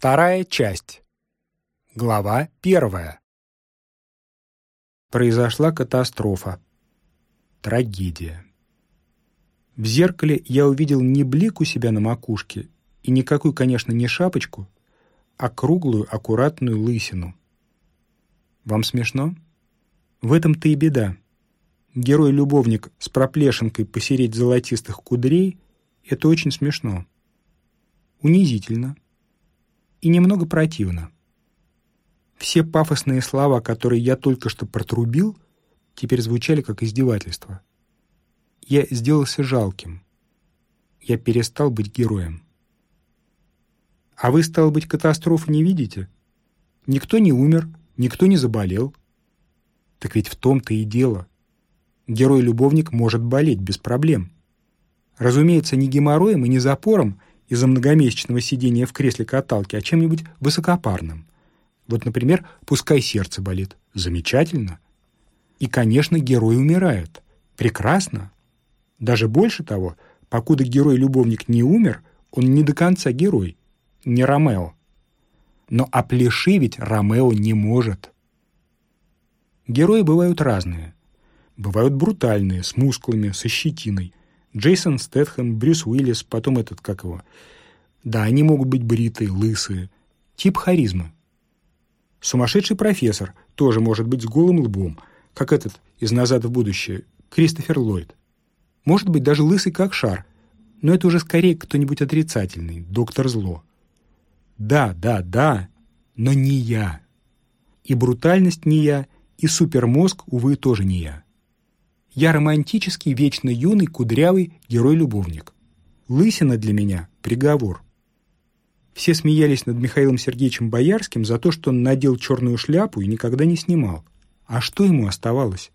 Вторая часть. Глава первая. Произошла катастрофа. Трагедия. В зеркале я увидел не блик у себя на макушке и никакую, конечно, не шапочку, а круглую, аккуратную лысину. Вам смешно? В этом-то и беда. Герой-любовник с проплешинкой посереть золотистых кудрей — это очень смешно. Унизительно. И немного противно. Все пафосные слова, которые я только что протрубил, теперь звучали как издевательство. Я сделался жалким. Я перестал быть героем. А вы, стало быть, катастрофы не видите? Никто не умер, никто не заболел. Так ведь в том-то и дело. Герой-любовник может болеть без проблем. Разумеется, не геморроем и не запором из-за многомесячного сидения в кресле каталки, а чем-нибудь высокопарным. Вот, например, пускай сердце болит. Замечательно. И, конечно, герой умирает. Прекрасно. Даже больше того, покуда герой-любовник не умер, он не до конца герой не Ромео. Но оплешивить Ромео не может. Герои бывают разные. Бывают брутальные, с мускулами, со щетиной. Джейсон Стэтхэм, Брюс Уиллис, потом этот, как его. Да, они могут быть бритые, лысые. Тип харизмы. Сумасшедший профессор тоже может быть с голым лбом, как этот из «Назад в будущее», Кристофер Ллойд. Может быть даже лысый как шар, но это уже скорее кто-нибудь отрицательный, доктор Зло. Да, да, да, но не я. И брутальность не я, и супермозг, увы, тоже не я. Я романтический, вечно юный, кудрявый герой-любовник. Лысина для меня — приговор. Все смеялись над Михаилом Сергеевичем Боярским за то, что он надел черную шляпу и никогда не снимал. А что ему оставалось?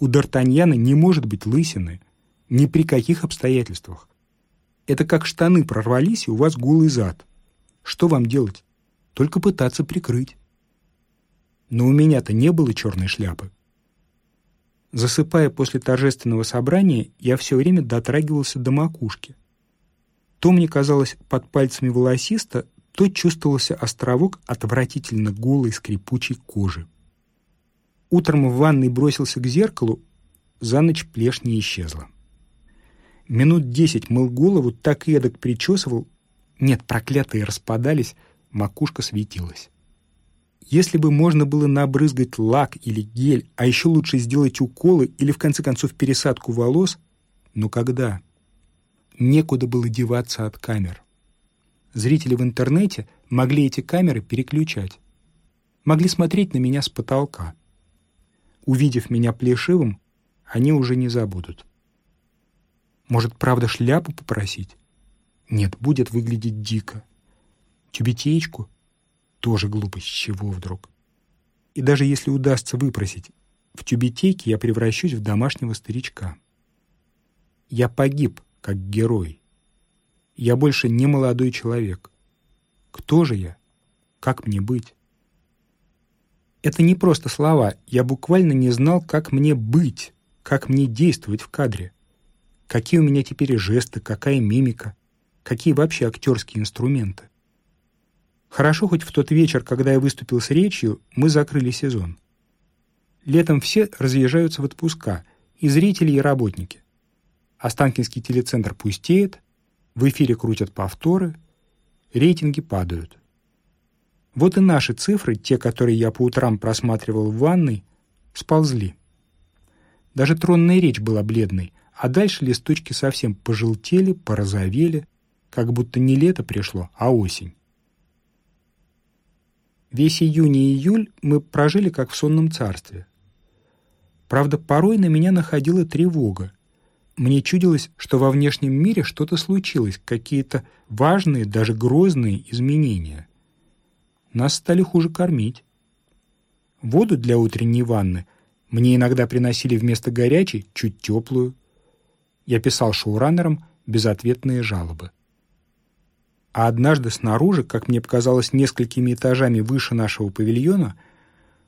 У Д'Артаньяна не может быть лысины. Ни при каких обстоятельствах. Это как штаны прорвались, и у вас голый зад. Что вам делать? Только пытаться прикрыть. Но у меня-то не было черной шляпы. Засыпая после торжественного собрания, я все время дотрагивался до макушки. То мне казалось под пальцами волосисто, то чувствовался островок отвратительно голой скрипучей кожи. Утром в ванной бросился к зеркалу, за ночь плешь не исчезла. Минут десять мыл голову, так и эдак причесывал, нет, проклятые распадались, макушка светилась. Если бы можно было набрызгать лак или гель, а еще лучше сделать уколы или, в конце концов, пересадку волос, но когда? Некуда было деваться от камер. Зрители в интернете могли эти камеры переключать. Могли смотреть на меня с потолка. Увидев меня плешивым, они уже не забудут. Может, правда, шляпу попросить? Нет, будет выглядеть дико. Тюбетеечку? Тоже глупость, чего вдруг? И даже если удастся выпросить, в тюбетейке я превращусь в домашнего старичка. Я погиб, как герой. Я больше не молодой человек. Кто же я? Как мне быть? Это не просто слова. Я буквально не знал, как мне быть, как мне действовать в кадре. Какие у меня теперь жесты, какая мимика. Какие вообще актерские инструменты? Хорошо, хоть в тот вечер, когда я выступил с речью, мы закрыли сезон. Летом все разъезжаются в отпуска, и зрители, и работники. Останкинский телецентр пустеет, в эфире крутят повторы, рейтинги падают. Вот и наши цифры, те, которые я по утрам просматривал в ванной, сползли. Даже тронная речь была бледной, а дальше листочки совсем пожелтели, порозовели, как будто не лето пришло, а осень. Весь июнь и июль мы прожили как в сонном царстве. Правда, порой на меня находила тревога. Мне чудилось, что во внешнем мире что-то случилось, какие-то важные, даже грозные изменения. Нас стали хуже кормить. Воду для утренней ванны мне иногда приносили вместо горячей чуть теплую. Я писал шоураннерам безответные жалобы. А однажды снаружи, как мне показалось, несколькими этажами выше нашего павильона,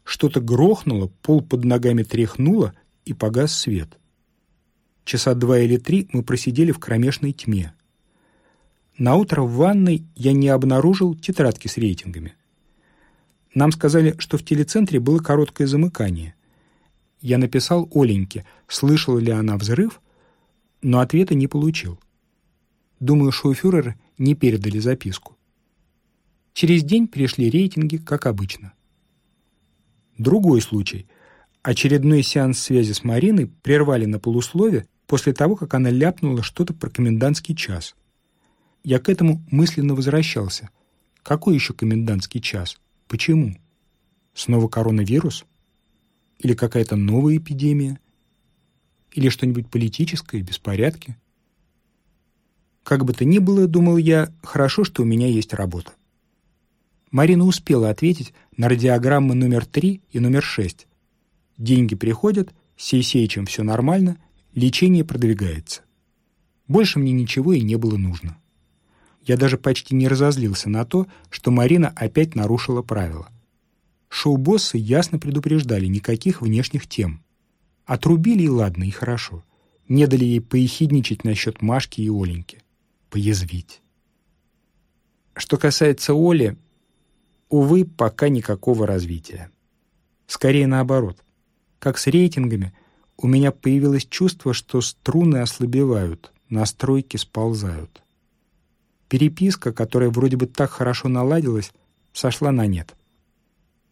что-то грохнуло, пол под ногами тряхнуло, и погас свет. Часа два или три мы просидели в кромешной тьме. На утро в ванной я не обнаружил тетрадки с рейтингами. Нам сказали, что в телецентре было короткое замыкание. Я написал Оленьке, слышала ли она взрыв, но ответа не получил. Думаю, шоуфюреры не передали записку. Через день пришли рейтинги, как обычно. Другой случай. Очередной сеанс связи с Мариной прервали на полуслове после того, как она ляпнула что-то про комендантский час. Я к этому мысленно возвращался. Какой еще комендантский час? Почему? Снова коронавирус? Или какая-то новая эпидемия? Или что-нибудь политическое, беспорядки? Как бы то ни было, думал я, хорошо, что у меня есть работа. Марина успела ответить на радиограммы номер 3 и номер 6. Деньги приходят, с Сейсеичем все нормально, лечение продвигается. Больше мне ничего и не было нужно. Я даже почти не разозлился на то, что Марина опять нарушила правила. Шоу-боссы ясно предупреждали никаких внешних тем. Отрубили и ладно, и хорошо. Не дали ей поехидничать насчет Машки и Оленьки. Поязвить. Что касается Оли, Увы, пока никакого развития. Скорее наоборот. Как с рейтингами, у меня появилось чувство, что струны ослабевают, настройки сползают. Переписка, которая вроде бы так хорошо наладилась, сошла на нет.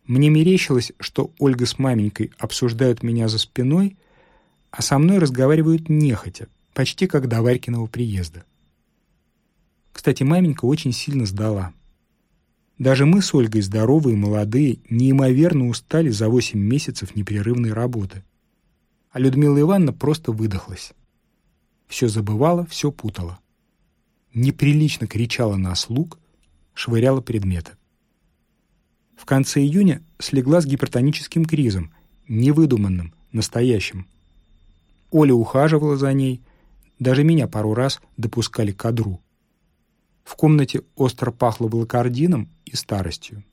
Мне мерещилось, что Ольга с маменькой обсуждают меня за спиной, а со мной разговаривают нехотя, почти как до Варькиного приезда. Кстати, маменька очень сильно сдала — даже мы с Ольгой, здоровые, молодые, неимоверно устали за восемь месяцев непрерывной работы. А Людмила Ивановна просто выдохлась. Все забывала, все путала. Неприлично кричала на слуг, швыряла предметы. В конце июня слегла с гипертоническим кризом, невыдуманным, настоящим. Оля ухаживала за ней, даже меня пару раз допускали к кадру. В комнате остро пахло блокардином и старостью.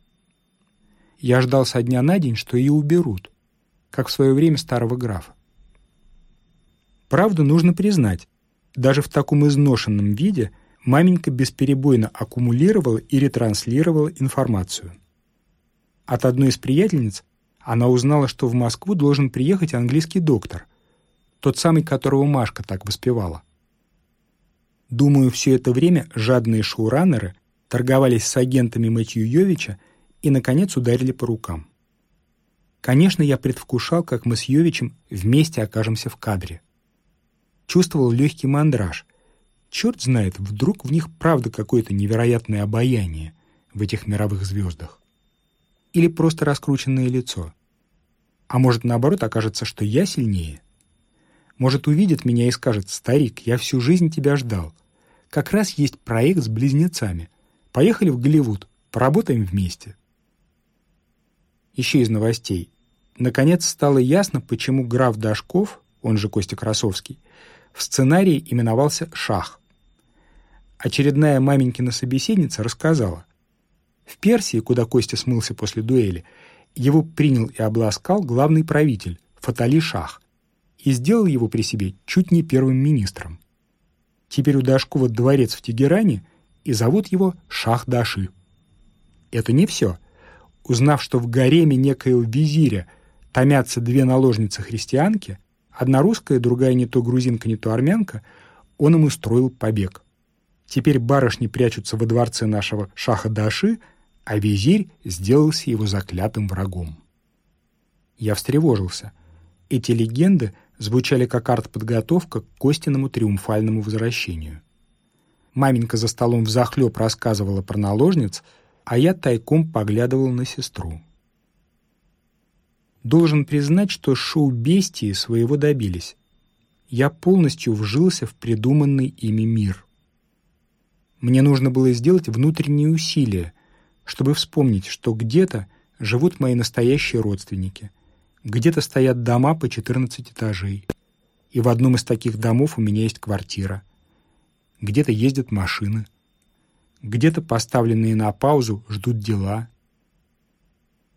Я ждал со дня на день, что ее уберут, как в свое время старого графа. Правду нужно признать, даже в таком изношенном виде маменька бесперебойно аккумулировала и ретранслировала информацию. От одной из приятельниц она узнала, что в Москву должен приехать английский доктор, тот самый, которого Машка так воспевала. Думаю, все это время жадные шоураннеры торговались с агентами Мэтью Йовича и, наконец, ударили по рукам. Конечно, я предвкушал, как мы с Йовичем вместе окажемся в кадре. Чувствовал легкий мандраж. Черт знает, вдруг в них правда какое-то невероятное обаяние в этих мировых звездах. Или просто раскрученное лицо. А может, наоборот, окажется, что я сильнее. Может, увидит меня и скажет, «Старик, я всю жизнь тебя ждал как раз есть проект с близнецами. Поехали в Голливуд, поработаем вместе. Еще из новостей. Наконец стало ясно, почему граф Дашков, он же Костя Красовский, в сценарии именовался «Шах». Очередная маменькина собеседница рассказала. В Персии, куда Костя смылся после дуэли, его принял и обласкал главный правитель, Фатали Шах, и сделал его при себе чуть не первым министром. Теперь у Дашкова дворец в Тегеране, и зовут его Шах-Даши. Это не все. Узнав, что в гареме некоего визиря томятся две наложницы-христианки, одна русская, другая не то грузинка, не то армянка, он им устроил побег. Теперь барышни прячутся во дворце нашего Шаха-Даши, а визирь сделался его заклятым врагом. Я встревожился. Эти легенды звучали как артподготовка к Костиному триумфальному возвращению. Маменька за столом взахлеб рассказывала про наложниц, а я тайком поглядывал на сестру. Должен признать, что шоу-бестии своего добились. Я полностью вжился в придуманный ими мир. Мне нужно было сделать внутренние усилия, чтобы вспомнить, что где-то живут мои настоящие родственники — где-то стоят дома по 14 этажей, и в одном из таких домов у меня есть квартира. Где-то ездят машины, где-то поставленные на паузу ждут дела.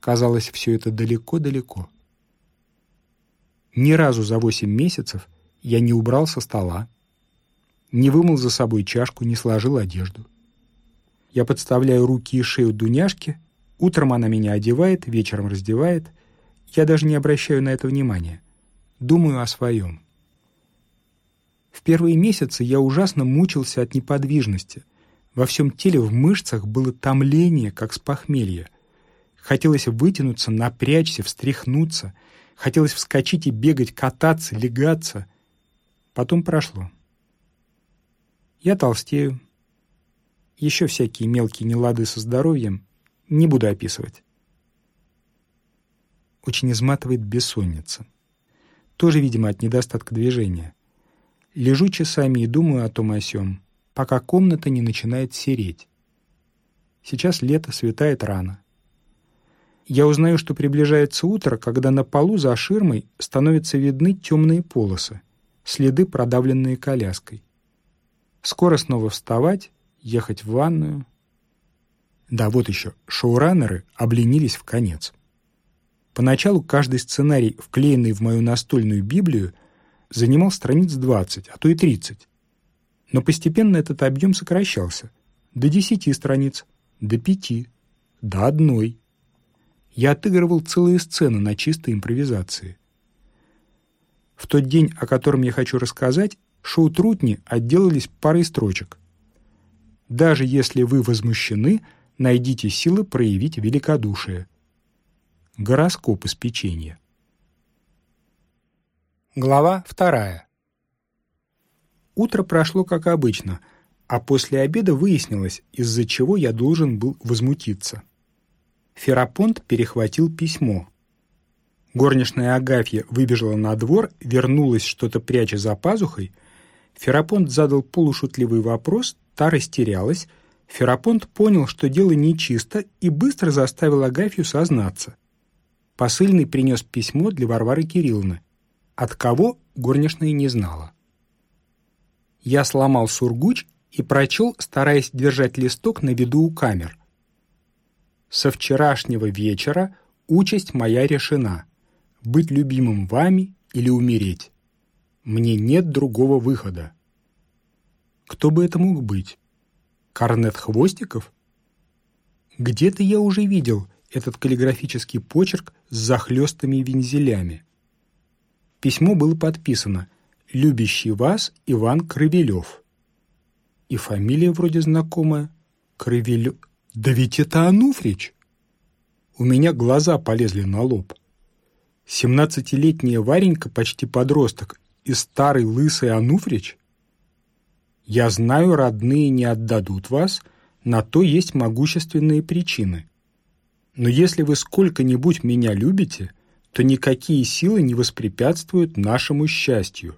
Казалось, все это далеко-далеко. Ни разу за восемь месяцев я не убрал со стола. не вымыл за собой чашку, не сложил одежду. Я подставляю руки и шею Дуняшке, утром она меня одевает, вечером раздевает. Я даже не обращаю на это внимания. Думаю о своем. В первые месяцы я ужасно мучился от неподвижности. Во всем теле в мышцах было томление, как с похмелья. Хотелось вытянуться, напрячься, встряхнуться. Хотелось вскочить и бегать, кататься, легаться. Потом прошло. Я толстею. Еще всякие мелкие нелады со здоровьем. Не буду описывать. Очень изматывает бессонница. Тоже, видимо, от недостатка движения. Лежу часами и думаю о том и о сём, пока комната не начинает сереть. Сейчас лето, светает рано. Я узнаю, что приближается утро, когда на полу за ширмой становятся видны темные полосы, следы, продавленные коляской. Скоро снова вставать, ехать в ванную. Да, вот еще, шоураннеры обленились в конец. Поначалу каждый сценарий, вклеенный в мою настольную Библию, занимал страниц 20, а то и 30. Но постепенно этот объем сокращался. До 10 страниц, до 5, до одной. Я отыгрывал целые сцены на чистой импровизации. В тот день, о котором я хочу рассказать, шоу Трутни отделались парой строчек. «Даже если вы возмущены, найдите силы проявить великодушие». Гороскоп из печенья. Глава вторая. Утро прошло как обычно, а после обеда выяснилось, из-за чего я должен был возмутиться. Ферапонт перехватил письмо. Горничная Агафья выбежала на двор, вернулась что-то пряча за пазухой. Ферапонт задал полушутливый вопрос, та растерялась. Ферапонт понял, что дело нечисто, и быстро заставил Агафью сознаться. Посыльный принес письмо для Варвары Кирилловны. От кого горничная не знала. Я сломал сургуч и прочел, стараясь держать листок на виду у камер. «Со вчерашнего вечера участь моя решена — быть любимым вами или умереть. Мне нет другого выхода». Кто бы это мог быть? Корнет Хвостиков? Где-то я уже видел этот каллиграфический почерк с захлестами вензелями. Письмо было подписано «Любящий вас Иван Крывелев». И фамилия вроде знакомая. Крывелев. Да ведь это Ануфрич! У меня глаза полезли на лоб. Семнадцатилетняя Варенька, почти подросток, и старый лысый Ануфрич? Я знаю, родные не отдадут вас, на то есть могущественные причины. Но если вы сколько-нибудь меня любите — то никакие силы не воспрепятствуют нашему счастью.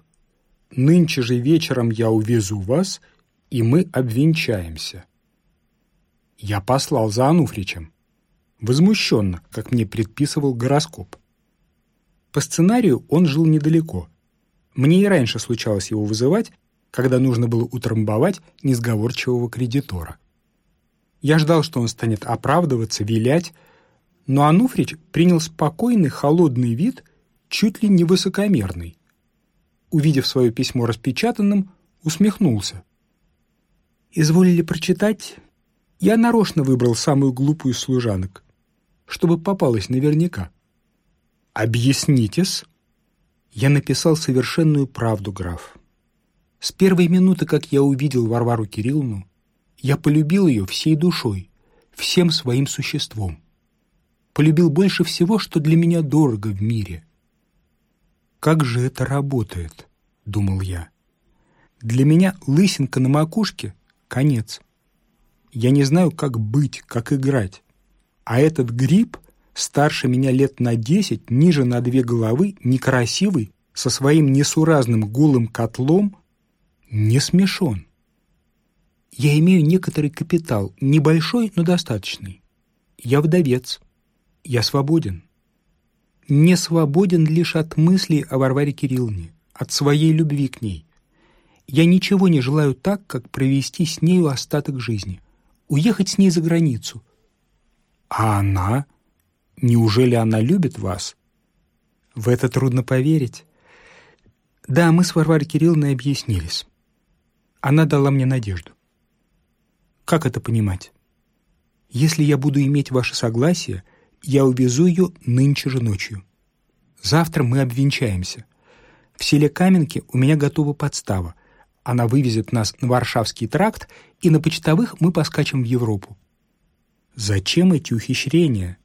Нынче же вечером я увезу вас, и мы обвенчаемся». Я послал за Ануфричем. Возмущенно, как мне предписывал гороскоп. По сценарию он жил недалеко. Мне и раньше случалось его вызывать, когда нужно было утрамбовать несговорчивого кредитора. Я ждал, что он станет оправдываться, вилять, но Ануфрич принял спокойный, холодный вид, чуть ли не высокомерный. Увидев свое письмо распечатанным, усмехнулся. «Изволили прочитать? Я нарочно выбрал самую глупую из служанок, чтобы попалась наверняка». «Объяснитесь?» Я написал совершенную правду, граф. С первой минуты, как я увидел Варвару Кирилловну, я полюбил ее всей душой, всем своим существом полюбил больше всего, что для меня дорого в мире. «Как же это работает?» — думал я. «Для меня лысинка на макушке — конец. Я не знаю, как быть, как играть. А этот гриб, старше меня лет на десять, ниже на две головы, некрасивый, со своим несуразным голым котлом, не смешон. Я имею некоторый капитал, небольшой, но достаточный. Я вдовец. Я свободен. Не свободен лишь от мыслей о Варваре Кирилловне, от своей любви к ней. Я ничего не желаю так, как провести с нею остаток жизни, уехать с ней за границу. А она? Неужели она любит вас? В это трудно поверить. Да, мы с Варварой Кирилловной объяснились. Она дала мне надежду. Как это понимать? Если я буду иметь ваше согласие, я увезу ее нынче же ночью. Завтра мы обвенчаемся. В селе Каменки у меня готова подстава. Она вывезет нас на Варшавский тракт, и на почтовых мы поскачем в Европу. Зачем эти ухищрения?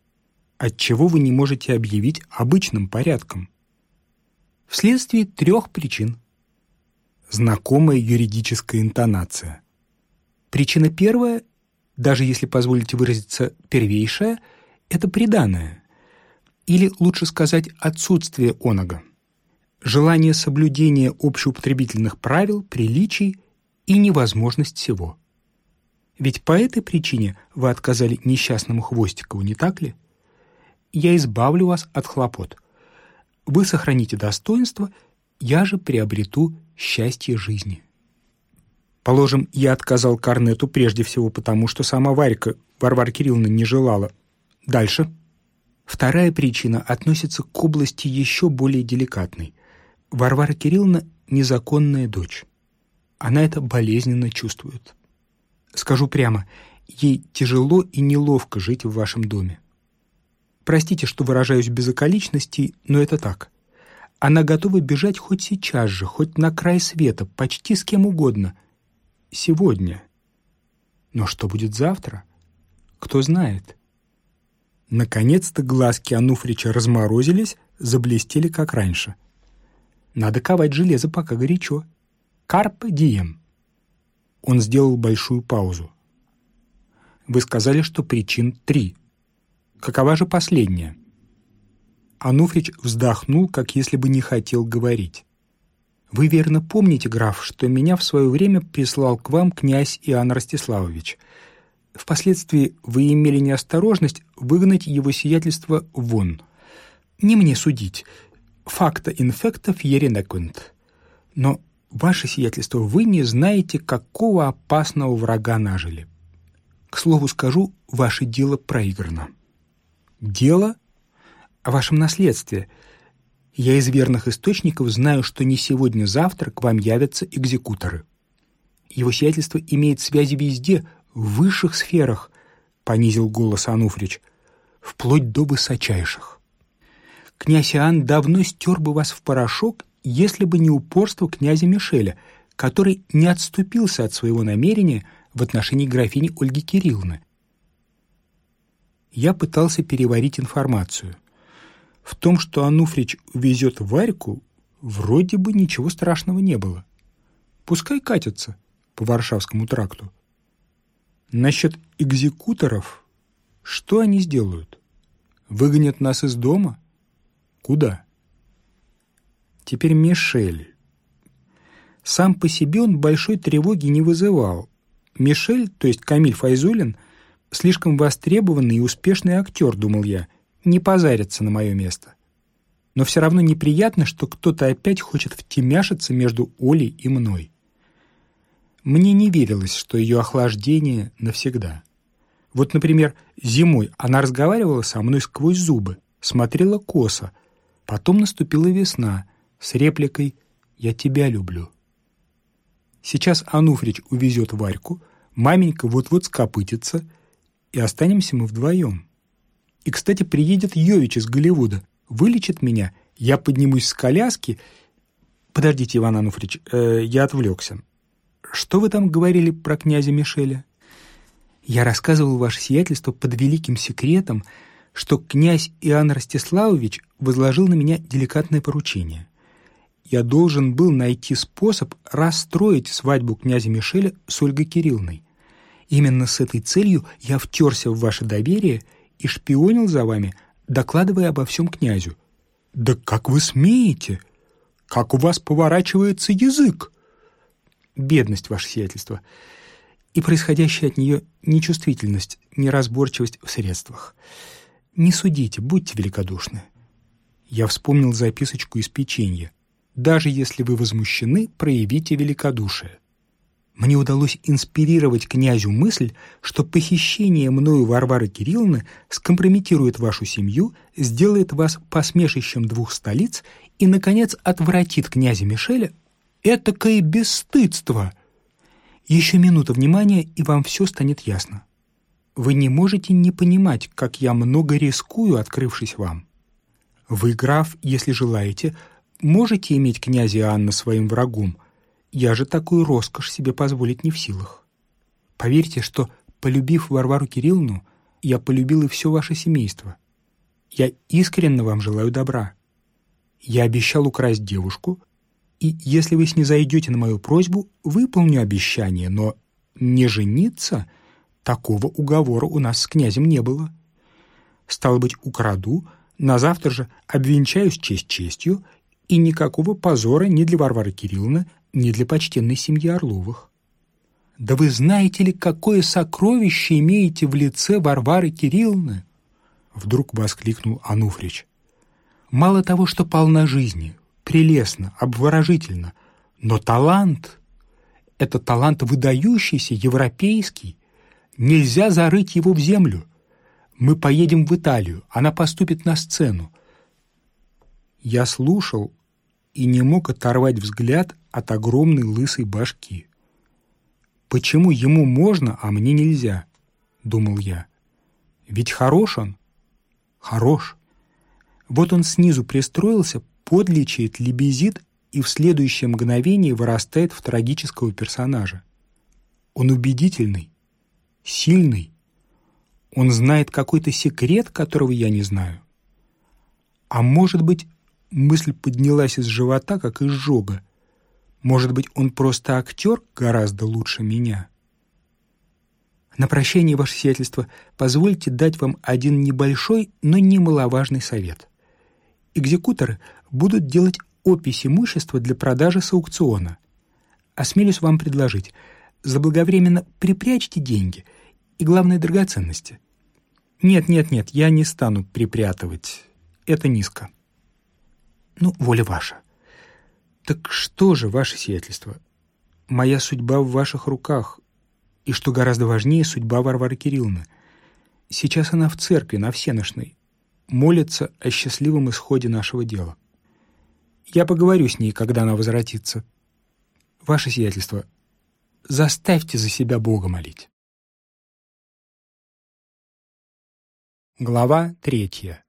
Отчего вы не можете объявить обычным порядком? Вследствие трех причин. Знакомая юридическая интонация. Причина первая, даже если позволите выразиться первейшая, это преданное. Или, лучше сказать, отсутствие онога. Желание соблюдения общеупотребительных правил, приличий и невозможность всего. Ведь по этой причине вы отказали несчастному Хвостикову, не так ли? Я избавлю вас от хлопот. Вы сохраните достоинство, я же приобрету счастье жизни. Положим, я отказал Корнету прежде всего потому, что сама Варька Варвара Кирилловна не желала. Дальше. Вторая причина относится к области еще более деликатной. Варвара Кирилловна – незаконная дочь. Она это болезненно чувствует. Скажу прямо, ей тяжело и неловко жить в вашем доме. Простите, что выражаюсь без околичностей, но это так. Она готова бежать хоть сейчас же, хоть на край света, почти с кем угодно. Сегодня. Но что будет завтра? Кто знает. Наконец-то глазки Ануфрича разморозились, заблестели, как раньше. Надо ковать железо, пока горячо. Карпе дием. Он сделал большую паузу. Вы сказали, что причин три. Какова же последняя? Ануфрич вздохнул, как если бы не хотел говорить. «Вы верно помните, граф, что меня в свое время прислал к вам князь Иоанн Ростиславович. Впоследствии вы имели неосторожность выгнать его сиятельство вон. Не мне судить. Факта инфекта фьери неквент. Но, ваше сиятельство, вы не знаете, какого опасного врага нажили. К слову скажу, ваше дело проиграно» дело о вашем наследстве. Я из верных источников знаю, что не сегодня-завтра к вам явятся экзекуторы. Его сиятельство имеет связи везде, в высших сферах, — понизил голос Ануфрич, — вплоть до высочайших. Князь Иоанн давно стер бы вас в порошок, если бы не упорство князя Мишеля, который не отступился от своего намерения в отношении графини Ольги Кирилловны — я пытался переварить информацию. В том, что Ануфрич везет Варьку, вроде бы ничего страшного не было. Пускай катятся по Варшавскому тракту. Насчет экзекуторов, что они сделают? Выгонят нас из дома? Куда? Теперь Мишель. Сам по себе он большой тревоги не вызывал. Мишель, то есть Камиль Файзулин – Слишком востребованный и успешный актер, думал я, не позарится на мое место. Но все равно неприятно, что кто-то опять хочет втемяшиться между Олей и мной. Мне не верилось, что ее охлаждение навсегда. Вот, например, зимой она разговаривала со мной сквозь зубы, смотрела косо. Потом наступила весна с репликой «Я тебя люблю». Сейчас Ануфрич увезет Варьку, маменька вот-вот скопытится — и останемся мы вдвоем. И, кстати, приедет Йович из Голливуда, вылечит меня, я поднимусь с коляски. Подождите, Иван Ануфрич, э, я отвлекся. Что вы там говорили про князя Мишеля? Я рассказывал ваше сиятельство под великим секретом, что князь Иоанн Ростиславович возложил на меня деликатное поручение. Я должен был найти способ расстроить свадьбу князя Мишеля с Ольгой Кирилловной. Именно с этой целью я втерся в ваше доверие и шпионил за вами, докладывая обо всем князю. Да как вы смеете? Как у вас поворачивается язык? Бедность, ваше сиятельство, и происходящая от нее нечувствительность, неразборчивость в средствах. Не судите, будьте великодушны. Я вспомнил записочку из печенья. Даже если вы возмущены, проявите великодушие. Мне удалось инспирировать князю мысль, что похищение мною Варвары Кирилловны скомпрометирует вашу семью, сделает вас посмешищем двух столиц и, наконец, отвратит князя Мишеля этакое бесстыдство. Еще минута внимания, и вам все станет ясно. Вы не можете не понимать, как я много рискую, открывшись вам. Вы, граф, если желаете, можете иметь князя Иоанна своим врагом. Я же такую роскошь себе позволить не в силах. Поверьте, что, полюбив Варвару Кирилловну, я полюбил и все ваше семейство. Я искренне вам желаю добра. Я обещал украсть девушку, и если вы снизойдете на мою просьбу, выполню обещание, но не жениться такого уговора у нас с князем не было. Стало быть, украду, на завтра же обвенчаюсь честь честью, и никакого позора ни для Варвары Кирилловны, ни для почтенной семьи Орловых. Да вы знаете ли, какое сокровище имеете в лице Варвары Кирилловны? Вдруг воскликнул Ануфрич. Мало того, что полна жизни, прелестно, обворожительно, но талант — это талант выдающийся, европейский. Нельзя зарыть его в землю. Мы поедем в Италию, она поступит на сцену. Я слушал и не мог оторвать взгляд от огромной лысой башки. «Почему ему можно, а мне нельзя?» — думал я. «Ведь хорош он?» «Хорош». Вот он снизу пристроился, подлечит, лебезит и в следующее мгновение вырастает в трагического персонажа. Он убедительный, сильный. Он знает какой-то секрет, которого я не знаю. А может быть, мысль поднялась из живота, как изжога. Может быть, он просто актер гораздо лучше меня. На прощение, ваше сиятельство, позвольте дать вам один небольшой, но немаловажный совет. Экзекуторы будут делать опись имущества для продажи с аукциона. Осмелюсь вам предложить, заблаговременно припрячьте деньги и, главное, драгоценности. Нет, нет, нет, я не стану припрятывать. Это низко. Ну, воля ваша. Так что же, ваше сиятельство? Моя судьба в ваших руках. И, что гораздо важнее, судьба Варвары Кирилловны. Сейчас она в церкви, на всеношной. Молится о счастливом исходе нашего дела. Я поговорю с ней, когда она возвратится. Ваше сиятельство, заставьте за себя Бога молить. Глава третья.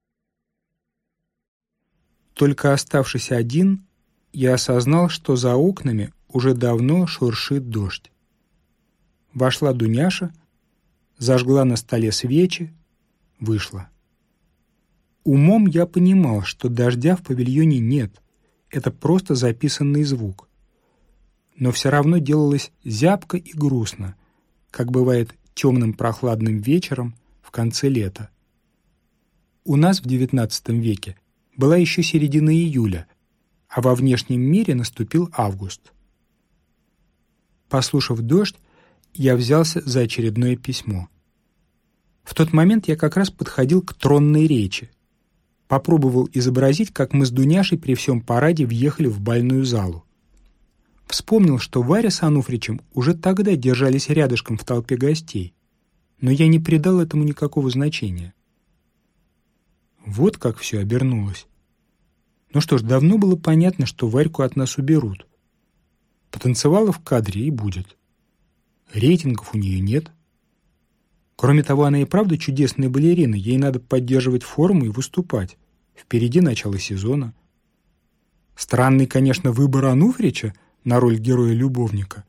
Только оставшись один, я осознал, что за окнами уже давно шуршит дождь. Вошла Дуняша, зажгла на столе свечи, вышла. Умом я понимал, что дождя в павильоне нет, это просто записанный звук. Но все равно делалось зябко и грустно, как бывает темным прохладным вечером в конце лета. У нас в XIX веке была еще середина июля, а во внешнем мире наступил август. Послушав дождь, я взялся за очередное письмо. В тот момент я как раз подходил к тронной речи. Попробовал изобразить, как мы с Дуняшей при всем параде въехали в бальную залу. Вспомнил, что Варя с Ануфричем уже тогда держались рядышком в толпе гостей, но я не придал этому никакого значения. Вот как все обернулось. Ну что ж, давно было понятно, что Варьку от нас уберут. Потанцевала в кадре и будет. Рейтингов у нее нет. Кроме того, она и правда чудесная балерина, ей надо поддерживать форму и выступать. Впереди начало сезона. Странный, конечно, выбор Ануфрича на роль героя-любовника.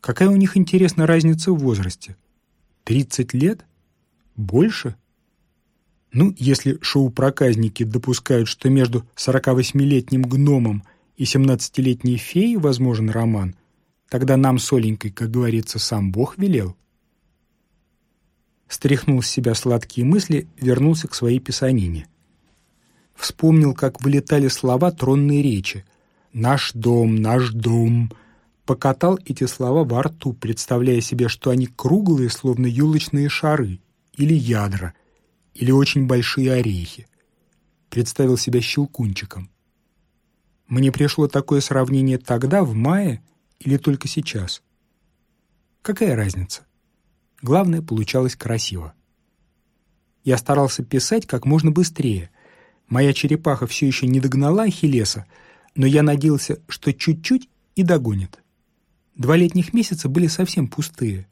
Какая у них, интересна разница в возрасте? 30 лет? Больше? Ну, если шоу-проказники допускают, что между 48-летним гномом и 17-летней феей возможен роман, тогда нам с Оленькой, как говорится, сам Бог велел. Стряхнул с себя сладкие мысли, вернулся к своей писанине. Вспомнил, как вылетали слова тронной речи. «Наш дом, наш дом», покатал эти слова во рту, представляя себе, что они круглые, словно елочные шары или ядра — или очень большие орехи. Представил себя щелкунчиком. Мне пришло такое сравнение тогда, в мае, или только сейчас. Какая разница? Главное, получалось красиво. Я старался писать как можно быстрее. Моя черепаха все еще не догнала Ахиллеса, но я надеялся, что чуть-чуть и догонит. Два летних месяца были совсем пустые.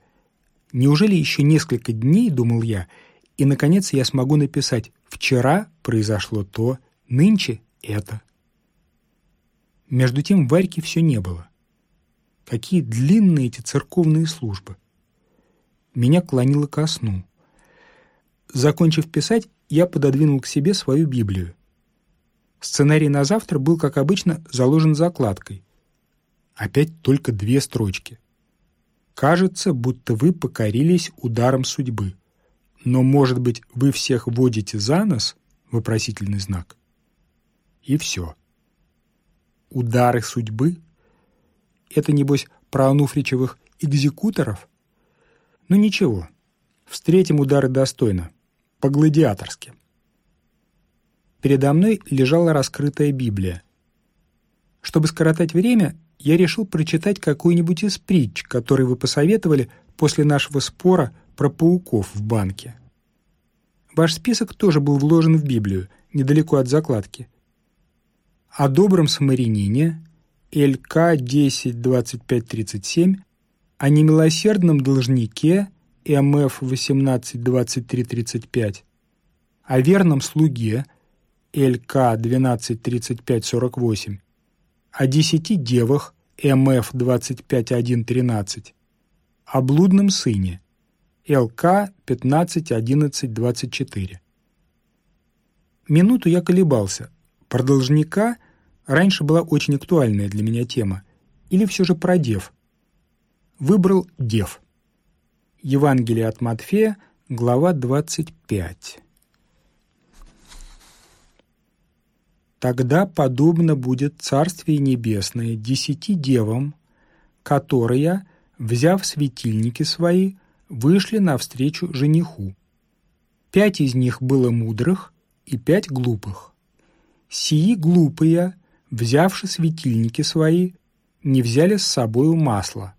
Неужели еще несколько дней, думал я, и, наконец, я смогу написать «Вчера произошло то, нынче это». Между тем Варьки все не было. Какие длинные эти церковные службы. Меня клонило ко сну. Закончив писать, я пододвинул к себе свою Библию. Сценарий на завтра был, как обычно, заложен закладкой. Опять только две строчки. «Кажется, будто вы покорились ударом судьбы. Но, может быть, вы всех водите за нос?» Вопросительный знак. И все. Удары судьбы? Это, небось, про Ануфричевых экзекуторов? Ну ничего, встретим удары достойно, по-гладиаторски. Передо мной лежала раскрытая Библия. Чтобы скоротать время, я решил прочитать какой-нибудь из притч, который вы посоветовали после нашего спора про пауков в банке. Ваш список тоже был вложен в Библию, недалеко от закладки. О добром самарянине, ЛК 10.25.37, о немилосердном должнике, МФ 18.23.35, о верном слуге, ЛК 123548, о десяти девах МФ 25113, о блудном сыне ЛК 151124. Минуту я колебался. Про должника раньше была очень актуальная для меня тема. Или все же про дев. Выбрал дев. Евангелие от Матфея, глава 25. Тогда подобно будет Царствие Небесное десяти девам, которые, взяв светильники свои, вышли навстречу жениху. Пять из них было мудрых и пять глупых. Сии глупые, взявши светильники свои, не взяли с собою масло.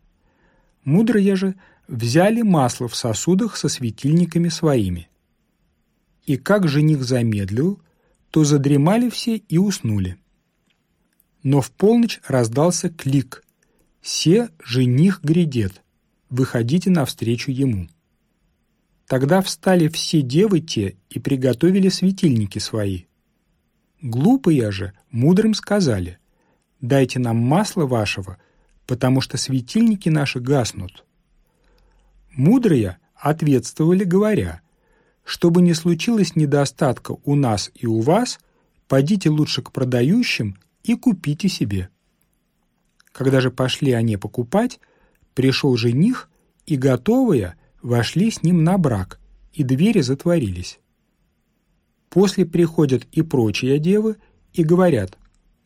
Мудрые же взяли масло в сосудах со светильниками своими. И как жених замедлил, то задремали все и уснули. Но в полночь раздался клик «Се жених грядет, выходите навстречу ему». Тогда встали все девы те и приготовили светильники свои. Глупые же мудрым сказали, «Дайте нам масло вашего, потому что светильники наши гаснут». Мудрые ответствовали, говоря, чтобы не случилось недостатка у нас и у вас, пойдите лучше к продающим и купите себе. Когда же пошли они покупать, пришел жених, и готовые вошли с ним на брак, и двери затворились. После приходят и прочие девы и говорят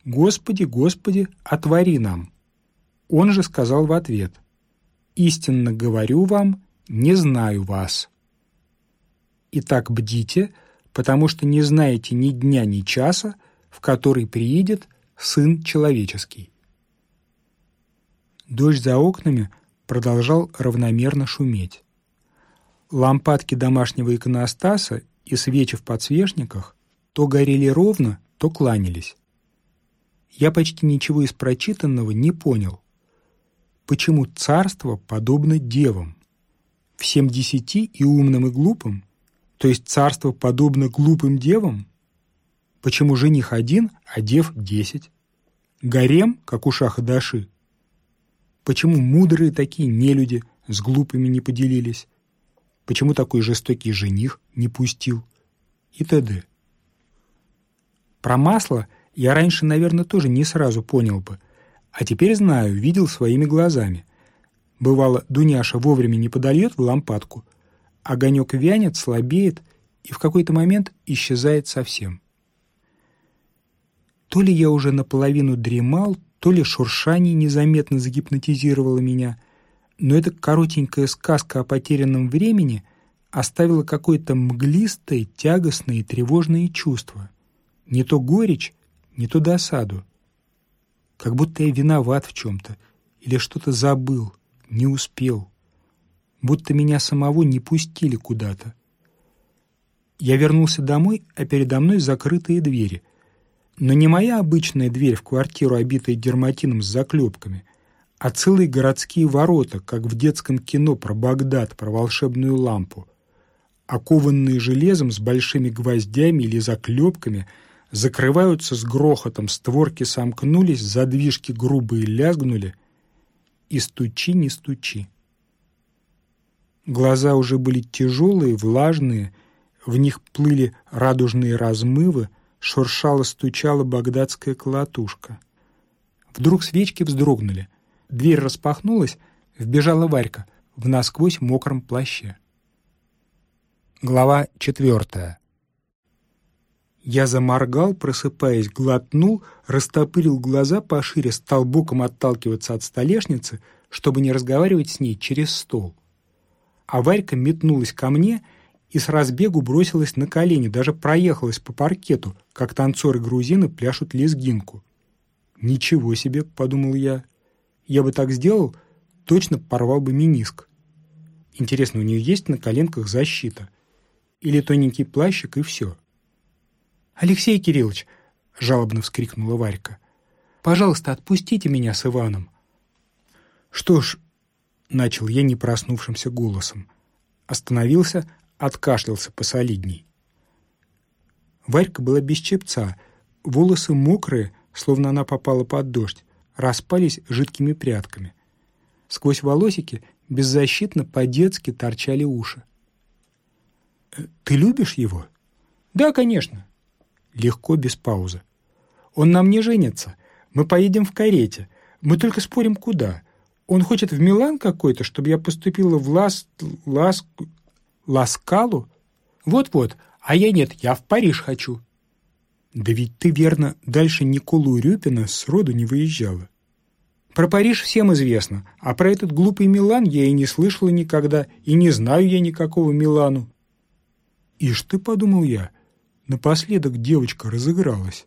«Господи, Господи, отвори нам». Он же сказал в ответ «Истинно говорю вам, не знаю вас». Итак, бдите, потому что не знаете ни дня, ни часа, в который приедет Сын Человеческий. Дождь за окнами продолжал равномерно шуметь. Лампадки домашнего иконостаса и свечи в подсвечниках то горели ровно, то кланялись. Я почти ничего из прочитанного не понял. Почему царство подобно девам? Всем десяти и умным, и глупым? То есть царство подобно глупым девам? Почему жених один, а дев десять? Гарем, как у шаха Даши? Почему мудрые такие нелюди с глупыми не поделились? Почему такой жестокий жених не пустил? И т.д. Про масло я раньше, наверное, тоже не сразу понял бы, а теперь знаю, видел своими глазами. Бывало, Дуняша вовремя не подольет в лампадку, огонек вянет, слабеет и в какой-то момент исчезает совсем. То ли я уже наполовину дремал, то ли шуршание незаметно загипнотизировало меня, но эта коротенькая сказка о потерянном времени оставила какое-то мглистое, тягостное и тревожное чувство. Не то горечь, не то досаду. Как будто я виноват в чем-то или что-то забыл, не успел будто меня самого не пустили куда-то. Я вернулся домой, а передо мной закрытые двери. Но не моя обычная дверь в квартиру, обитая дерматином с заклепками, а целые городские ворота, как в детском кино про Багдад, про волшебную лампу. Окованные железом с большими гвоздями или заклепками, закрываются с грохотом, створки сомкнулись, задвижки грубые лязгнули, и стучи, не стучи. Глаза уже были тяжелые, влажные, в них плыли радужные размывы, шуршала-стучала багдадская колотушка. Вдруг свечки вздрогнули. Дверь распахнулась, вбежала Варька в насквозь мокром плаще. Глава четвертая. Я заморгал, просыпаясь, глотнул, растопырил глаза пошире, стал боком отталкиваться от столешницы, чтобы не разговаривать с ней через стол. А Варька метнулась ко мне — и с разбегу бросилась на колени, даже проехалась по паркету, как танцоры-грузины пляшут лезгинку. «Ничего себе!» — подумал я. «Я бы так сделал, точно порвал бы миниск. Интересно, у нее есть на коленках защита? Или тоненький плащик и все?» «Алексей Кириллович!» — жалобно вскрикнула Варька. «Пожалуйста, отпустите меня с Иваном». «Что ж...» — начал я не проснувшимся голосом. Остановился, откашлялся посолидней. Варька была без чепца, волосы мокрые, словно она попала под дождь, распались жидкими прядками. Сквозь волосики беззащитно по-детски торчали уши. «Э, «Ты любишь его?» «Да, конечно». Легко, без паузы. «Он на мне женится. Мы поедем в карете. Мы только спорим, куда. Он хочет в Милан какой-то, чтобы я поступила в Лас... Лас... Ласкалу? Вот-вот, а я нет, я в Париж хочу. Да ведь ты, верно, дальше Николу Рюпина сроду не выезжала. Про Париж всем известно, а про этот глупый Милан я и не слышала никогда, и не знаю я никакого Милану. Ишь ты, подумал я, напоследок девочка разыгралась.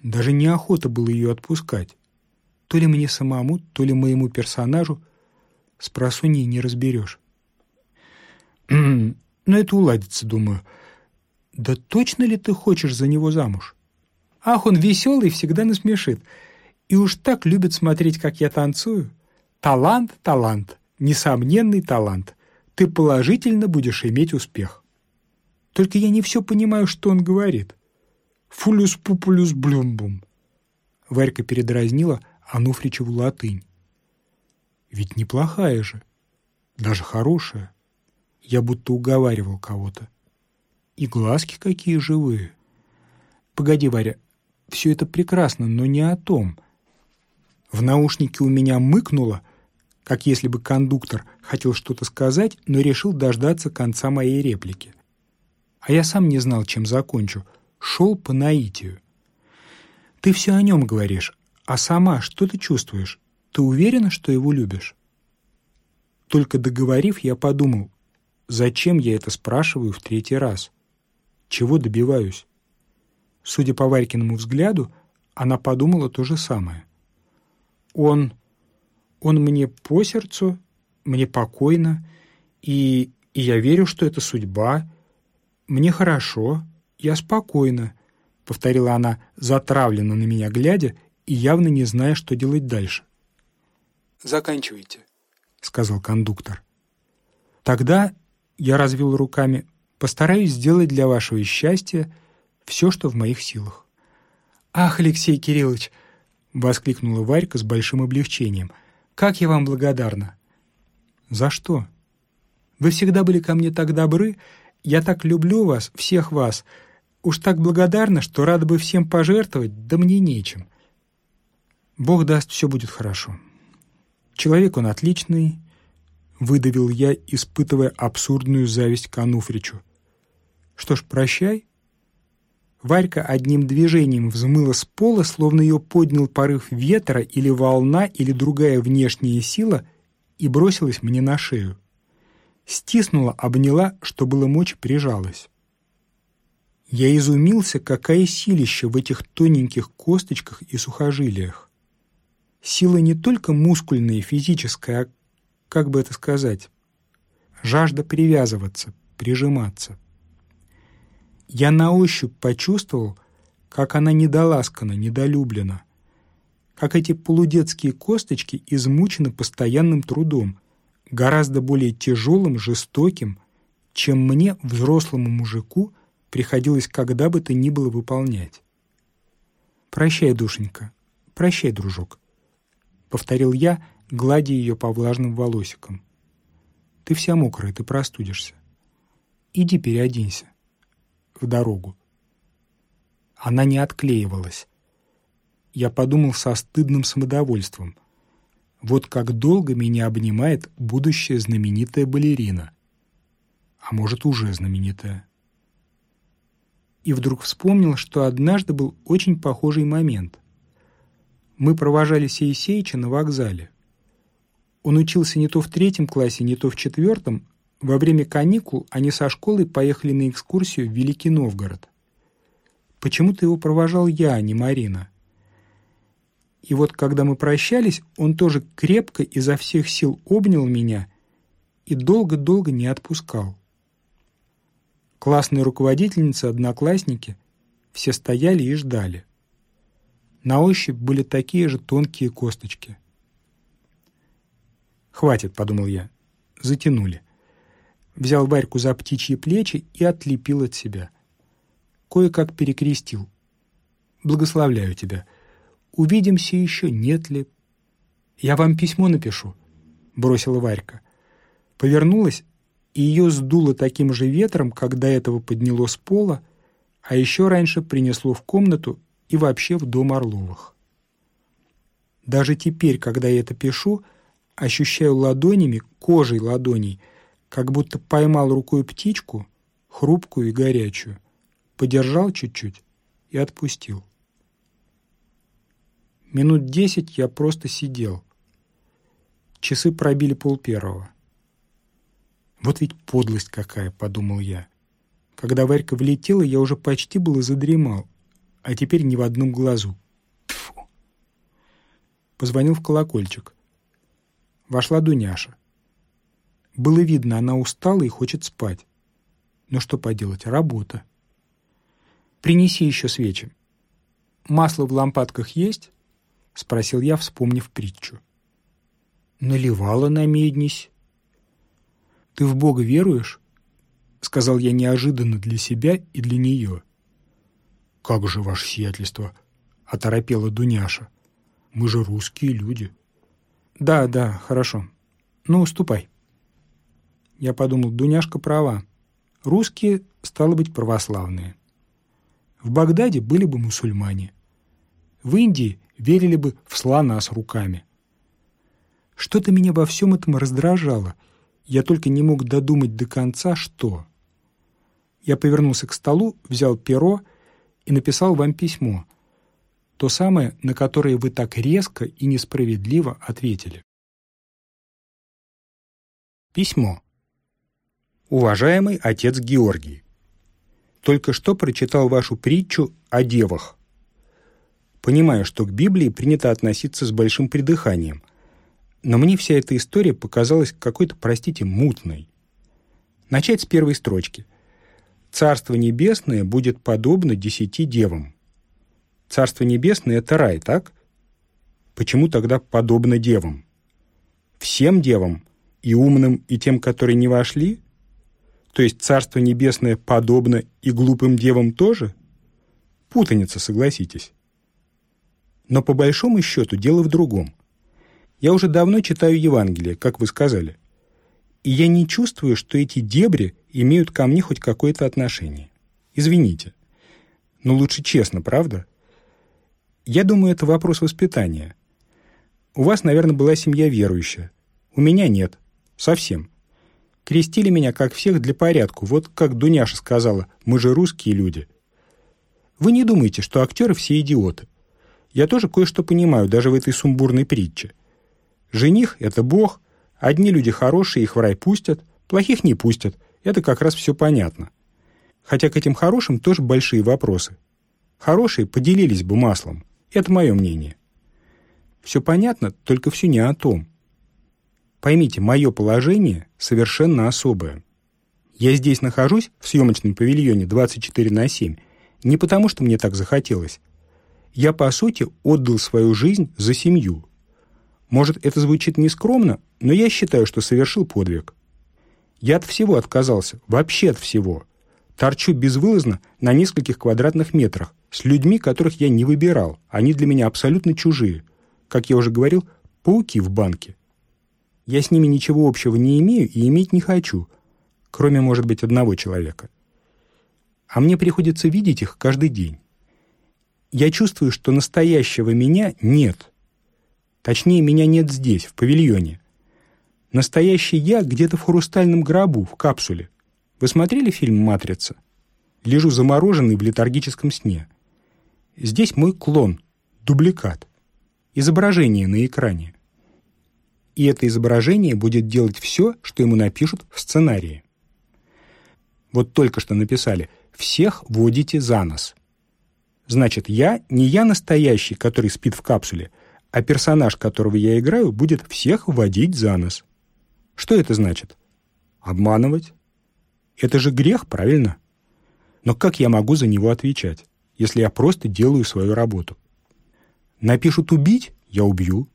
Даже неохота было ее отпускать. То ли мне самому, то ли моему персонажу с просуньей не разберешь. Но это уладится, думаю. Да точно ли ты хочешь за него замуж? Ах, он веселый, всегда насмешит. И уж так любит смотреть, как я танцую. Талант, талант, несомненный талант. Ты положительно будешь иметь успех. Только я не все понимаю, что он говорит. Фулюс пупулюс блюмбум. Варька передразнила Ануфричеву латынь. Ведь неплохая же, даже хорошая. Я будто уговаривал кого-то. И глазки какие живые. Погоди, Варя, все это прекрасно, но не о том. В наушнике у меня мыкнуло, как если бы кондуктор хотел что-то сказать, но решил дождаться конца моей реплики. А я сам не знал, чем закончу. Шел по наитию. Ты все о нем говоришь, а сама что ты чувствуешь? Ты уверена, что его любишь? Только договорив, я подумал, Зачем я это спрашиваю в третий раз? Чего добиваюсь? Судя по Варькиному взгляду, она подумала то же самое. Он... он мне по сердцу, мне покойно, и, и я верю, что это судьба. Мне хорошо, я спокойна, — повторила она, затравленно на меня глядя и явно не зная, что делать дальше. «Заканчивайте», — сказал кондуктор. Тогда я развел руками. Постараюсь сделать для вашего счастья все, что в моих силах. «Ах, Алексей Кириллович!» — воскликнула Варька с большим облегчением. «Как я вам благодарна!» «За что?» «Вы всегда были ко мне так добры. Я так люблю вас, всех вас. Уж так благодарна, что рада бы всем пожертвовать, да мне нечем. Бог даст, все будет хорошо. Человек он отличный, выдавил я, испытывая абсурдную зависть к Ануфричу. «Что ж, прощай». Варька одним движением взмыла с пола, словно ее поднял порыв ветра или волна, или другая внешняя сила, и бросилась мне на шею. Стиснула, обняла, что было мочь, прижалась. Я изумился, какая силища в этих тоненьких косточках и сухожилиях. Сила не только мускульная и физическая, а как бы это сказать, жажда привязываться, прижиматься. Я на ощупь почувствовал, как она недоласкана, недолюблена, как эти полудетские косточки измучены постоянным трудом, гораздо более тяжелым, жестоким, чем мне, взрослому мужику, приходилось когда бы то ни было выполнять. «Прощай, душенька, прощай, дружок», — повторил я, гладя ее по влажным волосикам. «Ты вся мокрая, ты простудишься. Иди переоденься. В дорогу». Она не отклеивалась. Я подумал со стыдным самодовольством. Вот как долго меня обнимает будущая знаменитая балерина. А может, уже знаменитая. И вдруг вспомнил, что однажды был очень похожий момент. Мы провожали Сеисеича на вокзале. Он учился не то в третьем классе, не то в четвертом. Во время каникул они со школой поехали на экскурсию в Великий Новгород. Почему-то его провожал я, а не Марина. И вот когда мы прощались, он тоже крепко изо всех сил обнял меня и долго-долго не отпускал. Классные руководительницы, одноклассники все стояли и ждали. На ощупь были такие же тонкие косточки. «Хватит», — подумал я. Затянули. Взял Варьку за птичьи плечи и отлепил от себя. Кое-как перекрестил. «Благословляю тебя. Увидимся еще, нет ли?» «Я вам письмо напишу», — бросила Варька. Повернулась и ее сдуло таким же ветром, до этого подняло с пола, а еще раньше принесло в комнату и вообще в дом Орловых. Даже теперь, когда я это пишу, ощущаю ладонями, кожей ладоней, как будто поймал рукой птичку, хрупкую и горячую, подержал чуть-чуть и отпустил. Минут десять я просто сидел. Часы пробили пол первого. Вот ведь подлость какая, подумал я. Когда Варька влетела, я уже почти было задремал, а теперь ни в одном глазу. Тьфу. Позвонил в колокольчик. Вошла Дуняша. Было видно, она устала и хочет спать. Но что поделать, работа. Принеси еще свечи. Масло в лампадках есть? Спросил я, вспомнив притчу. Наливала на меднись. «Ты в Бога веруешь?» — сказал я неожиданно для себя и для нее. «Как же, ваше сиятельство!» — оторопела Дуняша. «Мы же русские люди». «Да, да, хорошо. Ну, ступай». Я подумал, Дуняшка права. Русские, стало быть, православные. В Багдаде были бы мусульмане. В Индии верили бы в слона с руками. Что-то меня во всем этом раздражало — я только не мог додумать до конца, что. Я повернулся к столу, взял перо и написал вам письмо. То самое, на которое вы так резко и несправедливо ответили. Письмо. Уважаемый отец Георгий, только что прочитал вашу притчу о девах. Понимаю, что к Библии принято относиться с большим придыханием, но мне вся эта история показалась какой-то, простите, мутной. Начать с первой строчки. «Царство небесное будет подобно десяти девам». Царство небесное — это рай, так? Почему тогда подобно девам? Всем девам, и умным, и тем, которые не вошли? То есть Царство Небесное подобно и глупым девам тоже? Путаница, согласитесь. Но по большому счету дело в другом. Я уже давно читаю Евангелие, как вы сказали. И я не чувствую, что эти дебри имеют ко мне хоть какое-то отношение. Извините. Но лучше честно, правда? Я думаю, это вопрос воспитания. У вас, наверное, была семья верующая. У меня нет. Совсем. Крестили меня, как всех, для порядку. Вот как Дуняша сказала, мы же русские люди. Вы не думаете, что актеры все идиоты. Я тоже кое-что понимаю, даже в этой сумбурной притче. Жених — это Бог, одни люди хорошие, их в рай пустят, плохих не пустят. Это как раз все понятно. Хотя к этим хорошим тоже большие вопросы. Хорошие поделились бы маслом. Это мое мнение. Все понятно, только все не о том. Поймите, мое положение совершенно особое. Я здесь нахожусь, в съемочном павильоне 24 на 7, не потому, что мне так захотелось. Я, по сути, отдал свою жизнь за семью. Может, это звучит нескромно, но я считаю, что совершил подвиг. Я от всего отказался, вообще от всего. Торчу безвылазно на нескольких квадратных метрах, с людьми, которых я не выбирал. Они для меня абсолютно чужие. Как я уже говорил, пауки в банке. Я с ними ничего общего не имею и иметь не хочу, кроме, может быть, одного человека. А мне приходится видеть их каждый день. Я чувствую, что настоящего меня нет. Точнее, меня нет здесь, в павильоне. Настоящий я где-то в хрустальном гробу, в капсуле. Вы смотрели фильм «Матрица»? Лежу замороженный в летаргическом сне. Здесь мой клон, дубликат. Изображение на экране. И это изображение будет делать все, что ему напишут в сценарии. Вот только что написали «всех водите за нос». Значит, я не я настоящий, который спит в капсуле, а персонаж, которого я играю, будет всех водить за нос. Что это значит? Обманывать? Это же грех, правильно? Но как я могу за него отвечать, если я просто делаю свою работу? Напишут «убить» — я убью.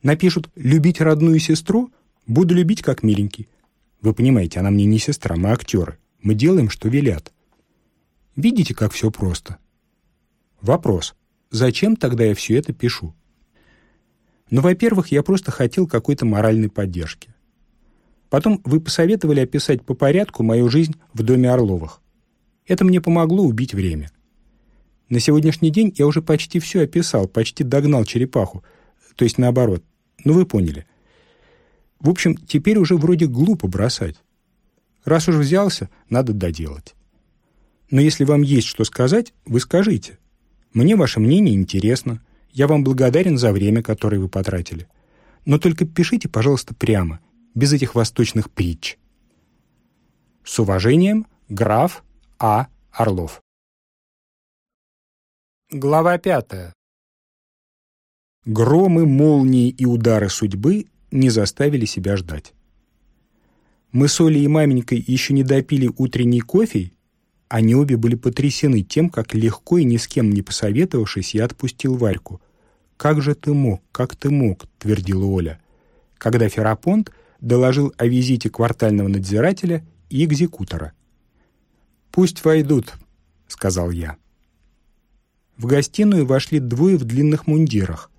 Напишут «любить родную сестру» — буду любить как миленький. Вы понимаете, она мне не сестра, мы актеры. Мы делаем, что велят. Видите, как все просто? Вопрос. Зачем тогда я все это пишу? Ну, во-первых, я просто хотел какой-то моральной поддержки. Потом вы посоветовали описать по порядку мою жизнь в доме Орловых. Это мне помогло убить время. На сегодняшний день я уже почти все описал, почти догнал черепаху. То есть наоборот. Ну, вы поняли. В общем, теперь уже вроде глупо бросать. Раз уж взялся, надо доделать. Но если вам есть что сказать, вы скажите. Мне ваше мнение интересно. Я вам благодарен за время, которое вы потратили. Но только пишите, пожалуйста, прямо, без этих восточных притч. С уважением, граф А. Орлов. Глава пятая. Громы, молнии и удары судьбы не заставили себя ждать. Мы с Олей и маменькой еще не допили утренний кофе они обе были потрясены тем, как легко и ни с кем не посоветовавшись, я отпустил Варьку. «Как же ты мог, как ты мог?» — твердила Оля. Когда Ферапонт доложил о визите квартального надзирателя и экзекутора. «Пусть войдут», — сказал я. В гостиную вошли двое в длинных мундирах.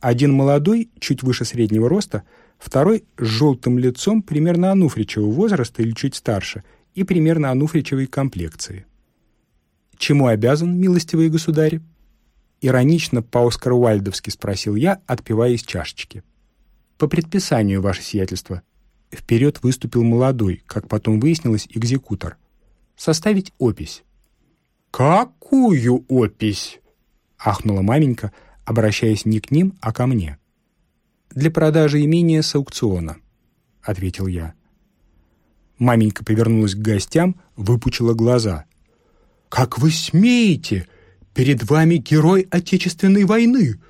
Один молодой, чуть выше среднего роста, второй с желтым лицом примерно Ануфричевого возраста или чуть старше — и примерно ануфричевой комплекции. «Чему обязан, милостивые государи?» Иронично по-оскар-уальдовски спросил я, отпивая из чашечки. «По предписанию, ваше сиятельство». Вперед выступил молодой, как потом выяснилось, экзекутор. «Составить опись». «Какую опись?» — ахнула маменька, обращаясь не к ним, а ко мне. «Для продажи имения с аукциона», — ответил я. Маменька повернулась к гостям, выпучила глаза. «Как вы смеете? Перед вами герой Отечественной войны!»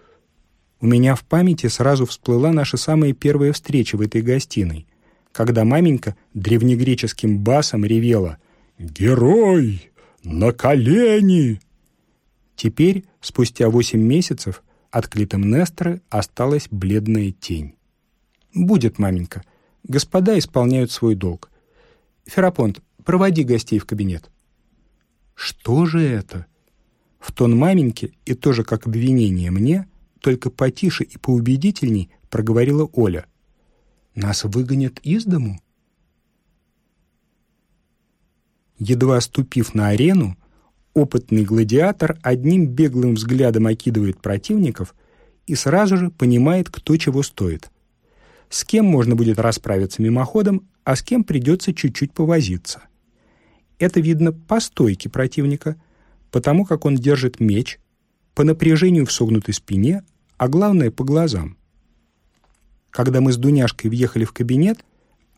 У меня в памяти сразу всплыла наша самая первая встреча в этой гостиной, когда маменька древнегреческим басом ревела «Герой! На колени!» Теперь, спустя восемь месяцев, от Клитемнестры осталась бледная тень. «Будет, маменька. Господа исполняют свой долг. Ферапонт, проводи гостей в кабинет». «Что же это?» В тон маменьки и тоже как обвинение мне, только потише и поубедительней проговорила Оля. «Нас выгонят из дому?» Едва ступив на арену, опытный гладиатор одним беглым взглядом окидывает противников и сразу же понимает, кто чего стоит. С кем можно будет расправиться мимоходом, а с кем придется чуть-чуть повозиться. Это видно по стойке противника, потому как он держит меч, по напряжению в согнутой спине, а главное — по глазам. Когда мы с Дуняшкой въехали в кабинет,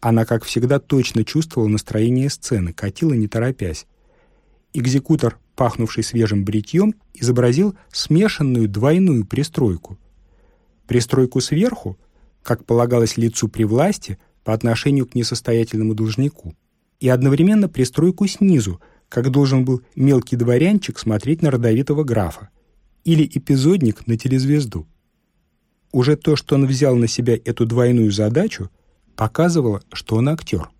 она, как всегда, точно чувствовала настроение сцены, катила не торопясь. Экзекутор, пахнувший свежим бритьем, изобразил смешанную двойную пристройку. Пристройку сверху, как полагалось лицу при власти — по отношению к несостоятельному должнику, и одновременно пристройку снизу, как должен был мелкий дворянчик смотреть на родовитого графа. или эпизодник на телезвезду. Уже то, что он взял на себя эту двойную задачу, показывало, что он актер.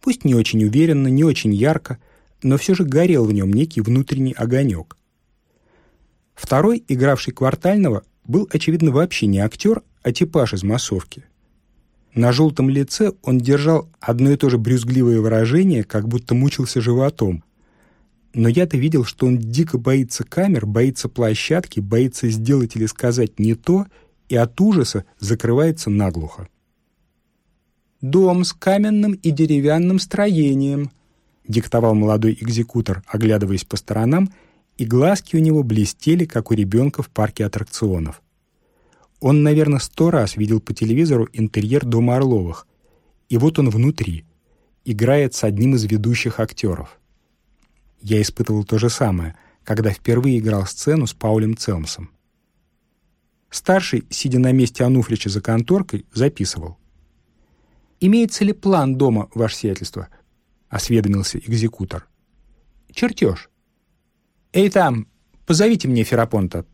Пусть не очень уверенно, не очень ярко, но все же горел в нем некий внутренний огонек. Второй, игравший квартального, был, очевидно, вообще не актер, а типаж из массовки. На желтом лице он держал одно и то же брюзгливое выражение, как будто мучился животом. Но я-то видел, что он дико боится камер, боится площадки, боится сделать или сказать не то — и от ужаса закрывается наглухо. «Дом с каменным и деревянным строением», — диктовал молодой экзекутор, оглядываясь по сторонам, и глазки у него блестели, как у ребенка в парке аттракционов. Он, наверное, сто раз видел по телевизору интерьер дома Орловых, и вот он внутри, играет с одним из ведущих актеров. Я испытывал то же самое, когда впервые играл сцену с Паулем Целмсом. Старший, сидя на месте Ануфрича за конторкой, записывал. «Имеется ли план дома, ваше сиятельство?» — осведомился экзекутор. «Чертеж». «Эй, там, позовите мне Ферапонта».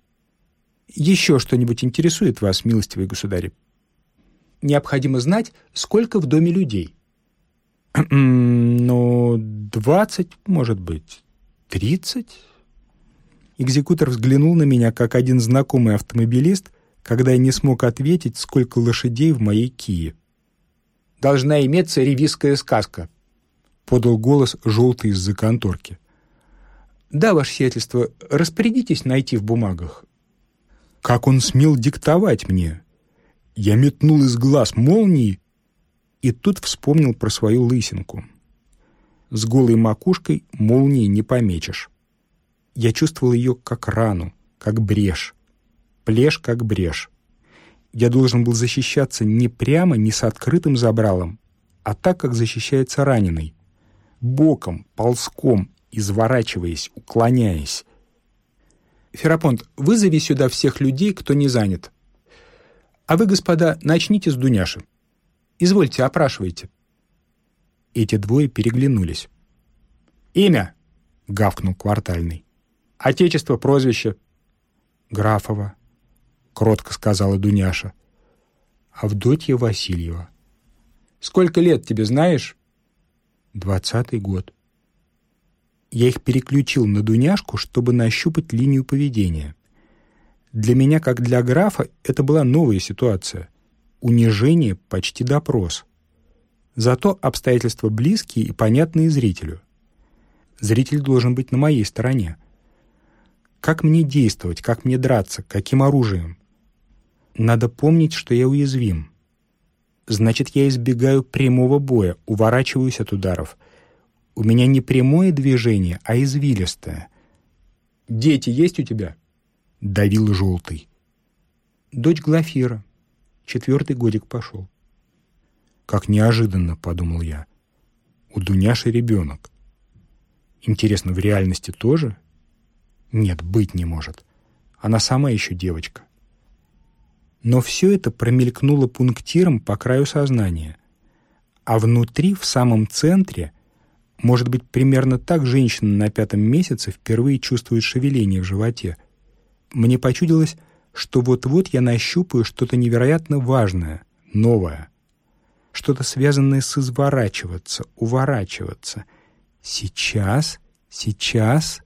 «Еще что-нибудь интересует вас, милостивый государь?» «Необходимо знать, сколько в доме людей». «Ну, двадцать, может быть, тридцать?» Экзекутор взглянул на меня, как один знакомый автомобилист, когда я не смог ответить, сколько лошадей в моей Кии. «Должна иметься ревизская сказка», — подал голос желтый из-за конторки. «Да, ваше сиятельство, распорядитесь найти в бумагах». Как он смел диктовать мне? Я метнул из глаз молнии и тут вспомнил про свою лысинку. С голой макушкой молнии не помечешь. Я чувствовал ее как рану, как брешь. Плешь как брешь. Я должен был защищаться не прямо, не с открытым забралом, а так, как защищается раненый. Боком, ползком, изворачиваясь, уклоняясь. «Ферапонт, вызови сюда всех людей, кто не занят. А вы, господа, начните с Дуняши. Извольте, опрашивайте». Эти двое переглянулись. «Имя?» — гавкнул квартальный. Отечество, прозвище?» «Графова», — кротко сказала Дуняша. «Авдотья Васильева». «Сколько лет тебе знаешь?» «Двадцатый год». Я их переключил на Дуняшку, чтобы нащупать линию поведения. Для меня, как для графа, это была новая ситуация. Унижение, почти допрос. Зато обстоятельства близкие и понятные зрителю. Зритель должен быть на моей стороне. Как мне действовать, как мне драться, каким оружием? Надо помнить, что я уязвим. Значит, я избегаю прямого боя, уворачиваюсь от ударов. У меня не прямое движение, а извилистое. «Дети есть у тебя?» — давил желтый. «Дочь Глафира. Четвертый годик пошел». «Как неожиданно», — подумал я. «У Дуняши ребенок. Интересно, в реальности тоже?» Нет, быть не может. Она сама еще девочка. Но все это промелькнуло пунктиром по краю сознания. А внутри, в самом центре, может быть, примерно так женщина на пятом месяце впервые чувствует шевеление в животе. Мне почудилось, что вот-вот я нащупаю что-то невероятно важное, новое. Что-то связанное с изворачиваться, уворачиваться. Сейчас, сейчас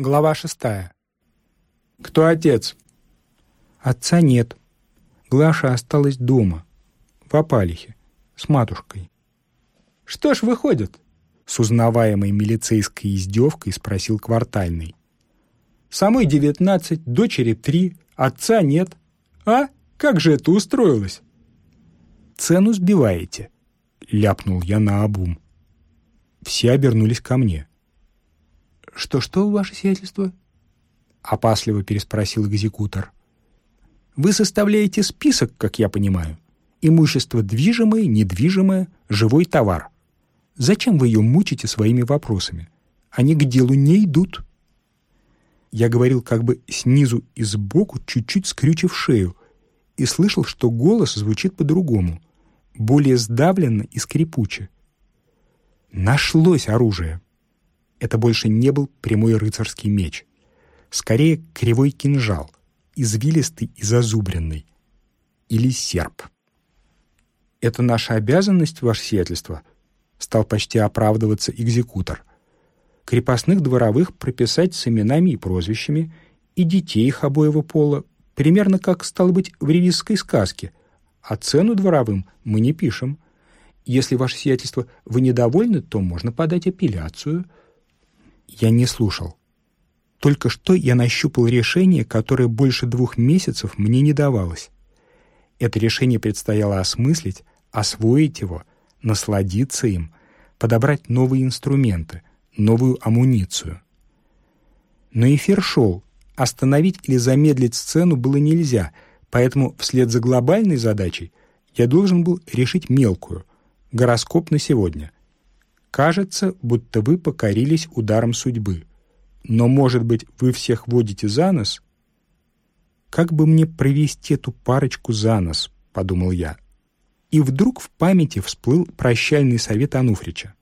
Глава шестая. «Кто отец?» «Отца нет. Глаша осталась дома, в Апалихе, с матушкой». «Что ж выходит?» С узнаваемой милицейской издевкой спросил квартальный. «Самой девятнадцать, дочери три, отца нет. А? Как же это устроилось?» «Цену сбиваете», — ляпнул я на обум. Все обернулись ко мне. «Что-что, ваше сиятельство?» — опасливо переспросил экзекутор. «Вы составляете список, как я понимаю. Имущество движимое, недвижимое, живой товар. Зачем вы ее мучите своими вопросами? Они к делу не идут». Я говорил как бы снизу и сбоку, чуть-чуть скрючив шею, и слышал, что голос звучит по-другому, более сдавленно и скрипуче. Нашлось оружие. Это больше не был прямой рыцарский меч. скорее кривой кинжал, извилистый и зазубренный, или серп. «Это наша обязанность, ваше сиятельство», — стал почти оправдываться экзекутор. «Крепостных дворовых прописать с именами и прозвищами, и детей их обоего пола, примерно как, стало быть, в ревизской сказке, а цену дворовым мы не пишем. Если, ваше сиятельство, вы недовольны, то можно подать апелляцию». Я не слушал. Только что я нащупал решение, которое больше двух месяцев мне не давалось. Это решение предстояло осмыслить, освоить его, насладиться им, подобрать новые инструменты, новую амуницию. Но эфир шел, остановить или замедлить сцену было нельзя, поэтому вслед за глобальной задачей я должен был решить мелкую — гороскоп на сегодня. Кажется, будто вы покорились ударом судьбы. Но, может быть, вы всех водите за нос? Как бы мне провести эту парочку за нос, — подумал я, и вдруг в памяти всплыл прощальный совет Ануфрича.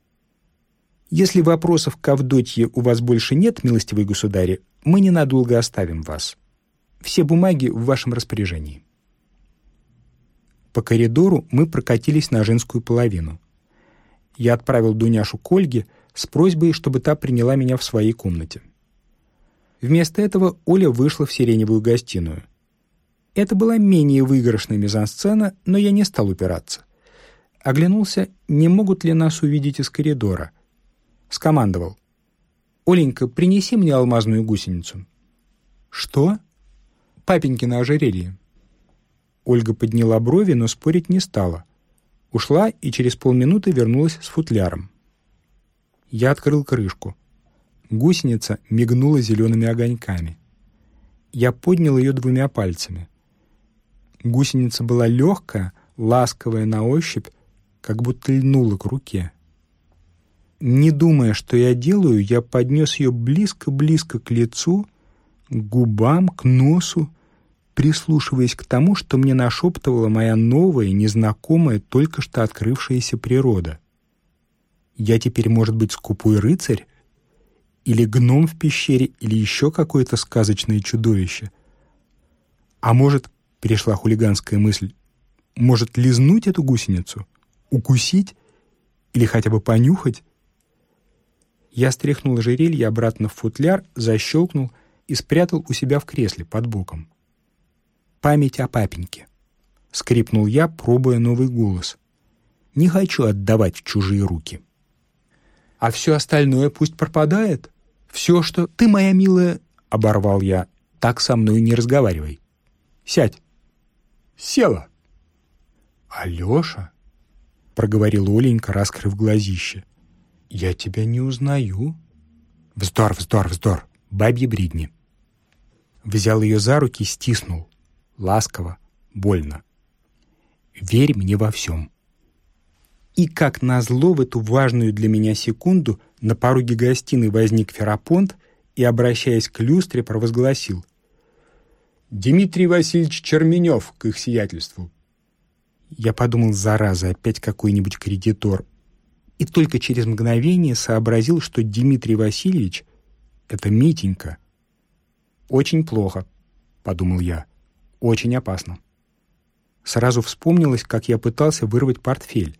«Если вопросов к Авдотье у вас больше нет, милостивый государи, мы ненадолго оставим вас. Все бумаги в вашем распоряжении». По коридору мы прокатились на женскую половину. Я отправил Дуняшу к Ольге с просьбой, чтобы та приняла меня в своей комнате. Вместо этого Оля вышла в сиреневую гостиную — это была менее выигрышная мизансцена, но я не стал упираться. Оглянулся, не могут ли нас увидеть из коридора. Скомандовал. «Оленька, принеси мне алмазную гусеницу». «Что?» «Папенькино ожерелье». Ольга подняла брови, но спорить не стала. Ушла и через полминуты вернулась с футляром. Я открыл крышку. Гусеница мигнула зелеными огоньками. Я поднял ее двумя пальцами. Гусеница была легкая, ласковая на ощупь, как будто льнула к руке. Не думая, что я делаю, я поднес ее близко-близко к лицу, к губам, к носу, прислушиваясь к тому, что мне нашептывала моя новая, незнакомая, только что открывшаяся природа. Я теперь, может быть, скупой рыцарь? Или гном в пещере, или еще какое-то сказочное чудовище? А может, перешла хулиганская мысль, может лизнуть эту гусеницу? Укусить? Или хотя бы понюхать? Я стряхнул ожерелье обратно в футляр, защелкнул и спрятал у себя в кресле под боком. «Память о папеньке», — скрипнул я, пробуя новый голос. «Не хочу отдавать в чужие руки». «А все остальное пусть пропадает. Все, что ты, моя милая...» — оборвал я. «Так со мной не разговаривай. Сядь» села. «Алеша?» — проговорил Оленька, раскрыв глазище. «Я тебя не узнаю». «Вздор, вздор, вздор! Бабьи бредни!» Взял ее за руки, стиснул. Ласково, больно. «Верь мне во всем». И как назло в эту важную для меня секунду на пороге гостиной возник Ферапонт и, обращаясь к люстре, провозгласил — Дмитрий Васильевич Черменев к их сиятельству. Я подумал, зараза, опять какой-нибудь кредитор. И только через мгновение сообразил, что Дмитрий Васильевич — это Митенька. «Очень плохо», — подумал я. «Очень опасно». Сразу вспомнилось, как я пытался вырвать портфель.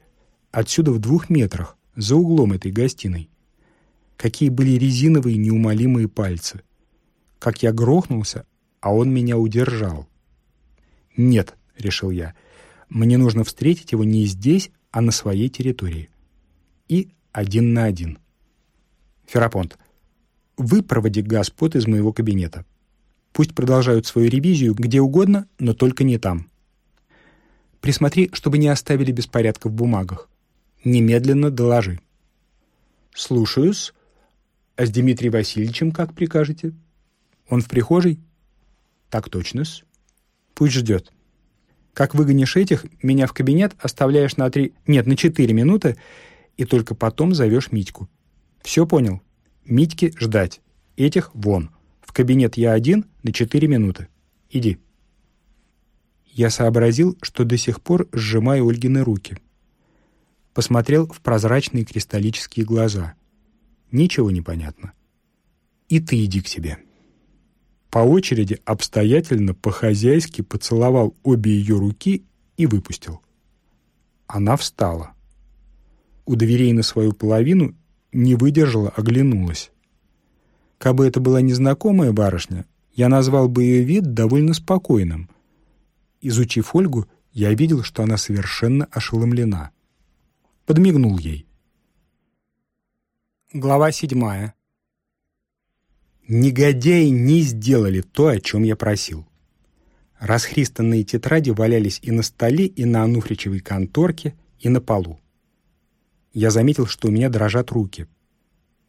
Отсюда в двух метрах, за углом этой гостиной. Какие были резиновые неумолимые пальцы. Как я грохнулся, а он меня удержал. «Нет», — решил я, — «мне нужно встретить его не здесь, а на своей территории». И один на один. «Ферапонт, вы проводи господ из моего кабинета. Пусть продолжают свою ревизию где угодно, но только не там. Присмотри, чтобы не оставили беспорядка в бумагах. Немедленно доложи». «Слушаюсь. А с Дмитрием Васильевичем как прикажете? Он в прихожей?» Так точно-с. Пусть ждет. Как выгонишь этих, меня в кабинет оставляешь на три... Нет, на четыре минуты, и только потом зовешь Митьку. Все понял? Митьке ждать. Этих вон. В кабинет я один на четыре минуты. Иди. Я сообразил, что до сих пор сжимаю Ольгины руки. Посмотрел в прозрачные кристаллические глаза. Ничего не понятно. И ты иди к себе. По очереди обстоятельно, по-хозяйски поцеловал обе ее руки и выпустил. Она встала. У дверей на свою половину не выдержала, оглянулась. Кабы это была незнакомая барышня, я назвал бы ее вид довольно спокойным. Изучив Ольгу, я видел, что она совершенно ошеломлена. Подмигнул ей. Глава седьмая. Негодяи не сделали то, о чем я просил. Расхристанные тетради валялись и на столе, и на ануфричевой конторке, и на полу. Я заметил, что у меня дрожат руки.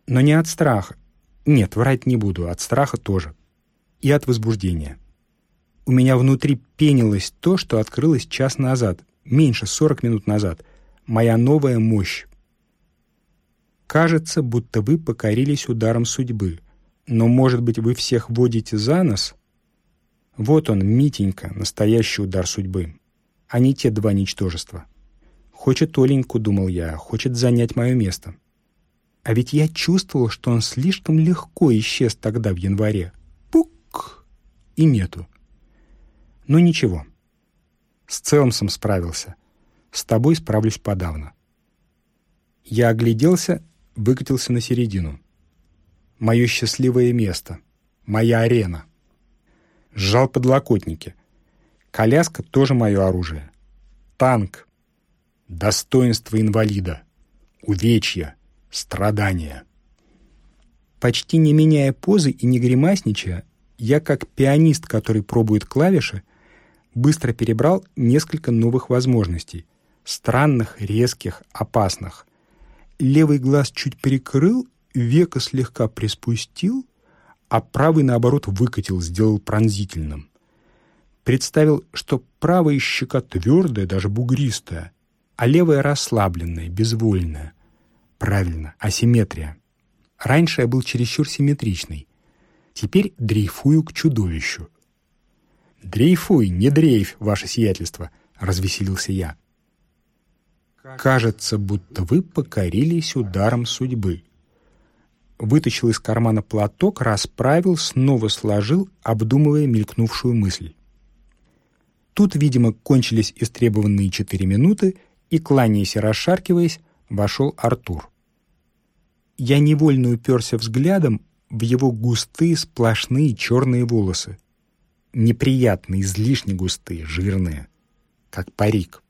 Но не от страха. Нет, врать не буду, от страха тоже. И от возбуждения. У меня внутри пенилось то, что открылось час назад, меньше 40 минут назад. Моя новая мощь. Кажется, будто вы покорились ударом судьбы — но, может быть, вы всех водите за нос? Вот он, Митенька, настоящий удар судьбы, а не те два ничтожества. Хочет Оленьку, думал я, хочет занять мое место. А ведь я чувствовал, что он слишком легко исчез тогда в январе. Пук! И нету. Ну ничего. С Целмсом справился. С тобой справлюсь подавно. Я огляделся, выкатился на середину мое счастливое место, моя арена. Сжал подлокотники. Коляска тоже мое оружие. Танк. Достоинство инвалида. Увечья. Страдания. Почти не меняя позы и не гримасничая, я, как пианист, который пробует клавиши, быстро перебрал несколько новых возможностей. Странных, резких, опасных. Левый глаз чуть прикрыл века слегка приспустил, а правый, наоборот, выкатил, сделал пронзительным. Представил, что правая щека твердая, даже бугристая, а левая расслабленная, безвольная. Правильно, асимметрия. Раньше я был чересчур симметричный. Теперь дрейфую к чудовищу. «Дрейфуй, не дрейф, ваше сиятельство», — развеселился я. «Кажется, будто вы покорились ударом судьбы», вытащил из кармана платок, расправил, снова сложил, обдумывая мелькнувшую мысль. Тут, видимо, кончились истребованные четыре минуты, и, кланяясь и расшаркиваясь, вошел Артур. Я невольно уперся взглядом в его густые, сплошные черные волосы. Неприятные, излишне густые, жирные, как парик.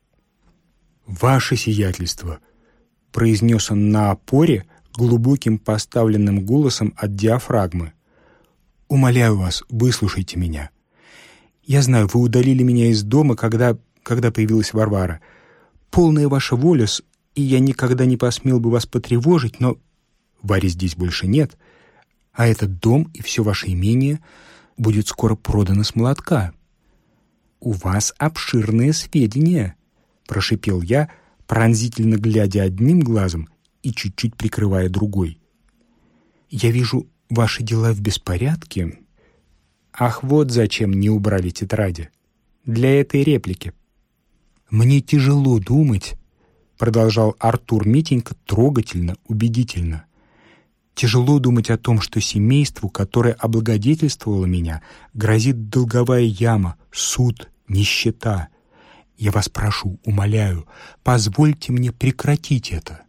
«Ваше сиятельство!» — произнес он на опоре, глубоким поставленным голосом от диафрагмы. «Умоляю вас, выслушайте меня. Я знаю, вы удалили меня из дома, когда, когда появилась Варвара. Полная ваша воля, и я никогда не посмел бы вас потревожить, но Вари здесь больше нет, а этот дом и все ваше имение будет скоро продано с молотка. У вас обширные сведения», — прошипел я, пронзительно глядя одним глазом и чуть-чуть прикрывая другой. «Я вижу, ваши дела в беспорядке». «Ах, вот зачем не убрали тетради. Для этой реплики». «Мне тяжело думать», — продолжал Артур Митенько трогательно, убедительно. «Тяжело думать о том, что семейству, которое облагодетельствовало меня, грозит долговая яма, суд, нищета. Я вас прошу, умоляю, позвольте мне прекратить это».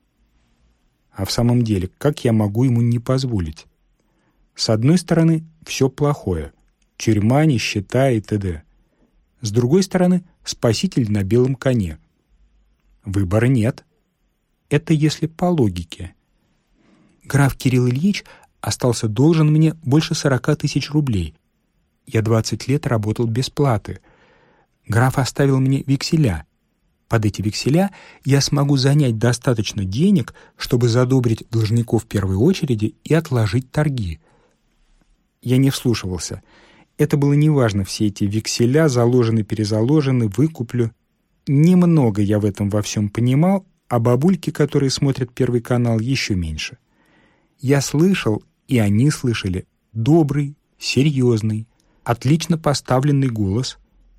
А в самом деле, как я могу ему не позволить? С одной стороны, все плохое. Тюрьма, нищета и т.д. С другой стороны, спаситель на белом коне. Выбора нет. Это если по логике. Граф Кирилл Ильич остался должен мне больше сорока тысяч рублей. Я двадцать лет работал без платы. Граф оставил мне векселя. Под эти векселя я смогу занять достаточно денег, чтобы задобрить должников в первой очереди и отложить торги. Я не вслушивался. Это было неважно, все эти векселя заложены, перезаложены, выкуплю. Немного я в этом во всем понимал, а бабульки, которые смотрят Первый канал, еще меньше. Я слышал, и они слышали, добрый, серьезный, отлично поставленный голос,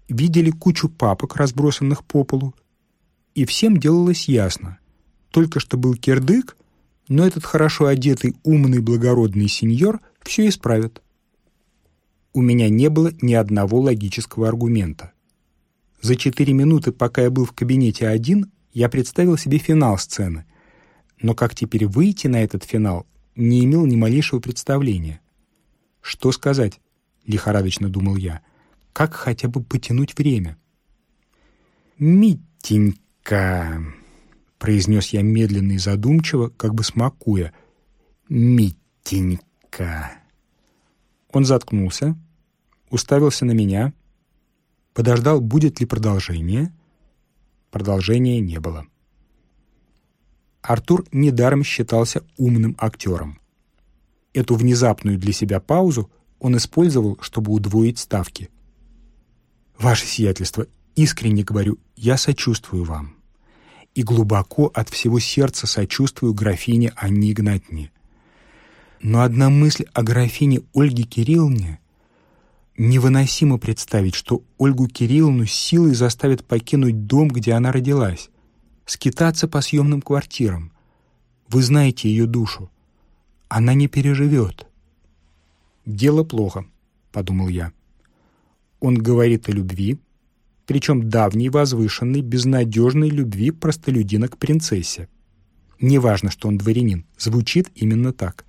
видели кучу папок, разбросанных по полу, и всем делалось ясно. Только что был кирдык, но этот хорошо одетый, умный, благородный сеньор все исправит. У меня не было ни одного логического аргумента. За четыре минуты, пока я был в кабинете один, я представил себе финал сцены. Но как теперь выйти на этот финал, не имел ни малейшего представления. Что сказать? Лихорадочно думал я. Как хотя бы потянуть время? «Митенька», — произнес я медленно и задумчиво, как бы смакуя. «Митенька». Он заткнулся, уставился на меня, подождал, будет ли продолжение. Продолжения не было. Артур недаром считался умным актером. Эту внезапную для себя паузу он использовал, чтобы удвоить ставки. «Ваше сиятельство, искренне говорю, я сочувствую вам. И глубоко от всего сердца сочувствую графине Анне Игнатьевне. Но одна мысль о графине Ольге Кирилловне невыносимо представить, что Ольгу Кирилловну силой заставят покинуть дом, где она родилась, скитаться по съемным квартирам. Вы знаете ее душу. Она не переживет. «Дело плохо», — подумал я. Он говорит о любви, причем давней, возвышенной, безнадежной любви простолюдина к принцессе. Неважно, что он дворянин, звучит именно так.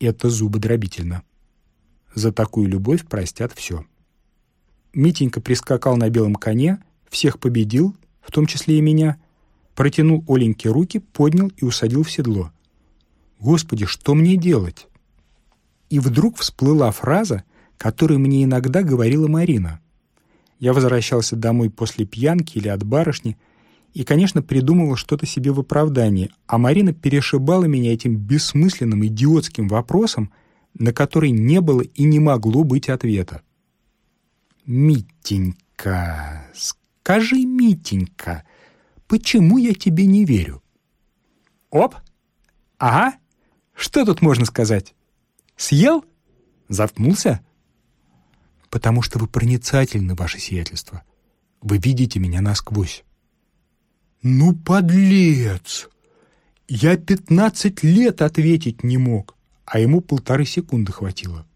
Это зубодробительно. За такую любовь простят все. Митенька прискакал на белом коне, всех победил, в том числе и меня, протянул Оленьке руки, поднял и усадил в седло. «Господи, что мне делать?» И вдруг всплыла фраза, которую мне иногда говорила Марина. Я возвращался домой после пьянки или от барышни и, конечно, придумывал что-то себе в оправдании, а Марина перешибала меня этим бессмысленным идиотским вопросом, на который не было и не могло быть ответа. «Митенька, скажи, Митенька, почему я тебе не верю?» «Оп! Ага! Что тут можно сказать? Съел? Заткнулся?» «Потому что вы проницательны, ваше сиятельство. Вы видите меня насквозь». «Ну, подлец! Я пятнадцать лет ответить не мог а ему полторы секунды хватило.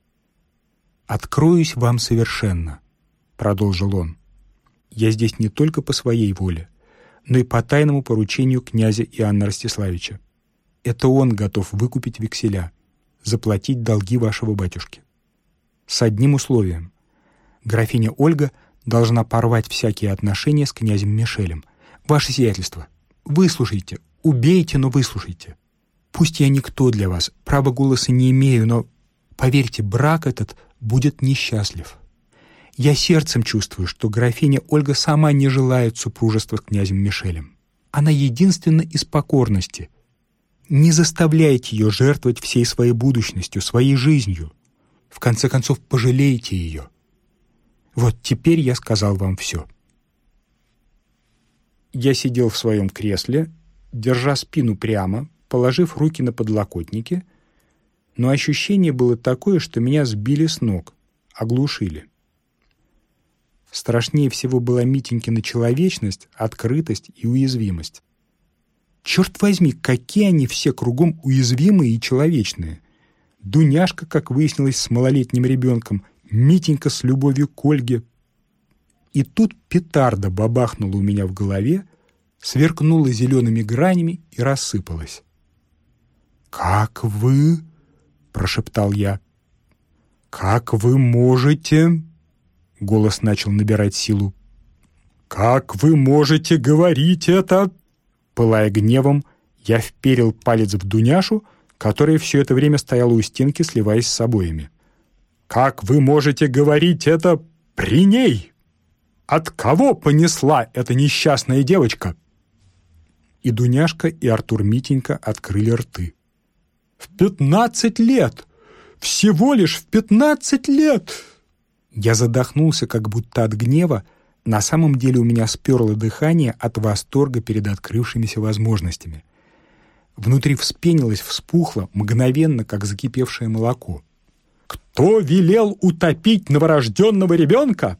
«Откроюсь вам совершенно», — продолжил он. «Я здесь не только по своей воле, но и по тайному поручению князя Иоанна Ростиславича. Это он готов выкупить векселя, заплатить долги вашего батюшки. С одним условием. Графиня Ольга должна порвать всякие отношения с князем Мишелем. Ваше сиятельство, выслушайте, убейте, но выслушайте. Пусть я никто для вас, права голоса не имею, но, поверьте, брак этот будет несчастлив. Я сердцем чувствую, что графиня Ольга сама не желает супружества с князем Мишелем. Она единственна из покорности. Не заставляйте ее жертвовать всей своей будущностью, своей жизнью. В конце концов, пожалейте ее. Вот теперь я сказал вам все. Я сидел в своем кресле, держа спину прямо, положив руки на подлокотники, но ощущение было такое, что меня сбили с ног, оглушили. Страшнее всего была Митенькина человечность, открытость и уязвимость. Черт возьми, какие они все кругом уязвимые и человечные. Дуняшка, как выяснилось, с малолетним ребенком, Митенька с любовью к Ольге. И тут петарда бабахнула у меня в голове, сверкнула зелеными гранями и рассыпалась. «Как вы?» — прошептал я. «Как вы можете?» — голос начал набирать силу. «Как вы можете говорить это?» Пылая гневом, я вперил палец в Дуняшу, которая все это время стояла у стенки, сливаясь с обоями. «Как вы можете говорить это при ней? От кого понесла эта несчастная девочка?» И Дуняшка, и Артур Митенька открыли рты. В пятнадцать лет! Всего лишь в пятнадцать лет!» Я задохнулся, как будто от гнева. На самом деле у меня сперло дыхание от восторга перед открывшимися возможностями. Внутри вспенилось, вспухло, мгновенно, как закипевшее молоко. «Кто велел утопить новорожденного ребенка?»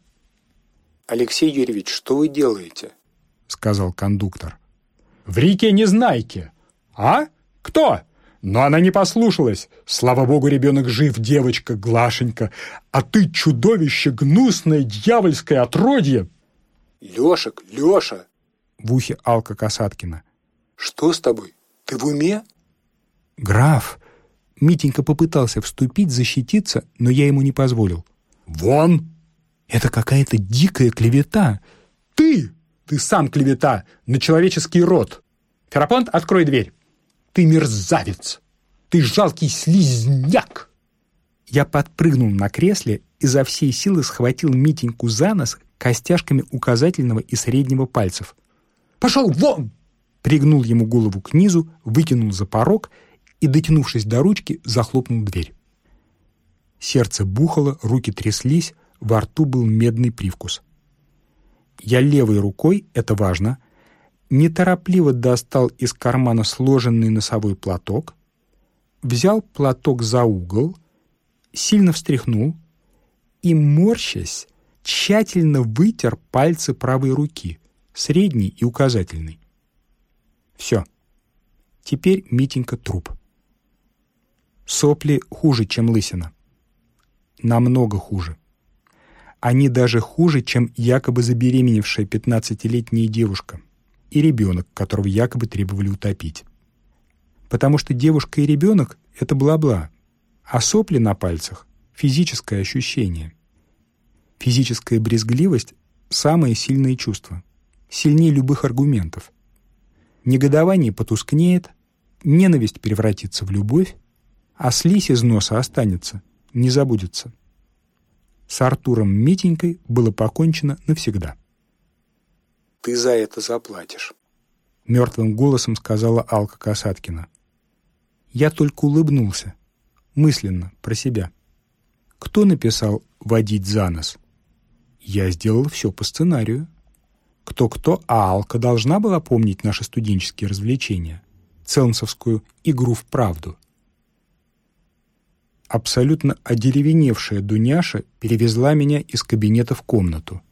«Алексей Юрьевич, что вы делаете?» — сказал кондуктор. «В реке Незнайке. А? Кто? Но она не послушалась. Слава богу, ребенок жив, девочка, Глашенька. А ты чудовище, гнусное, дьявольское отродье!» «Лешек, Леша!» В ухе Алка Касаткина. «Что с тобой? Ты в уме?» «Граф!» Митенька попытался вступить, защититься, но я ему не позволил. «Вон!» «Это какая-то дикая клевета!» «Ты! Ты сам клевета на человеческий род!» «Ферапонт, открой дверь!» «Ты мерзавец! Ты жалкий слизняк!» Я подпрыгнул на кресле и за всей силы схватил Митеньку за нос костяшками указательного и среднего пальцев. «Пошел вон!» Пригнул ему голову к низу, выкинул за порог и, дотянувшись до ручки, захлопнул дверь. Сердце бухало, руки тряслись, во рту был медный привкус. Я левой рукой, это важно, неторопливо достал из кармана сложенный носовой платок, взял платок за угол, сильно встряхнул и, морщась, тщательно вытер пальцы правой руки, средний и указательный. Все. Теперь Митенька труп. Сопли хуже, чем лысина. Намного хуже. Они даже хуже, чем якобы забеременевшая 15-летняя девушка и ребенок, которого якобы требовали утопить. Потому что девушка и ребенок — это бла-бла, а сопли на пальцах — физическое ощущение. Физическая брезгливость — самое сильное чувство, сильнее любых аргументов. Негодование потускнеет, ненависть превратится в любовь, а слизь из носа останется, не забудется с Артуром Митенькой было покончено навсегда. «Ты за это заплатишь», — мертвым голосом сказала Алка Касаткина. Я только улыбнулся, мысленно, про себя. Кто написал «водить за нос»? Я сделал все по сценарию. Кто-кто, а Алка должна была помнить наши студенческие развлечения, целнцевскую игру в правду абсолютно одеревеневшая Дуняша перевезла меня из кабинета в комнату.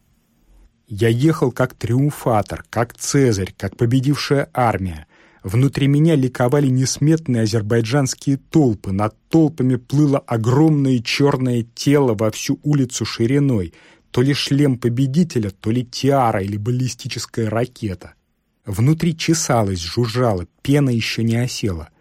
Я ехал как триумфатор, как Цезарь, как победившая армия. Внутри меня ликовали несметные азербайджанские толпы. Над толпами плыло огромное черное тело во всю улицу шириной. То ли шлем победителя, то ли тиара или баллистическая ракета. Внутри чесалось, жужжало, пена еще не осела —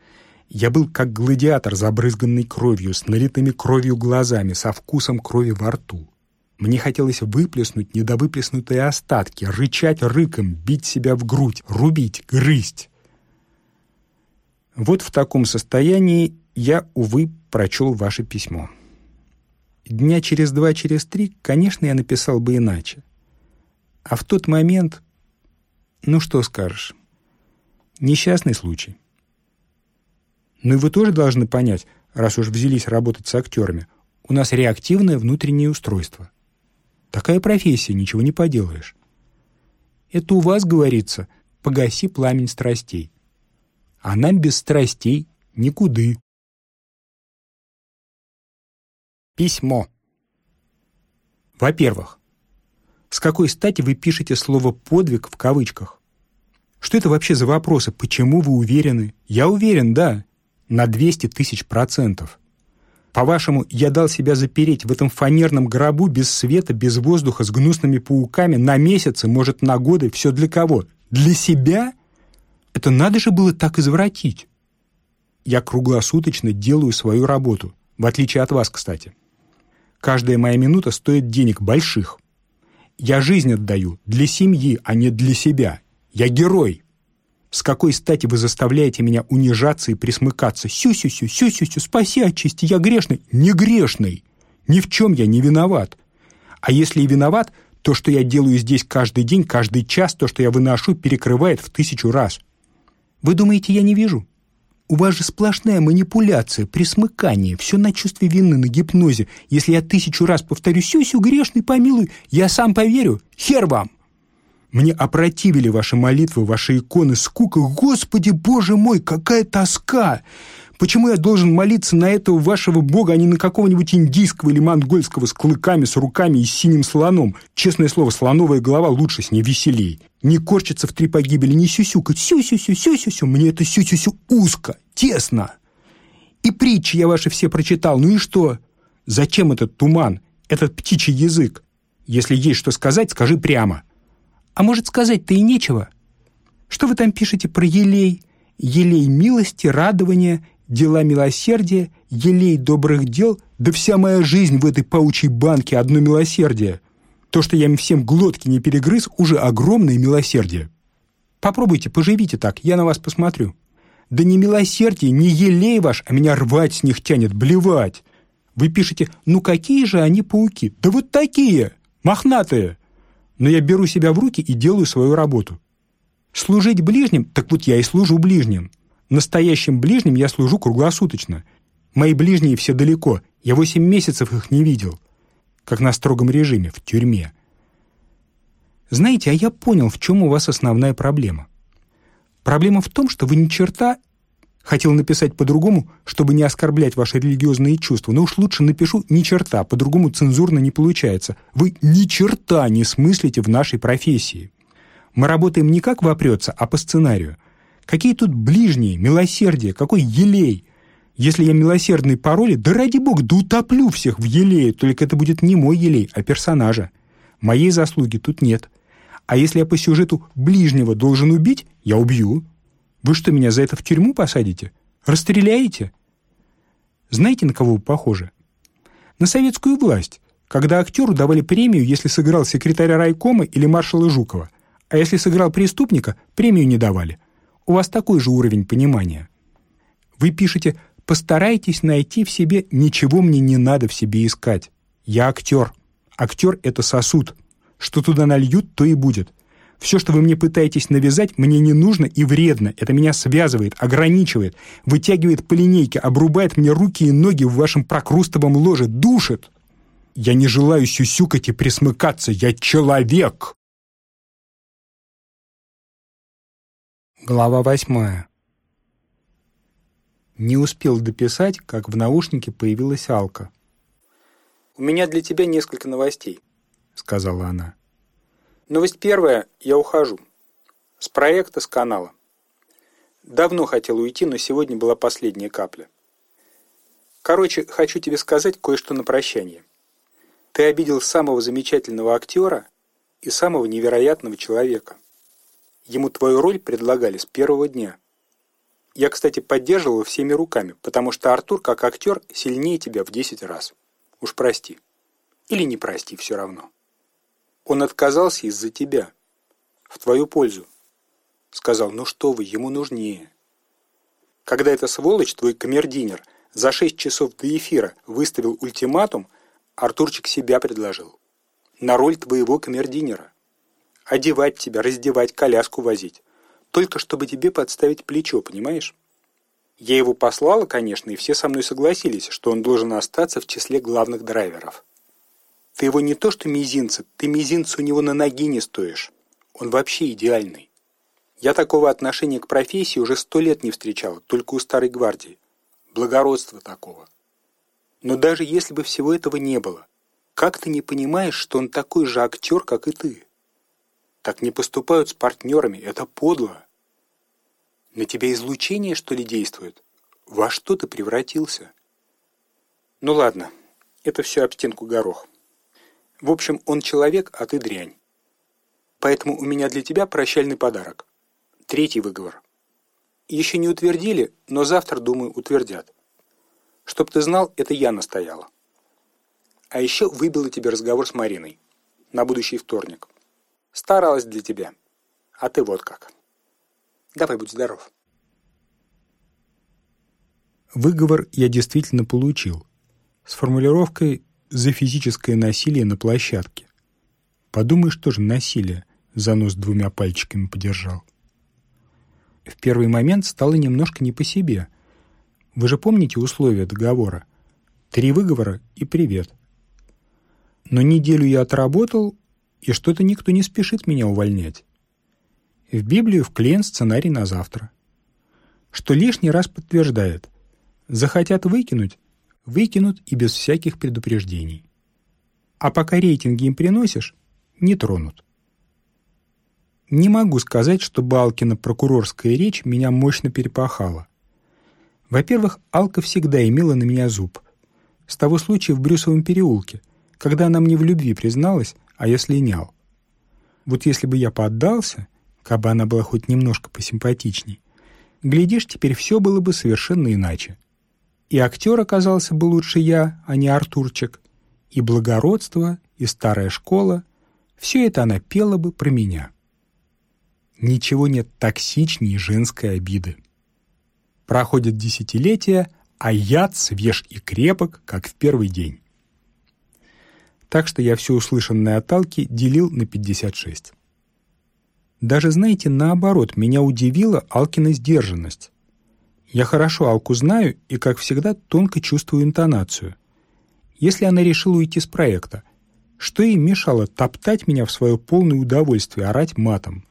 я был как гладиатор, забрызганный кровью, с налитыми кровью глазами, со вкусом крови во рту. Мне хотелось выплеснуть недовыплеснутые остатки, рычать рыком, бить себя в грудь, рубить, грызть. Вот в таком состоянии я, увы, прочел ваше письмо. Дня через два, через три, конечно, я написал бы иначе. А в тот момент, ну что скажешь, несчастный случай. Ну и вы тоже должны понять, раз уж взялись работать с актерами, у нас реактивное внутреннее устройство. Такая профессия, ничего не поделаешь. Это у вас говорится «погаси пламень страстей». А нам без страстей никуды. Письмо. Во-первых, с какой стати вы пишете слово «подвиг» в кавычках? Что это вообще за вопросы? Почему вы уверены? Я уверен, да на 200 тысяч процентов. По-вашему, я дал себя запереть в этом фанерном гробу без света, без воздуха, с гнусными пауками на месяцы, может, на годы, все для кого? Для себя? Это надо же было так извратить. Я круглосуточно делаю свою работу, в отличие от вас, кстати. Каждая моя минута стоит денег больших. Я жизнь отдаю для семьи, а не для себя. Я герой. С какой стати вы заставляете меня унижаться и присмыкаться? Сю-сю-сю, сю-сю-сю, спаси отчасти, я грешный. Не грешный. Ни в чем я не виноват. А если и виноват, то, что я делаю здесь каждый день, каждый час, то, что я выношу, перекрывает в тысячу раз. Вы думаете, я не вижу? У вас же сплошная манипуляция, присмыкание, все на чувстве вины, на гипнозе. Если я тысячу раз повторю «Сюсю, грешный, помилуй», я сам поверю. Хер вам! Мне опротивили ваши молитвы, ваши иконы, скука. Господи, Боже мой, какая тоска! Почему я должен молиться на этого вашего бога, а не на какого-нибудь индийского или монгольского с клыками, с руками и с синим слоном? Честное слово, слоновая голова лучше с ней веселей. Не корчиться в три погибели, не сюсюкать. Сю-сю-сю, сю-сю-сю. Мне это сю-сю-сю узко, тесно. И притчи я ваши все прочитал. Ну и что? Зачем этот туман, этот птичий язык? Если есть что сказать, скажи прямо. А может, сказать-то и нечего? Что вы там пишете про елей? Елей милости, радования, дела милосердия, елей добрых дел, да вся моя жизнь в этой паучьей банке одно милосердие. То, что я им всем глотки не перегрыз, уже огромное милосердие. Попробуйте, поживите так, я на вас посмотрю. Да не милосердие, не елей ваш, а меня рвать с них тянет, блевать. Вы пишете, ну какие же они пауки? Да вот такие, мохнатые. Но я беру себя в руки и делаю свою работу. Служить ближним, так вот я и служу ближним. Настоящим ближним я служу круглосуточно. Мои ближние все далеко, я восемь месяцев их не видел. Как на строгом режиме, в тюрьме. Знаете, а я понял, в чем у вас основная проблема. Проблема в том, что вы ни черта... Хотел написать по-другому, чтобы не оскорблять ваши религиозные чувства, но уж лучше напишу «ни черта», по-другому цензурно не получается. Вы ни черта не смыслите в нашей профессии. Мы работаем не как вопрется, а по сценарию. Какие тут ближние, милосердие, какой елей? Если я милосердный по роли, да ради бога, да утоплю всех в елее, только это будет не мой елей, а персонажа. Моей заслуги тут нет. А если я по сюжету ближнего должен убить, я убью. Вы что, меня за это в тюрьму посадите? Расстреляете? Знаете, на кого вы похожи? На советскую власть, когда актеру давали премию, если сыграл секретаря райкома или маршала Жукова, а если сыграл преступника, премию не давали. У вас такой же уровень понимания. Вы пишете «постарайтесь найти в себе, ничего мне не надо в себе искать. Я актер. Актер — это сосуд. Что туда нальют, то и будет. Все, что вы мне пытаетесь навязать, мне не нужно и вредно. Это меня связывает, ограничивает, вытягивает по линейке, обрубает мне руки и ноги в вашем прокрустовом ложе, душит. Я не желаю сюсюкать и присмыкаться. Я человек. Глава восьмая. Не успел дописать, как в наушнике появилась Алка. «У меня для тебя несколько новостей», — сказала она. Новость первая. Я ухожу. С проекта, с канала. Давно хотел уйти, но сегодня была последняя капля. Короче, хочу тебе сказать кое-что на прощание. Ты обидел самого замечательного актера и самого невероятного человека. Ему твою роль предлагали с первого дня. Я, кстати, поддерживал всеми руками, потому что Артур, как актер, сильнее тебя в 10 раз. Уж прости. Или не прости, все равно. Он отказался из-за тебя. В твою пользу. Сказал, ну что вы, ему нужнее. Когда эта сволочь, твой камердинер, за шесть часов до эфира выставил ультиматум, Артурчик себя предложил. На роль твоего камердинера. Одевать тебя, раздевать, коляску возить. Только чтобы тебе подставить плечо, понимаешь? Я его послала, конечно, и все со мной согласились, что он должен остаться в числе главных драйверов. Ты его не то что мизинца, ты мизинца у него на ноги не стоишь. Он вообще идеальный. Я такого отношения к профессии уже сто лет не встречал, только у старой гвардии. Благородства такого. Но даже если бы всего этого не было, как ты не понимаешь, что он такой же актер, как и ты? Так не поступают с партнерами, это подло. На тебя излучение, что ли, действует? Во что ты превратился? Ну ладно, это все об стенку горох. В общем, он человек, а ты дрянь. Поэтому у меня для тебя прощальный подарок. Третий выговор. Еще не утвердили, но завтра, думаю, утвердят. Чтоб ты знал, это я настояла. А еще выбила тебе разговор с Мариной. На будущий вторник. Старалась для тебя. А ты вот как. Давай, будь здоров. Выговор я действительно получил. С формулировкой за физическое насилие на площадке. Подумаешь, тоже насилие, занос двумя пальчиками подержал. В первый момент стало немножко не по себе. Вы же помните условия договора? Три выговора и привет. Но неделю я отработал, и что-то никто не спешит меня увольнять. В Библию вклеен сценарий на завтра. Что лишний раз подтверждает. Захотят выкинуть, выкинут и без всяких предупреждений. А пока рейтинги им приносишь, не тронут. Не могу сказать, что Балкина прокурорская речь меня мощно перепахала. Во-первых, Алка всегда имела на меня зуб. С того случая в Брюсовом переулке, когда она мне в любви призналась, а я слинял. Вот если бы я поддался, кабы она была хоть немножко посимпатичней, глядишь, теперь все было бы совершенно иначе. И актер оказался бы лучше я, а не Артурчик, и благородство, и старая школа — все это она пела бы про меня. Ничего нет токсичнее женской обиды. Проходят десятилетия, а яд свеж и крепок, как в первый день. Так что я все услышанное от Алки делил на 56. Даже, знаете, наоборот, меня удивила Алкина сдержанность. Я хорошо Алку знаю и, как всегда, тонко чувствую интонацию. Если она решила уйти с проекта, что ей мешало топтать меня в свое полное удовольствие, орать матом?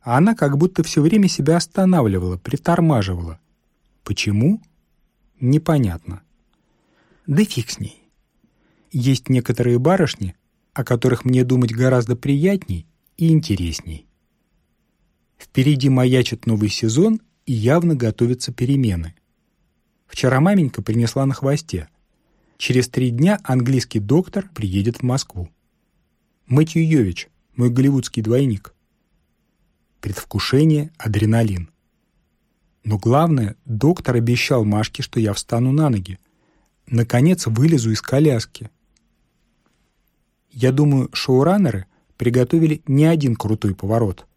А она как будто все время себя останавливала, притормаживала. Почему? Непонятно. Да фиг с ней. Есть некоторые барышни, о которых мне думать гораздо приятней и интересней. Впереди маячит новый сезон и явно готовятся перемены. Вчера маменька принесла на хвосте. Через три дня английский доктор приедет в Москву. Мэтью Йович, мой голливудский двойник. Предвкушение, адреналин. Но главное, доктор обещал Машке, что я встану на ноги. Наконец вылезу из коляски. Я думаю, шоураннеры приготовили не один крутой поворот —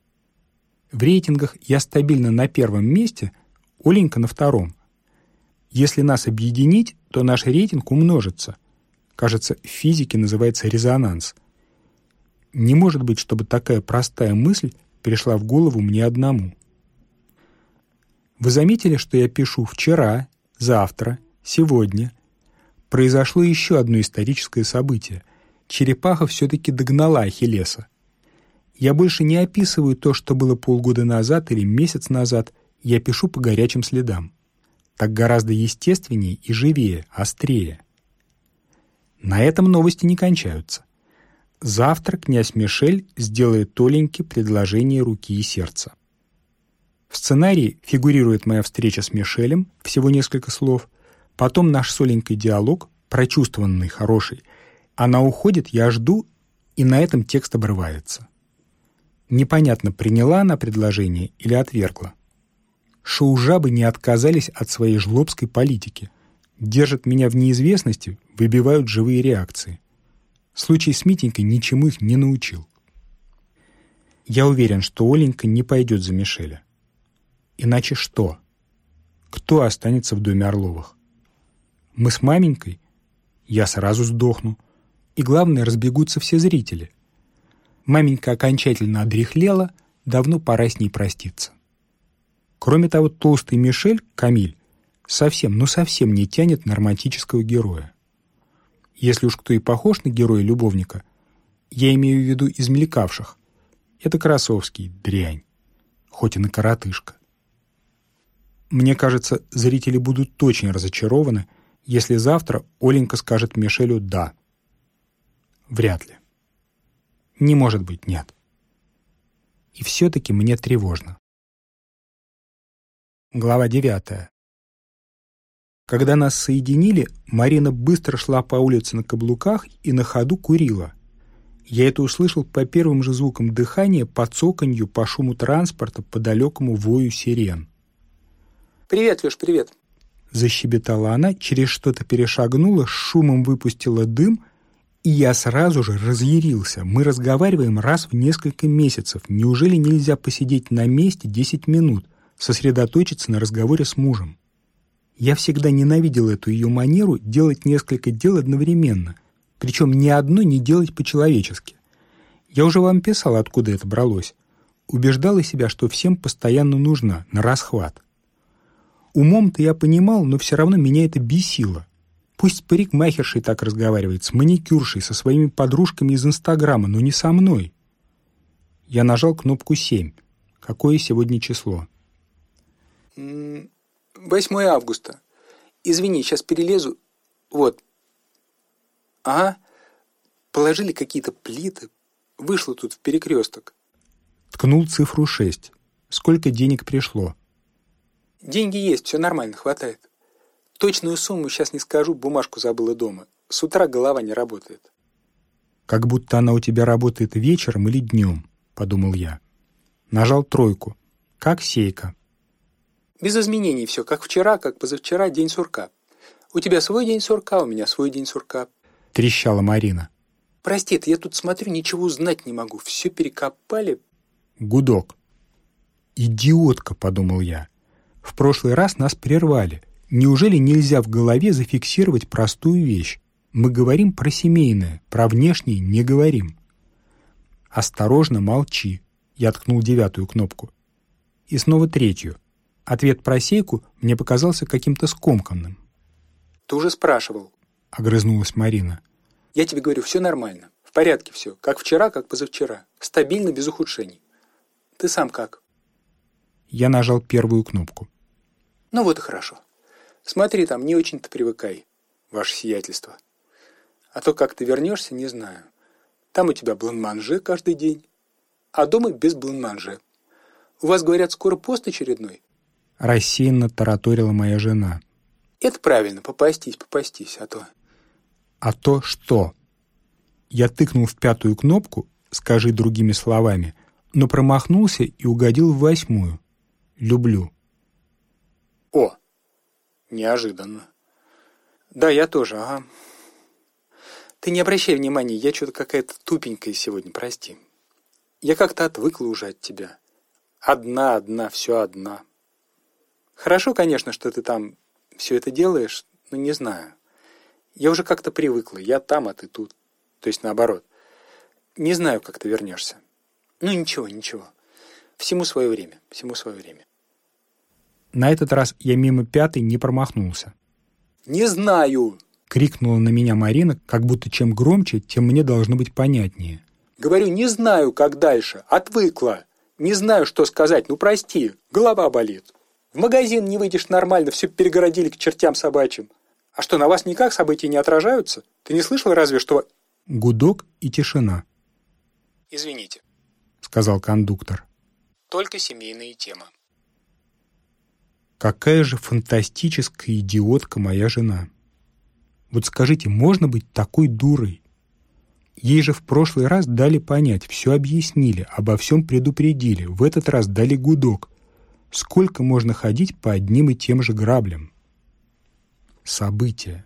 в рейтингах я стабильно на первом месте, Оленька на втором. Если нас объединить, то наш рейтинг умножится. Кажется, в физике называется резонанс. Не может быть, чтобы такая простая мысль пришла в голову мне одному. Вы заметили, что я пишу «вчера», «завтра», «сегодня»? Произошло еще одно историческое событие. Черепаха все-таки догнала Ахиллеса. Я больше не описываю то, что было полгода назад или месяц назад, я пишу по горячим следам. Так гораздо естественнее и живее, острее. На этом новости не кончаются. Завтра князь Мишель сделает Толеньке предложение руки и сердца. В сценарии фигурирует моя встреча с Мишелем, всего несколько слов, потом наш с Оленькой диалог, прочувствованный, хороший. Она уходит, я жду, и на этом текст обрывается. Непонятно, приняла она предложение или отвергла. Шоу-жабы не отказались от своей жлобской политики. Держат меня в неизвестности, выбивают живые реакции. Случай с Митенькой ничему их не научил. Я уверен, что Оленька не пойдет за Мишеля. Иначе что? Кто останется в доме Орловых? Мы с маменькой? Я сразу сдохну. И главное, разбегутся все зрители. Маменька окончательно одряхлела, давно пора с ней проститься. Кроме того, толстый Мишель, Камиль, совсем, ну совсем не тянет на романтического героя. Если уж кто и похож на героя-любовника, я имею в виду из мелькавших. Это Красовский, дрянь, хоть и на коротышка. Мне кажется, зрители будут очень разочарованы, если завтра Оленька скажет Мишелю «да». Вряд ли. Не может быть нет. И все-таки мне тревожно. Глава 9. Когда нас соединили, Марина быстро шла по улице на каблуках и на ходу курила. Я это услышал по первым же звукам дыхания, по цоканью, по шуму транспорта, по далекому вою сирен. «Привет, Леш, привет!» Защебетала она, через что-то перешагнула, с шумом выпустила дым — и я сразу же разъярился. Мы разговариваем раз в несколько месяцев. Неужели нельзя посидеть на месте 10 минут, сосредоточиться на разговоре с мужем? Я всегда ненавидел эту ее манеру делать несколько дел одновременно, причем ни одно не делать по-человечески. Я уже вам писал, откуда это бралось. Убеждала себя, что всем постоянно нужна, на расхват. Умом-то я понимал, но все равно меня это бесило. Пусть парикмахершей так разговаривает, с маникюршей, со своими подружками из Инстаграма, но не со мной. Я нажал кнопку «Семь». Какое сегодня число? 8 августа. Извини, сейчас перелезу. Вот. Ага. Положили какие-то плиты. Вышло тут в перекресток. Ткнул цифру 6. Сколько денег пришло? Деньги есть, все нормально, хватает. Точную сумму сейчас не скажу, бумажку забыла дома. С утра голова не работает. «Как будто она у тебя работает вечером или днем», — подумал я. Нажал тройку. Как сейка. Без изменений все, как вчера, как позавчера, день сурка. У тебя свой день сурка, у меня свой день сурка. Трещала Марина. Прости, я тут смотрю, ничего узнать не могу. Все перекопали. Гудок. «Идиотка», — подумал я. «В прошлый раз нас прервали. Неужели нельзя в голове зафиксировать простую вещь? Мы говорим про семейное, про внешнее не говорим». «Осторожно, молчи», — я ткнул девятую кнопку. И снова третью. Ответ про сейку мне показался каким-то скомканным. «Ты уже спрашивал», — огрызнулась Марина. «Я тебе говорю, все нормально. В порядке все. Как вчера, как позавчера. Стабильно, без ухудшений. Ты сам как?» Я нажал первую кнопку. «Ну вот и хорошо. Смотри, там не очень-то привыкай, ваше сиятельство. А то как ты вернешься, не знаю. Там у тебя бланманже каждый день, а дома без бланманже. У вас, говорят, скоро пост очередной?» Рассеянно тараторила моя жена. «Это правильно, попастись, попастись, а то...» «А то что?» Я тыкнул в пятую кнопку, скажи другими словами, но промахнулся и угодил в восьмую. Люблю. Неожиданно. Да, я тоже, ага. Ты не обращай внимания, я что-то какая-то тупенькая сегодня, прости. Я как-то отвыкла уже от тебя. Одна, одна, все одна. Хорошо, конечно, что ты там все это делаешь, но не знаю. Я уже как-то привыкла. Я там, а ты тут. То есть наоборот. Не знаю, как ты вернешься. Ну ничего, ничего. Всему свое время, всему свое время. На этот раз я мимо пятой не промахнулся. «Не знаю!» — крикнула на меня Марина, как будто чем громче, тем мне должно быть понятнее. «Говорю, не знаю, как дальше. Отвыкла. Не знаю, что сказать. Ну, прости. Голова болит. В магазин не выйдешь нормально, все перегородили к чертям собачьим. А что, на вас никак события не отражаются? Ты не слышал разве, что...» Гудок и тишина. «Извините», — сказал кондуктор. Только семейные темы. Какая же фантастическая идиотка моя жена. Вот скажите, можно быть такой дурой? Ей же в прошлый раз дали понять, все объяснили, обо всем предупредили, в этот раз дали гудок. Сколько можно ходить по одним и тем же граблям? События.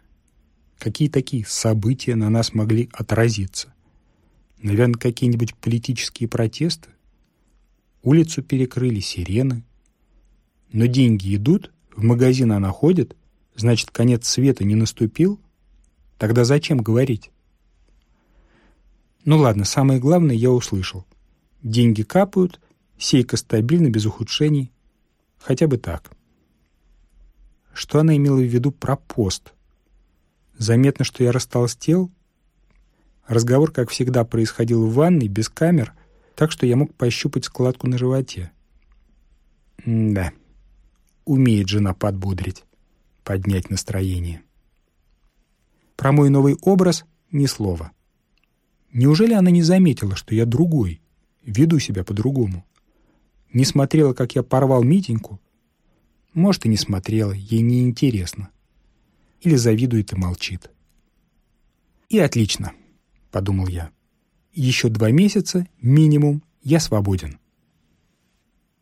Какие такие события на нас могли отразиться? Наверное, какие-нибудь политические протесты? Улицу перекрыли сирены. Но деньги идут, в магазин она ходит, значит, конец света не наступил? Тогда зачем говорить? Ну ладно, самое главное я услышал. Деньги капают, сейка стабильна, без ухудшений. Хотя бы так. Что она имела в виду про пост? Заметно, что я растолстел? Разговор, как всегда, происходил в ванной, без камер, так что я мог пощупать складку на животе. М да, умеет жена подбодрить, поднять настроение. Про мой новый образ ни слова. Неужели она не заметила, что я другой, веду себя по-другому? Не смотрела, как я порвал Митеньку? Может, и не смотрела, ей не интересно. Или завидует и молчит. И отлично, подумал я. Еще два месяца, минимум, я свободен.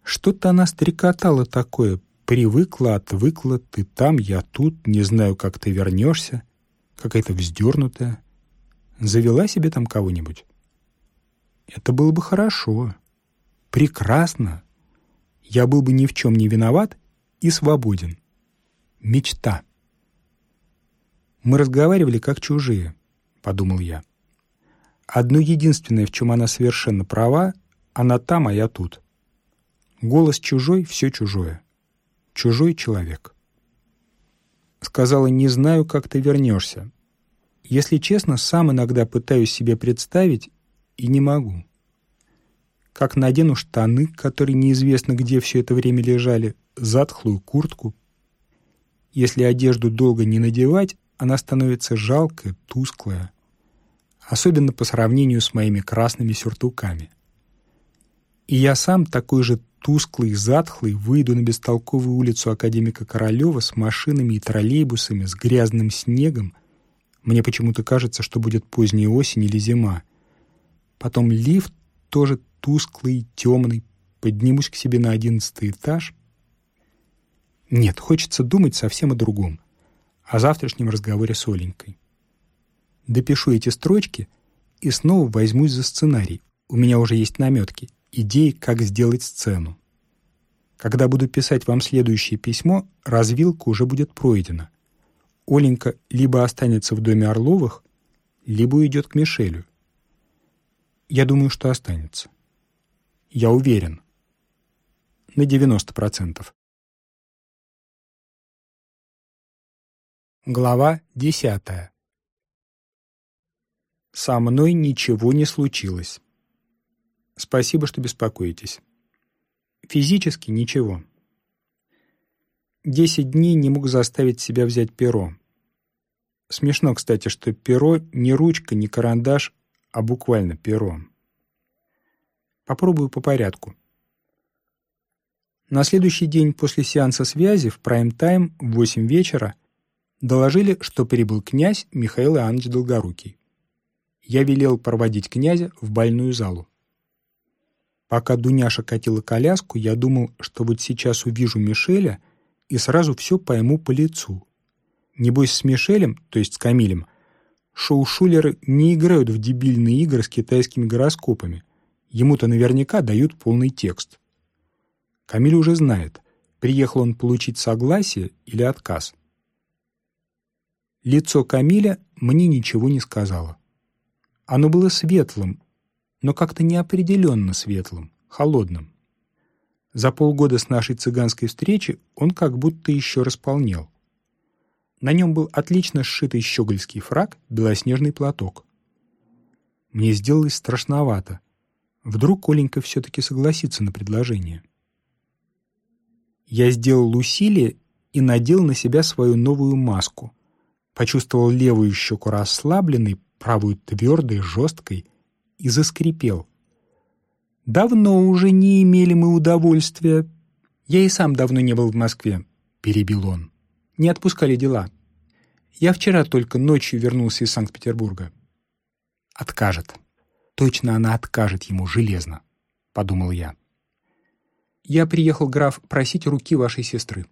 Что-то она стрекотала такое, привыкла, отвыкла, ты там, я тут, не знаю, как ты вернешься, какая-то вздернутая. Завела себе там кого-нибудь? Это было бы хорошо, прекрасно. Я был бы ни в чем не виноват и свободен. Мечта. Мы разговаривали как чужие, подумал я. Одно единственное, в чем она совершенно права, она там, а я тут. Голос чужой — все чужое. Чужой человек. Сказала, не знаю, как ты вернешься. Если честно, сам иногда пытаюсь себе представить и не могу. Как надену штаны, которые неизвестно где все это время лежали, затхлую куртку. Если одежду долго не надевать, она становится жалкая, тусклая особенно по сравнению с моими красными сюртуками. И я сам такой же тусклый, затхлый, выйду на бестолковую улицу Академика Королева с машинами и троллейбусами, с грязным снегом. Мне почему-то кажется, что будет поздняя осень или зима. Потом лифт тоже тусклый, темный. Поднимусь к себе на одиннадцатый этаж. Нет, хочется думать совсем о другом. О завтрашнем разговоре с Оленькой. Допишу эти строчки и снова возьмусь за сценарий. У меня уже есть наметки идеи, как сделать сцену. Когда буду писать вам следующее письмо, развилка уже будет пройдена. Оленька либо останется в доме Орловых, либо уйдет к Мишелю. Я думаю, что останется. Я уверен. На 90%. Глава 10. Со мной ничего не случилось. Спасибо, что беспокоитесь. Физически ничего. Десять дней не мог заставить себя взять перо. Смешно, кстати, что перо не ручка, не карандаш, а буквально перо. Попробую по порядку. На следующий день после сеанса связи в прайм-тайм в 8 вечера доложили, что прибыл князь Михаил Иоаннович Долгорукий. Я велел проводить князя в больную залу. Пока Дуняша катила коляску, я думал, что вот сейчас увижу Мишеля и сразу все пойму по лицу. Небось, с Мишелем, то есть с Камилем, шоу-шулеры не играют в дебильные игры с китайскими гороскопами. Ему-то наверняка дают полный текст. Камиль уже знает, приехал он получить согласие или отказ. Лицо Камиля мне ничего не сказала. Оно было светлым, но как-то неопределенно светлым, холодным. За полгода с нашей цыганской встречи он как будто еще располнел. На нем был отлично сшитый щегольский фраг, белоснежный платок. Мне сделалось страшновато. Вдруг Оленька все-таки согласится на предложение. Я сделал усилие и надел на себя свою новую маску. Почувствовал левую щеку расслабленной, правую твердой, жесткой — и заскрипел. «Давно уже не имели мы удовольствия. Я и сам давно не был в Москве», — перебил он. «Не отпускали дела. Я вчера только ночью вернулся из Санкт-Петербурга». «Откажет. Точно она откажет ему железно», — подумал я. «Я приехал, граф, просить руки вашей сестры».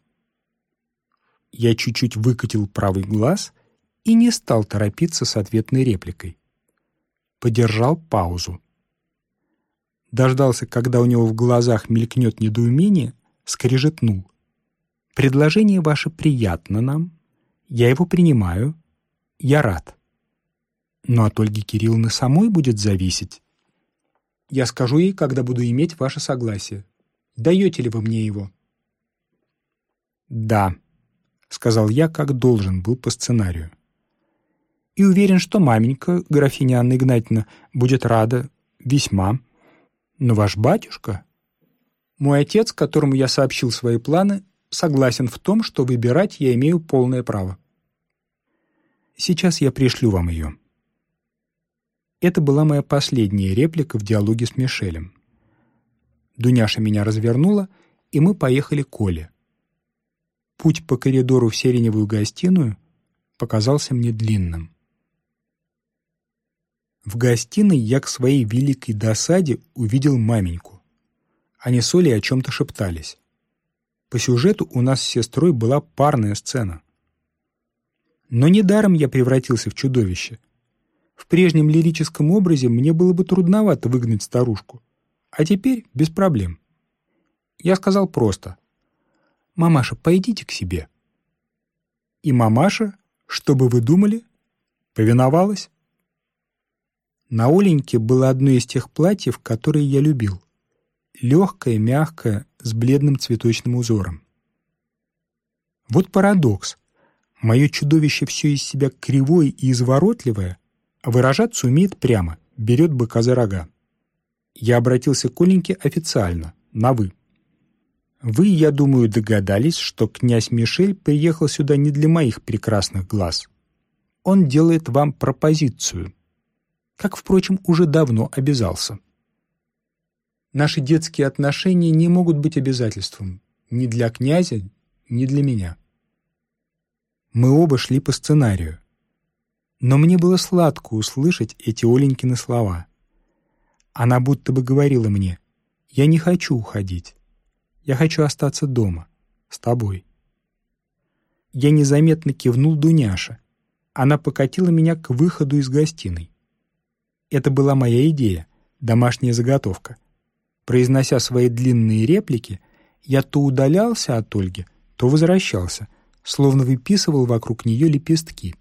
Я чуть-чуть выкатил правый глаз и не стал торопиться с ответной репликой подержал паузу. Дождался, когда у него в глазах мелькнет недоумение, скрежетнул. «Предложение ваше приятно нам. Я его принимаю. Я рад. Но от Ольги Кирилловны самой будет зависеть. Я скажу ей, когда буду иметь ваше согласие. Даете ли вы мне его?» «Да», — сказал я, как должен был по сценарию и уверен, что маменька, графиня Анна Игнатьевна, будет рада весьма. Но ваш батюшка... Мой отец, которому я сообщил свои планы, согласен в том, что выбирать я имею полное право. Сейчас я пришлю вам ее. Это была моя последняя реплика в диалоге с Мишелем. Дуняша меня развернула, и мы поехали к Оле. Путь по коридору в сиреневую гостиную показался мне длинным. В гостиной я к своей великой досаде увидел маменьку. Они с Олей о чем-то шептались. По сюжету у нас с сестрой была парная сцена. Но недаром я превратился в чудовище. В прежнем лирическом образе мне было бы трудновато выгнать старушку. А теперь без проблем. Я сказал просто. «Мамаша, пойдите к себе». И мамаша, что бы вы думали, повиновалась. На Оленьке было одно из тех платьев, которые я любил. Легкое, мягкое, с бледным цветочным узором. Вот парадокс. Мое чудовище все из себя кривое и изворотливое, а выражаться умеет прямо, берет быка за рога. Я обратился к Оленьке официально, на «вы». Вы, я думаю, догадались, что князь Мишель приехал сюда не для моих прекрасных глаз. Он делает вам пропозицию — как, впрочем, уже давно обязался. Наши детские отношения не могут быть обязательством ни для князя, ни для меня. Мы оба шли по сценарию. Но мне было сладко услышать эти Оленькины слова. Она будто бы говорила мне, «Я не хочу уходить. Я хочу остаться дома, с тобой». Я незаметно кивнул Дуняше. Она покатила меня к выходу из гостиной. Это была моя идея, домашняя заготовка. Произнося свои длинные реплики, я то удалялся от Ольги, то возвращался, словно выписывал вокруг нее лепестки.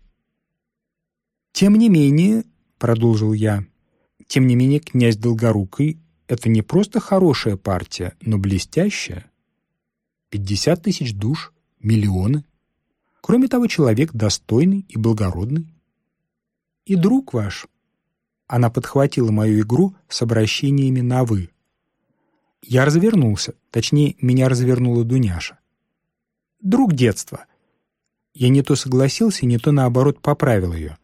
«Тем не менее», — продолжил я, — «тем не менее князь Долгорукий — это не просто хорошая партия, но блестящая. Пятьдесят тысяч душ, миллионы. Кроме того, человек достойный и благородный. И друг ваш». Она подхватила мою игру с обращениями на «вы». Я развернулся, точнее, меня развернула Дуняша. «Друг детства». Я не то согласился, не то, наоборот, поправил ее.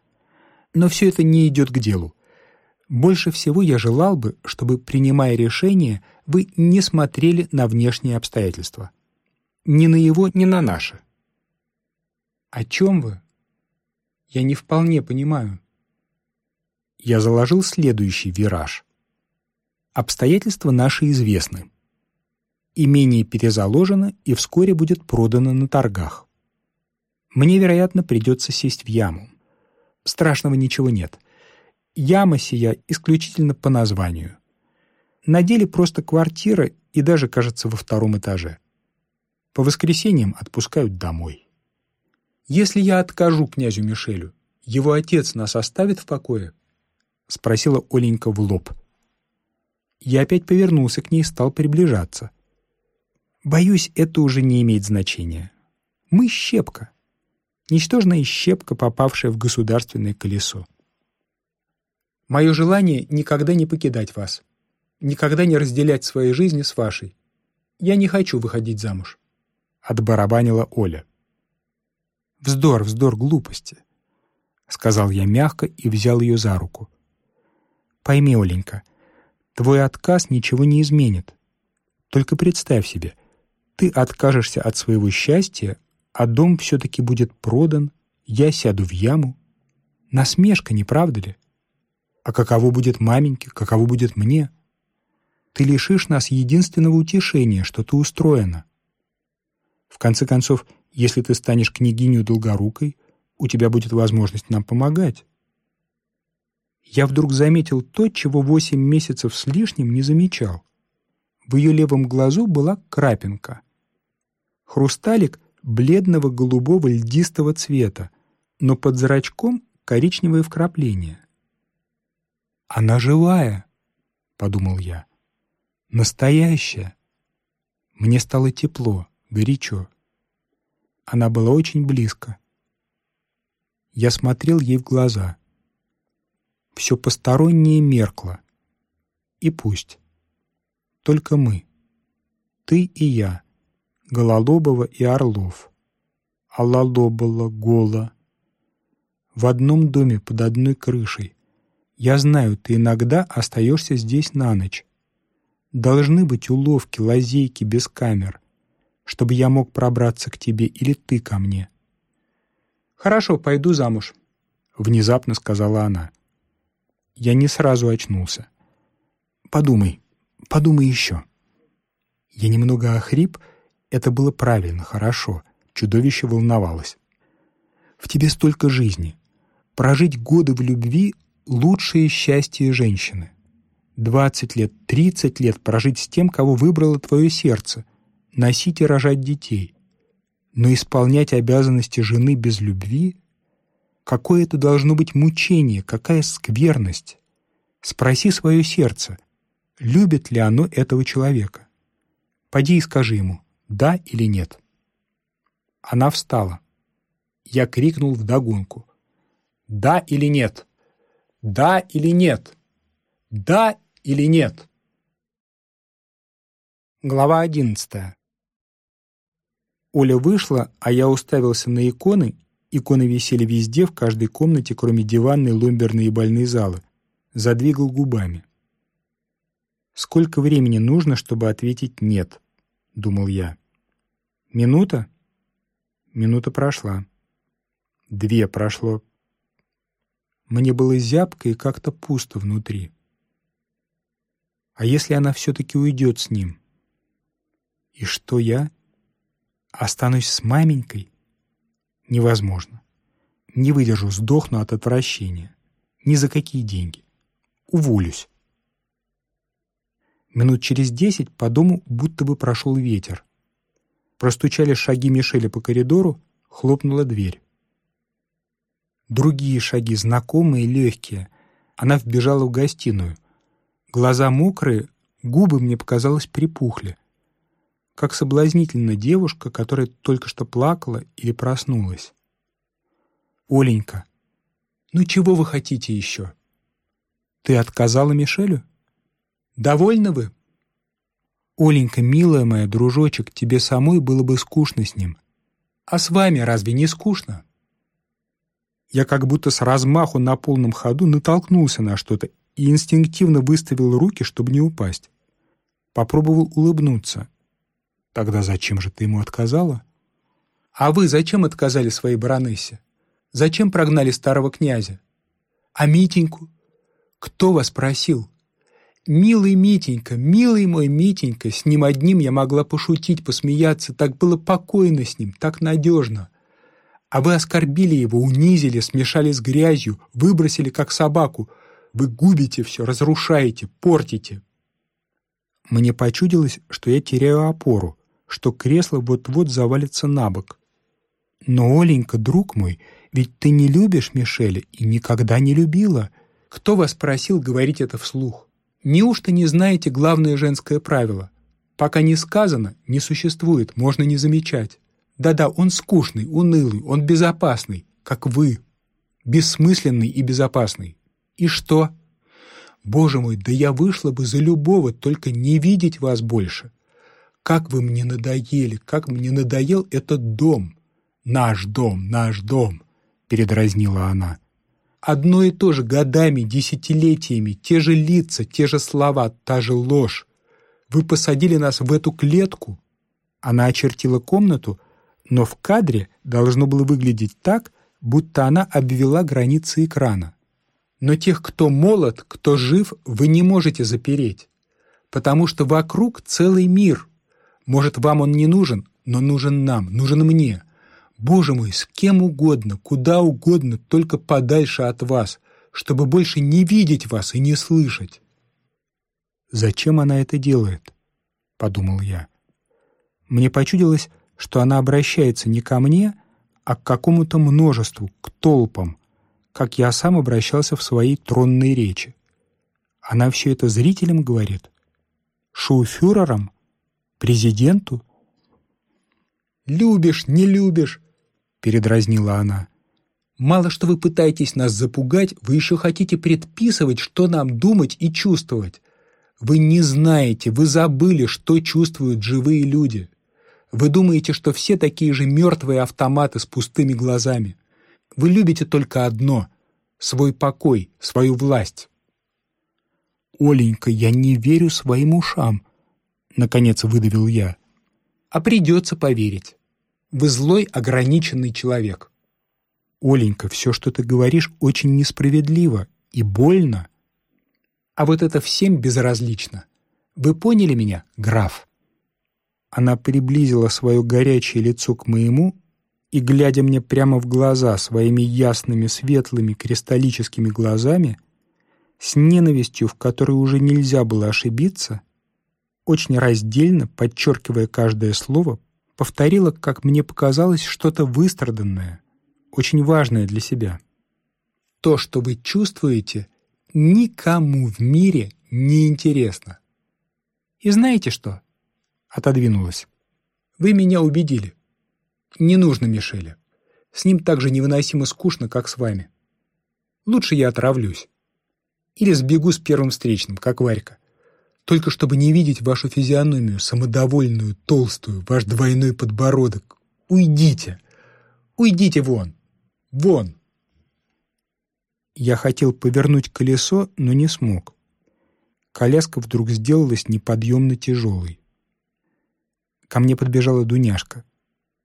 Но все это не идет к делу. Больше всего я желал бы, чтобы, принимая решение, вы не смотрели на внешние обстоятельства. Ни на его, ни на наши. «О чем вы?» «Я не вполне понимаю». Я заложил следующий вираж — Обстоятельства наши известны. Имение перезаложено и вскоре будет продано на торгах. Мне, вероятно, придется сесть в яму. Страшного ничего нет. Яма сия исключительно по названию. На деле просто квартира и даже, кажется, во втором этаже. По воскресеньям отпускают домой. «Если я откажу князю Мишелю, его отец нас оставит в покое?» — спросила Оленька в лоб. Я опять повернулся к ней и стал приближаться. Боюсь, это уже не имеет значения. Мы — щепка. Ничтожная щепка, попавшая в государственное колесо. Мое желание — никогда не покидать вас. Никогда не разделять своей жизни с вашей. Я не хочу выходить замуж. Отбарабанила Оля. «Вздор, вздор, глупости», — сказал я мягко и взял ее за руку. «Пойми, Оленька, Твой отказ ничего не изменит. Только представь себе, ты откажешься от своего счастья, а дом все-таки будет продан, я сяду в яму. Насмешка, не правда ли? А каково будет маменьке, каково будет мне? Ты лишишь нас единственного утешения, что ты устроена. В конце концов, если ты станешь княгиню Долгорукой, у тебя будет возможность нам помогать я вдруг заметил то, чего восемь месяцев с лишним не замечал. В ее левом глазу была крапинка. Хрусталик бледного голубого льдистого цвета, но под зрачком коричневое вкрапление. «Она живая», — подумал я. «Настоящая». Мне стало тепло, горячо. Она была очень близко. Я смотрел ей в глаза — все постороннее меркло. И пусть. Только мы. Ты и я. Гололобова и Орлов. Аллалобала, Гола. В одном доме под одной крышей. Я знаю, ты иногда остаешься здесь на ночь. Должны быть уловки, лазейки без камер, чтобы я мог пробраться к тебе или ты ко мне. «Хорошо, пойду замуж», — внезапно сказала она. Я не сразу очнулся. «Подумай, подумай еще». Я немного охрип, это было правильно, хорошо. Чудовище волновалось. «В тебе столько жизни. Прожить годы в любви — лучшее счастье женщины. Двадцать лет, тридцать лет прожить с тем, кого выбрало твое сердце, носить и рожать детей. Но исполнять обязанности жены без любви Какое это должно быть мучение, какая скверность. Спроси свое сердце, любит ли оно этого человека. Поди и скажи ему, да или нет. Она встала. Я крикнул вдогонку. «Да или нет? Да или нет? Да или нет?» Глава одиннадцатая. Оля вышла, а я уставился на иконы Иконы висели везде, в каждой комнате, кроме диванной, ломберной и больной залы. Задвигал губами. Сколько времени нужно, чтобы ответить «нет», — думал я. Минута? Минута прошла. Две прошло. Мне было зябко и как-то пусто внутри. А если она все-таки уйдет с ним? И что я? Останусь с маменькой? Невозможно. Не выдержу, сдохну от отвращения. Ни за какие деньги. Уволюсь. Минут через десять по дому будто бы прошел ветер. Простучали шаги Мишеля по коридору, хлопнула дверь. Другие шаги, знакомые, легкие. Она вбежала в гостиную. Глаза мокрые, губы, мне показалось, припухли. Как соблазнительна девушка, которая только что плакала или проснулась. «Оленька, ну чего вы хотите еще?» «Ты отказала Мишелю?» «Довольны вы?» «Оленька, милая моя, дружочек, тебе самой было бы скучно с ним. А с вами разве не скучно?» Я как будто с размаху на полном ходу натолкнулся на что-то и инстинктивно выставил руки, чтобы не упасть. Попробовал улыбнуться. «Тогда зачем же ты ему отказала?» «А вы зачем отказали своей баронессе? Зачем прогнали старого князя? А Митеньку? Кто вас просил? Милый Митенька, милый мой Митенька, с ним одним я могла пошутить, посмеяться, так было покойно с ним, так надежно. А вы оскорбили его, унизили, смешали с грязью, выбросили как собаку. Вы губите все, разрушаете, портите. Мне почудилось, что я теряю опору, что кресло вот-вот завалится на бок. Но, Оленька, друг мой, ведь ты не любишь Мишеля и никогда не любила. Кто вас просил говорить это вслух? Неужто не знаете главное женское правило? Пока не сказано, не существует, можно не замечать. Да-да, он скучный, унылый, он безопасный, как вы. Бессмысленный и безопасный. И что? Боже мой, да я вышла бы за любого, только не видеть вас больше. Как вы мне надоели, как мне надоел этот дом. Наш дом, наш дом, передразнила она. Одно и то же годами, десятилетиями, те же лица, те же слова, та же ложь. Вы посадили нас в эту клетку. Она очертила комнату, но в кадре должно было выглядеть так, будто она обвела границы экрана. Но тех, кто молод, кто жив, вы не можете запереть, потому что вокруг целый мир. Может, вам он не нужен, но нужен нам, нужен мне. Боже мой, с кем угодно, куда угодно, только подальше от вас, чтобы больше не видеть вас и не слышать. «Зачем она это делает?» — подумал я. Мне почудилось, что она обращается не ко мне, а к какому-то множеству, к толпам, как я сам обращался в своей тронной речи. Она все это зрителям говорит? Шоуфюрерам? Президенту? «Любишь, не любишь, — передразнила она. «Мало что вы пытаетесь нас запугать, вы еще хотите предписывать, что нам думать и чувствовать. Вы не знаете, вы забыли, что чувствуют живые люди. Вы думаете, что все такие же мертвые автоматы с пустыми глазами. Вы любите только одно — свой покой, свою власть». «Оленька, я не верю своим ушам», — наконец выдавил я. «А придется поверить». Вы злой, ограниченный человек. Оленька, все, что ты говоришь, очень несправедливо и больно. А вот это всем безразлично. Вы поняли меня, граф?» Она приблизила свое горячее лицо к моему и, глядя мне прямо в глаза своими ясными, светлыми, кристаллическими глазами, с ненавистью, в которой уже нельзя было ошибиться, очень раздельно, подчеркивая каждое слово, повторила, как мне показалось, что-то выстраданное, очень важное для себя. То, что вы чувствуете, никому в мире не интересно. И знаете что? Отодвинулась. Вы меня убедили. Не нужно Мишеля. С ним так же невыносимо скучно, как с вами. Лучше я отравлюсь. Или сбегу с первым встречным, как Варька только чтобы не видеть вашу физиономию, самодовольную, толстую, ваш двойной подбородок. Уйдите! Уйдите вон! Вон!» Я хотел повернуть колесо, но не смог. коляска вдруг сделалась неподъемно тяжелой. Ко мне подбежала Дуняшка.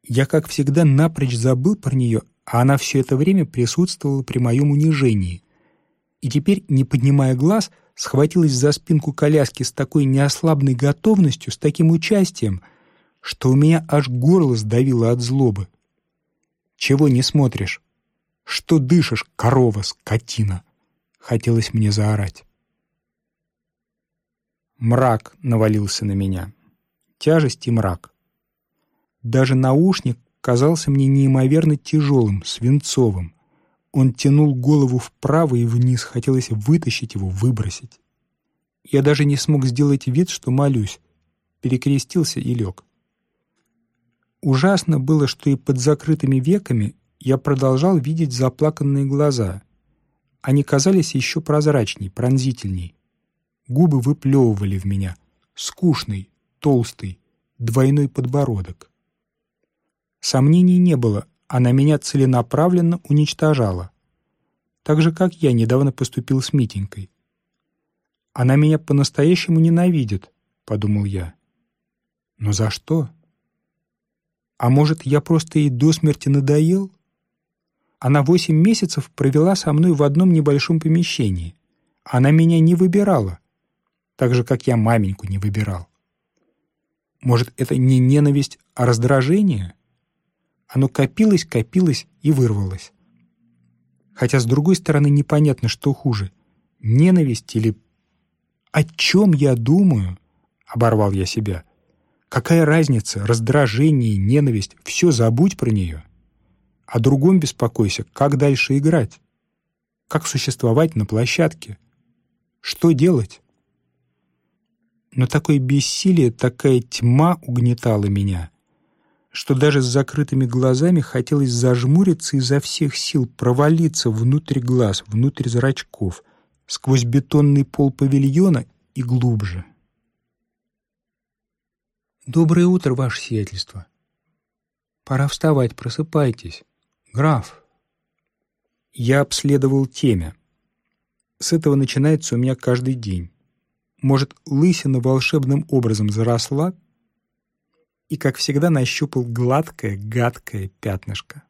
Я, как всегда, напрочь забыл про нее, а она все это время присутствовала при моем унижении. И теперь, не поднимая глаз, схватилась за спинку коляски с такой неослабной готовностью, с таким участием, что у меня аж горло сдавило от злобы. «Чего не смотришь? Что дышишь, корова, скотина?» Хотелось мне заорать. Мрак навалился на меня. Тяжесть и мрак. Даже наушник казался мне неимоверно тяжелым, свинцовым. Он тянул голову вправо и вниз, хотелось вытащить его, выбросить. Я даже не смог сделать вид, что молюсь. Перекрестился и лег. Ужасно было, что и под закрытыми веками я продолжал видеть заплаканные глаза. Они казались еще прозрачней, пронзительней. Губы выплевывали в меня. Скучный, толстый, двойной подбородок. Сомнений не было, она меня целенаправленно уничтожала. Так же, как я недавно поступил с Митенькой. «Она меня по-настоящему ненавидит», — подумал я. «Но за что?» «А может, я просто ей до смерти надоел?» Она восемь месяцев провела со мной в одном небольшом помещении. Она меня не выбирала, так же, как я маменьку не выбирал. Может, это не ненависть, а раздражение? Оно копилось, копилось и вырвалось. Хотя, с другой стороны, непонятно, что хуже — ненависть или... «О чем я думаю?» — оборвал я себя. «Какая разница? Раздражение, ненависть — все забудь про нее. О другом беспокойся, как дальше играть, как существовать на площадке, что делать?» Но такое бессилие, такая тьма угнетала меня — что даже с закрытыми глазами хотелось зажмуриться изо всех сил, провалиться внутрь глаз, внутрь зрачков, сквозь бетонный пол павильона и глубже. «Доброе утро, ваше сиятельство!» «Пора вставать, просыпайтесь. Граф!» Я обследовал темя. С этого начинается у меня каждый день. Может, лысина волшебным образом заросла, и, как всегда, нащупал гладкое, гадкое пятнышко.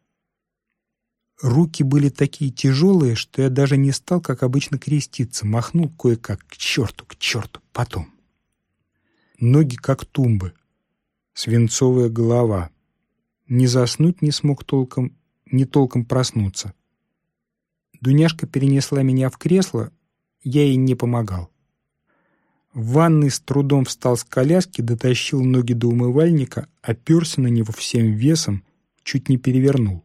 Руки были такие тяжелые, что я даже не стал, как обычно, креститься, махнул кое-как к черту, к черту, потом. Ноги как тумбы, свинцовая голова. Не заснуть не смог толком, не толком проснуться. Дуняшка перенесла меня в кресло, я ей не помогал. В ванной с трудом встал с коляски, дотащил ноги до умывальника, оперся на него всем весом, чуть не перевернул.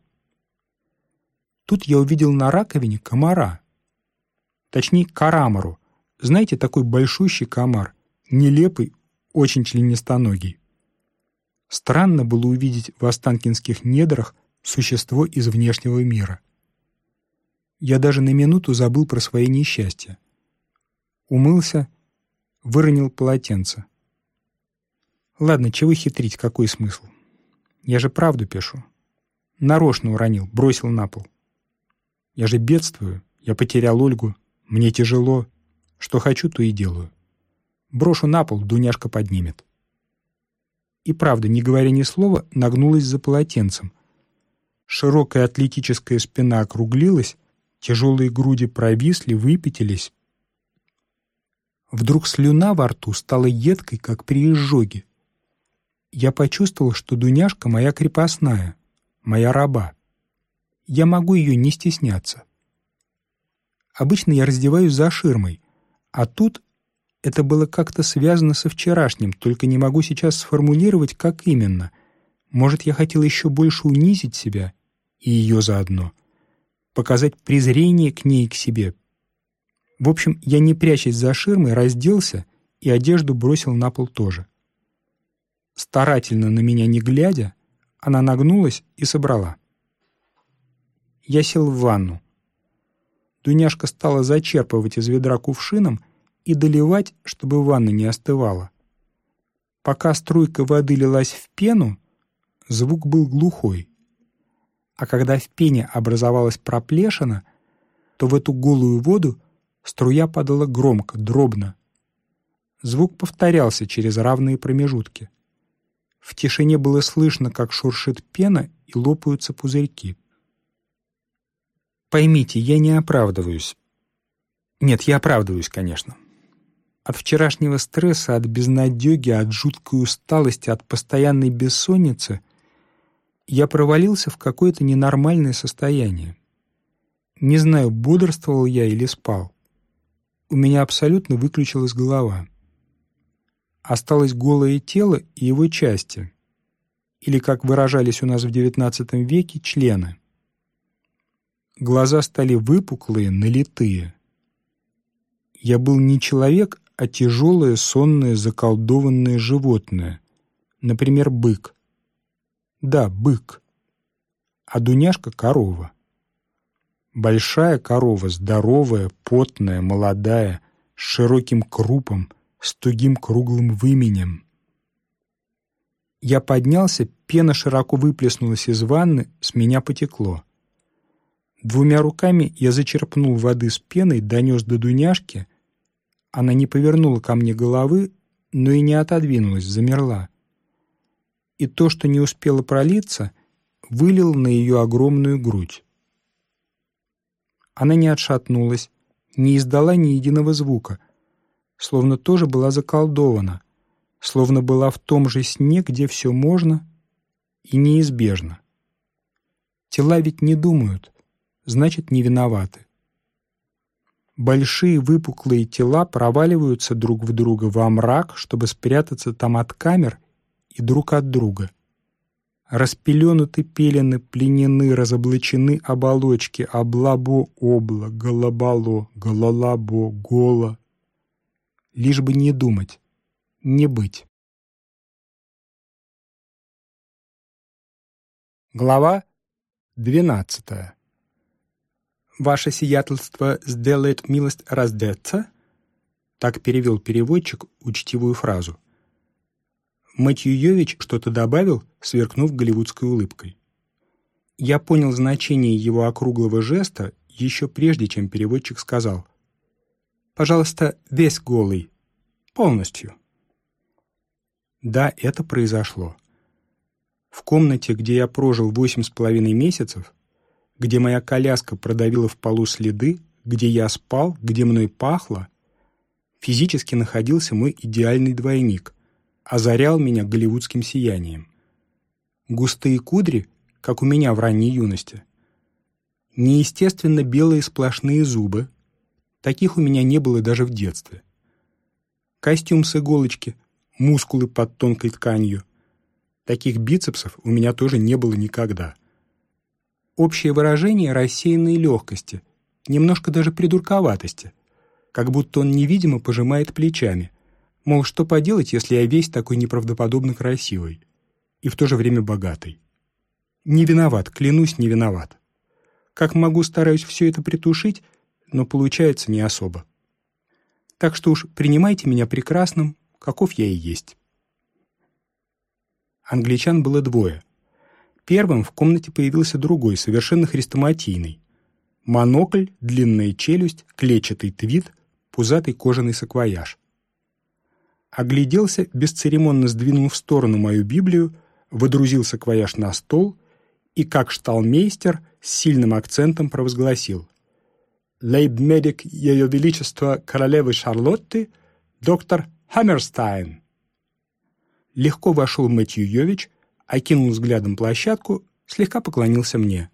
Тут я увидел на раковине комара. Точнее, карамару. Знаете, такой большущий комар. Нелепый, очень членистоногий. Странно было увидеть в Останкинских недрах существо из внешнего мира. Я даже на минуту забыл про свои несчастья. Умылся, выронил полотенце. Ладно, чего хитрить, какой смысл? Я же правду пишу. Нарочно уронил, бросил на пол. Я же бедствую, я потерял Ольгу, мне тяжело. Что хочу, то и делаю. Брошу на пол, Дуняшка поднимет. И правда, не говоря ни слова, нагнулась за полотенцем. Широкая атлетическая спина округлилась, тяжелые груди провисли, выпятились, Вдруг слюна во рту стала едкой, как при изжоге. Я почувствовал, что Дуняшка моя крепостная, моя раба. Я могу ее не стесняться. Обычно я раздеваюсь за ширмой, а тут это было как-то связано со вчерашним, только не могу сейчас сформулировать, как именно. Может, я хотел еще больше унизить себя и ее заодно, показать презрение к ней и к себе, в общем, я, не прячась за ширмой, разделся и одежду бросил на пол тоже. Старательно на меня не глядя, она нагнулась и собрала. Я сел в ванну. Дуняшка стала зачерпывать из ведра кувшином и доливать, чтобы ванна не остывала. Пока струйка воды лилась в пену, звук был глухой. А когда в пене образовалась проплешина, то в эту голую воду Струя падала громко, дробно. Звук повторялся через равные промежутки. В тишине было слышно, как шуршит пена и лопаются пузырьки. Поймите, я не оправдываюсь. Нет, я оправдываюсь, конечно. От вчерашнего стресса, от безнадеги, от жуткой усталости, от постоянной бессонницы я провалился в какое-то ненормальное состояние. Не знаю, бодрствовал я или спал. У меня абсолютно выключилась голова. Осталось голое тело и его части, или, как выражались у нас в XIX веке, члены. Глаза стали выпуклые, налитые. Я был не человек, а тяжелое, сонное, заколдованное животное. Например, бык. Да, бык. А Дуняшка — корова. Большая корова, здоровая, потная, молодая, с широким крупом, с тугим круглым выменем. Я поднялся, пена широко выплеснулась из ванны, с меня потекло. Двумя руками я зачерпнул воды с пеной, донес до Дуняшки. Она не повернула ко мне головы, но и не отодвинулась, замерла. И то, что не успело пролиться, вылил на ее огромную грудь. Она не отшатнулась, не издала ни единого звука, словно тоже была заколдована, словно была в том же сне, где все можно и неизбежно. Тела ведь не думают, значит, не виноваты. Большие выпуклые тела проваливаются друг в друга во мрак, чтобы спрятаться там от камер и друг от друга — Распеленуты пелены, пленены, разоблачены оболочки, облабо, обла, голобало, гололабо, голо. Лишь бы не думать, не быть. Глава двенадцатая. «Ваше сиятельство сделает милость раздеться?» Так перевел переводчик учтивую фразу. Мэтью Йович что-то добавил, сверкнув голливудской улыбкой. Я понял значение его округлого жеста еще прежде, чем переводчик сказал. «Пожалуйста, весь голый. Полностью». Да, это произошло. В комнате, где я прожил восемь с половиной месяцев, где моя коляска продавила в полу следы, где я спал, где мной пахло, физически находился мой идеальный двойник — озарял меня голливудским сиянием. Густые кудри, как у меня в ранней юности. Неестественно белые сплошные зубы. Таких у меня не было даже в детстве. Костюм с иголочки, мускулы под тонкой тканью. Таких бицепсов у меня тоже не было никогда. Общее выражение рассеянной легкости, немножко даже придурковатости, как будто он невидимо пожимает плечами — Мол, что поделать, если я весь такой неправдоподобно красивый и в то же время богатый? Не виноват, клянусь, не виноват. Как могу, стараюсь все это притушить, но получается не особо. Так что уж принимайте меня прекрасным, каков я и есть. Англичан было двое. Первым в комнате появился другой, совершенно хрестоматийный. Монокль, длинная челюсть, клетчатый твит, пузатый кожаный саквояж огляделся, бесцеремонно сдвинул в сторону мою Библию, выдрузил саквояж на стол и, как шталмейстер, с сильным акцентом провозгласил «Лейб-медик Ее Величества Королевы Шарлотты, доктор Хаммерстайн». Легко вошел Мэтью Йович, окинул взглядом площадку, слегка поклонился мне.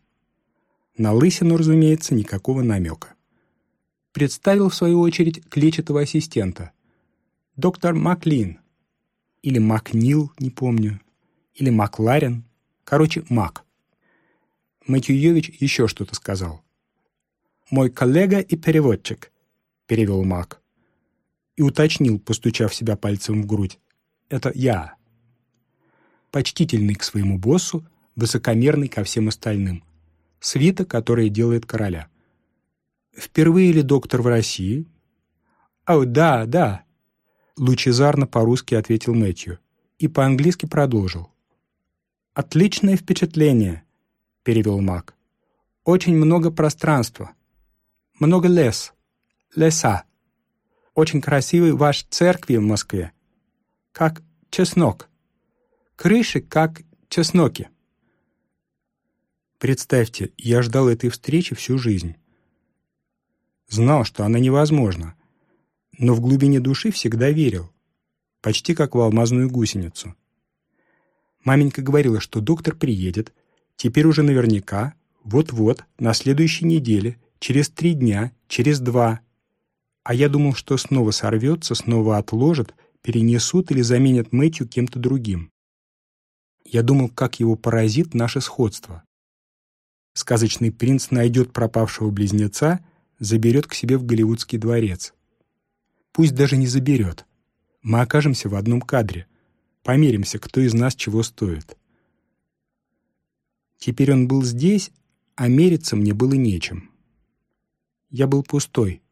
На лысину, разумеется, никакого намека. Представил, в свою очередь, клетчатого ассистента — доктор Маклин. Или Макнил, не помню. Или Макларен. Короче, Мак. Мэтью Йович еще что-то сказал. «Мой коллега и переводчик», — перевел Мак. И уточнил, постучав себя пальцем в грудь. «Это я». Почтительный к своему боссу, высокомерный ко всем остальным. Свита, которая делает короля. «Впервые ли доктор в России?» «О, да, да», Лучезарно по-русски ответил Мэтью и по-английски продолжил. «Отличное впечатление», — перевел Мак. «Очень много пространства. Много лес. Леса. Очень красивый ваш церкви в Москве. Как чеснок. Крыши как чесноки. Представьте, я ждал этой встречи всю жизнь. Знал, что она невозможна, но в глубине души всегда верил, почти как в алмазную гусеницу. Маменька говорила, что доктор приедет, теперь уже наверняка, вот-вот, на следующей неделе, через три дня, через два. А я думал, что снова сорвется, снова отложат, перенесут или заменят Мэтью кем-то другим. Я думал, как его поразит наше сходство. Сказочный принц найдет пропавшего близнеца, заберет к себе в голливудский дворец. Пусть даже не заберет. Мы окажемся в одном кадре. Померимся, кто из нас чего стоит. Теперь он был здесь, а мериться мне было нечем. Я был пустой,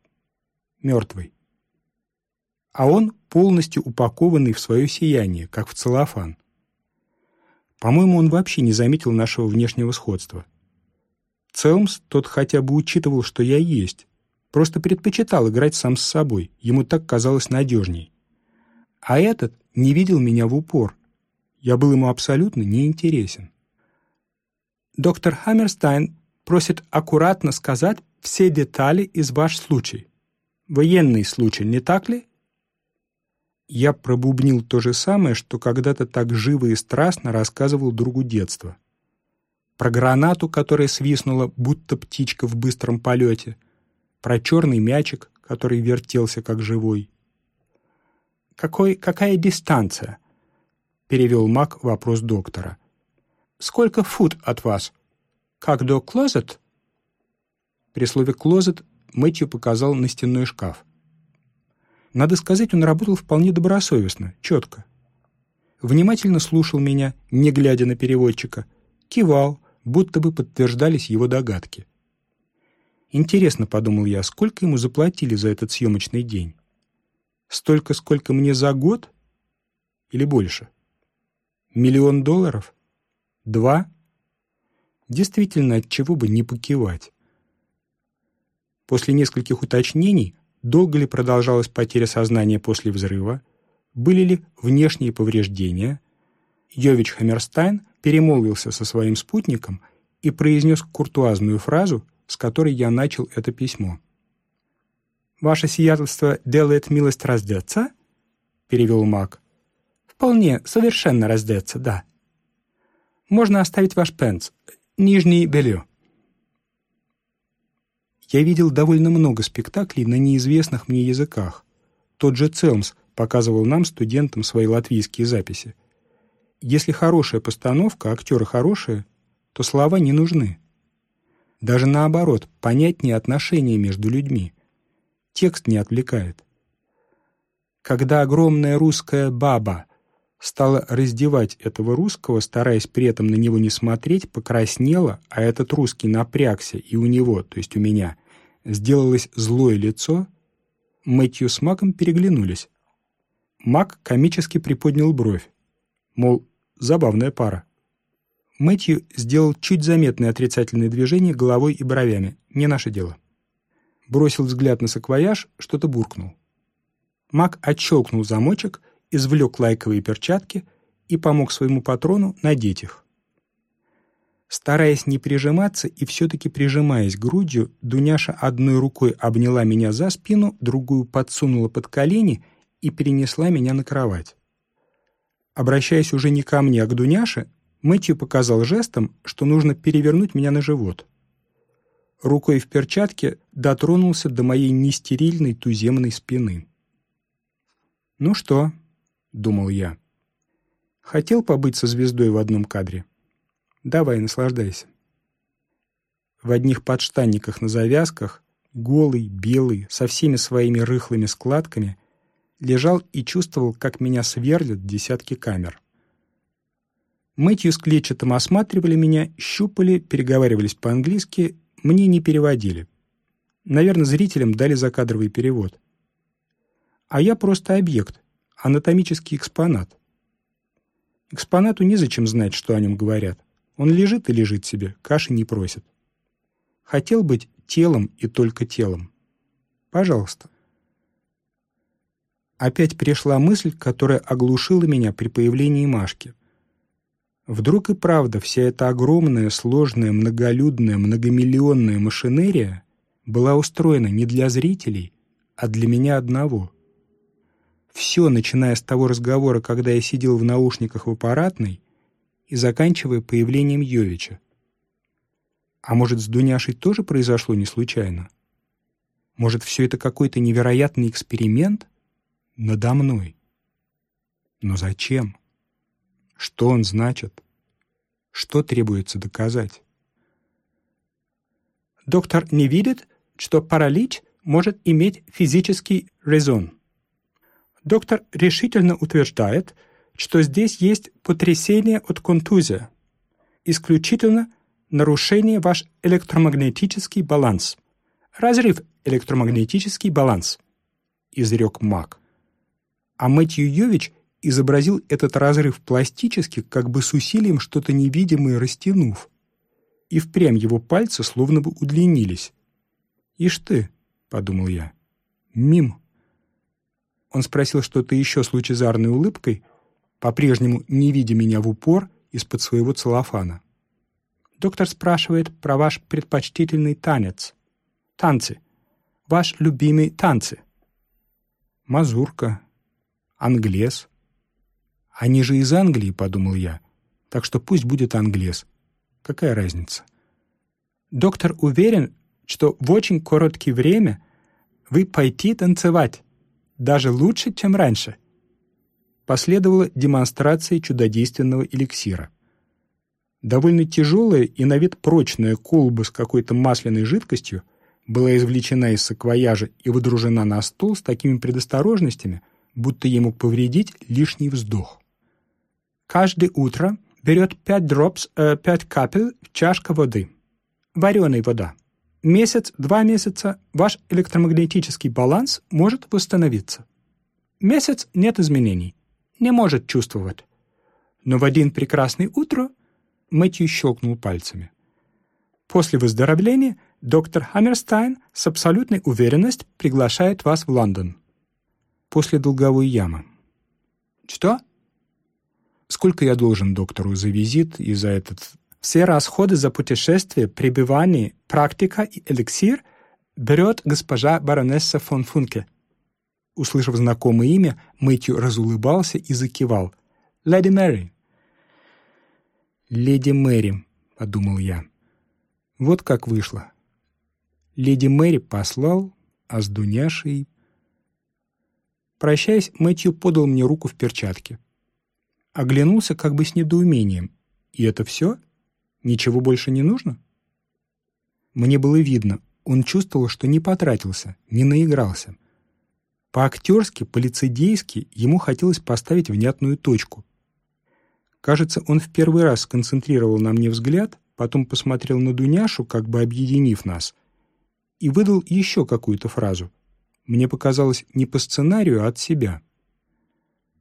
мертвый. А он полностью упакованный в свое сияние, как в целлофан. По-моему, он вообще не заметил нашего внешнего сходства. Целмс тот хотя бы учитывал, что я есть, просто предпочитал играть сам с собой, ему так казалось надежней. А этот не видел меня в упор. Я был ему абсолютно неинтересен. Доктор Хаммерстайн просит аккуратно сказать все детали из ваш случай. Военный случай, не так ли? Я пробубнил то же самое, что когда-то так живо и страстно рассказывал другу детства. Про гранату, которая свистнула, будто птичка в быстром полете. Про черный мячик, который вертелся как живой. «Какой, какая дистанция?» — перевел Мак вопрос доктора. «Сколько фут от вас? Как до клозет?» При слове «клозет» Мэтью показал на стенной шкаф. Надо сказать, он работал вполне добросовестно, четко. Внимательно слушал меня, не глядя на переводчика, кивал, будто бы подтверждались его догадки. Интересно, подумал я, сколько ему заплатили за этот съемочный день? Столько, сколько мне за год? Или больше? Миллион долларов? Два? Действительно, от чего бы не покивать. После нескольких уточнений, долго ли продолжалась потеря сознания после взрыва, были ли внешние повреждения, Йович Хаммерстайн перемолвился со своим спутником и произнес куртуазную фразу, с которой я начал это письмо. «Ваше сиятельство делает милость раздеться?» — перевел маг. «Вполне, совершенно раздеться, да. Можно оставить ваш пенс, нижний белье». Я видел довольно много спектаклей на неизвестных мне языках. Тот же Целмс показывал нам, студентам, свои латвийские записи. Если хорошая постановка, актеры хорошие, то слова не нужны. Даже наоборот, понятнее отношения между людьми. Текст не отвлекает. Когда огромная русская баба стала раздевать этого русского, стараясь при этом на него не смотреть, покраснела, а этот русский напрягся, и у него, то есть у меня, сделалось злое лицо, Мэтью с Маком переглянулись. Мак комически приподнял бровь, мол, забавная пара. Мэтью сделал чуть заметное отрицательное движение головой и бровями. Не наше дело. Бросил взгляд на саквояж, что-то буркнул. Мак отщелкнул замочек — извлек лайковые перчатки и помог своему патрону надеть их. Стараясь не прижиматься и все-таки прижимаясь грудью, Дуняша одной рукой обняла меня за спину, другую подсунула под колени и перенесла меня на кровать. Обращаясь уже не ко мне, а к Дуняше, Мэтью показал жестом, что нужно перевернуть меня на живот. Рукой в перчатке дотронулся до моей нестерильной туземной спины. «Ну что, думал я. Хотел побыть со звездой в одном кадре? Давай, наслаждайся. В одних подштанниках на завязках, голый, белый, со всеми своими рыхлыми складками, лежал и чувствовал, как меня сверлят десятки камер. Мэтью с клетчатым осматривали меня, щупали, переговаривались по-английски, мне не переводили. Наверное, зрителям дали закадровый перевод. А я просто объект, анатомический экспонат. Экспонату незачем знать, что о нем говорят. Он лежит и лежит себе, каши не просит. Хотел быть телом и только телом. Пожалуйста. Опять пришла мысль, которая оглушила меня при появлении Машки. Вдруг и правда вся эта огромная, сложная, многолюдная, многомиллионная машинерия была устроена не для зрителей, а для меня одного. Все, начиная с того разговора, когда я сидел в наушниках в аппаратной, и заканчивая появлением Йовича. А может, с Дуняшей тоже произошло не случайно? Может, все это какой-то невероятный эксперимент надо мной? Но зачем? Что он значит? Что требуется доказать? Доктор не видит, что паралич может иметь физический резон. Доктор решительно утверждает, что здесь есть потрясение от контузии, исключительно нарушение ваш электромагнетический баланс. Разрыв электромагнетический баланс, изрек маг. А Мэтью Йович изобразил этот разрыв пластически, как бы с усилием что-то невидимое растянув. И впрямь его пальцы словно бы удлинились. «Ишь ты!» — подумал я. «Мим!» Он спросил что-то еще с лучезарной улыбкой, по-прежнему не видя меня в упор из-под своего целлофана. «Доктор спрашивает про ваш предпочтительный танец. Танцы. Ваш любимый танцы». «Мазурка. Англес. Они же из Англии», — подумал я. «Так что пусть будет англес. Какая разница?» «Доктор уверен, что в очень короткое время вы пойти танцевать, даже лучше, чем раньше. Последовала демонстрация чудодейственного эликсира. Довольно тяжелая и на вид прочная колба с какой-то масляной жидкостью была извлечена из саквояжа и выдружена на стол с такими предосторожностями, будто ему повредить лишний вздох. Каждое утро берет 5 дропс, э, 5 капель в чашка воды. Вареной вода месяц-два месяца ваш электромагнетический баланс может восстановиться. Месяц нет изменений, не может чувствовать. Но в один прекрасный утро Мэтью щелкнул пальцами. После выздоровления доктор Хаммерстайн с абсолютной уверенностью приглашает вас в Лондон. После долговой ямы. Что? Сколько я должен доктору за визит и за этот все расходы за путешествие, пребывание, практика и эликсир берет госпожа баронесса фон Функе. Услышав знакомое имя, Мэтью разулыбался и закивал. «Леди Мэри». «Леди Мэри», — подумал я. Вот как вышло. Леди Мэри послал, а с Дуняшей... Прощаясь, Мэтью подал мне руку в перчатке. Оглянулся как бы с недоумением. «И это все?» Ничего больше не нужно? Мне было видно, он чувствовал, что не потратился, не наигрался. По-актерски, по-лицедейски ему хотелось поставить внятную точку. Кажется, он в первый раз сконцентрировал на мне взгляд, потом посмотрел на Дуняшу, как бы объединив нас, и выдал еще какую-то фразу. Мне показалось не по сценарию, а от себя.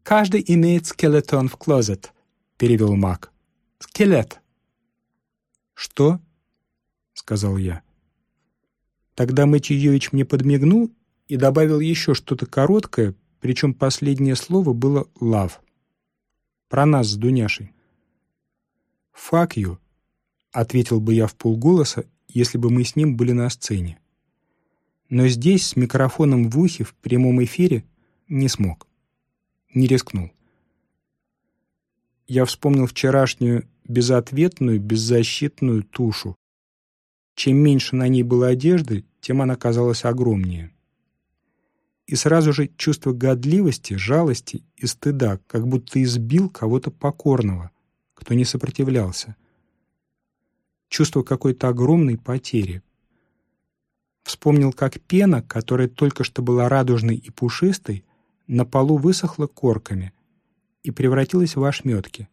«Каждый имеет скелетон в клозет», — перевел Мак. «Скелет». «Что?» — сказал я. Тогда Мэтьевич мне подмигнул и добавил еще что-то короткое, причем последнее слово было «лав». Про нас с Дуняшей. «Fuck you», — ответил бы я в полголоса, если бы мы с ним были на сцене. Но здесь, с микрофоном в ухе, в прямом эфире, не смог. Не рискнул. Я вспомнил вчерашнюю безответную, беззащитную тушу. Чем меньше на ней было одежды, тем она казалась огромнее. И сразу же чувство годливости, жалости и стыда, как будто избил кого-то покорного, кто не сопротивлялся. Чувство какой-то огромной потери. Вспомнил, как пена, которая только что была радужной и пушистой, на полу высохла корками и превратилась в ошметки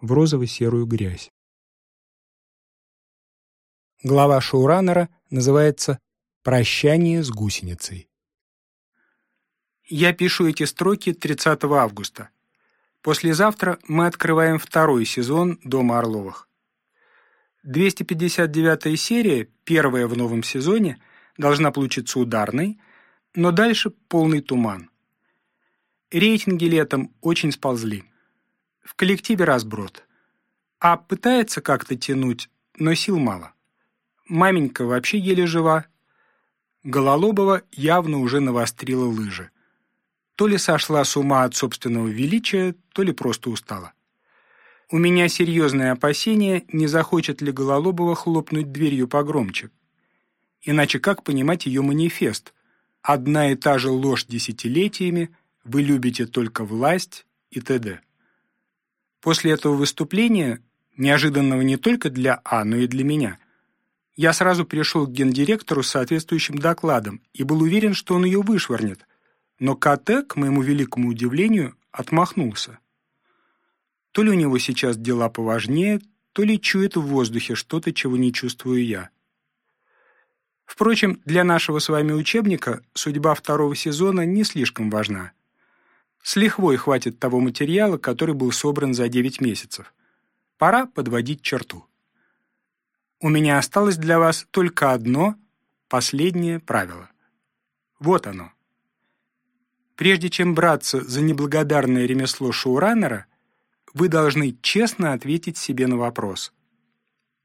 в розово-серую грязь. Глава шоураннера называется «Прощание с гусеницей». Я пишу эти строки 30 августа. Послезавтра мы открываем второй сезон «Дома Орловых». 259 серия, первая в новом сезоне, должна получиться ударной, но дальше полный туман. Рейтинги летом очень сползли. В коллективе разброд. А пытается как-то тянуть, но сил мало. Маменька вообще еле жива. Гололобова явно уже навострила лыжи. То ли сошла с ума от собственного величия, то ли просто устала. У меня серьезное опасение, не захочет ли Гололобова хлопнуть дверью погромче. Иначе как понимать ее манифест? Одна и та же ложь десятилетиями, вы любите только власть и т.д. После этого выступления, неожиданного не только для А, но и для меня, я сразу пришел к гендиректору с соответствующим докладом и был уверен, что он ее вышвырнет, но КТ, к моему великому удивлению, отмахнулся. То ли у него сейчас дела поважнее, то ли чует в воздухе что-то, чего не чувствую я. Впрочем, для нашего с вами учебника судьба второго сезона не слишком важна. С лихвой хватит того материала, который был собран за 9 месяцев. Пора подводить черту. У меня осталось для вас только одно, последнее правило. Вот оно. Прежде чем браться за неблагодарное ремесло шоураннера, вы должны честно ответить себе на вопрос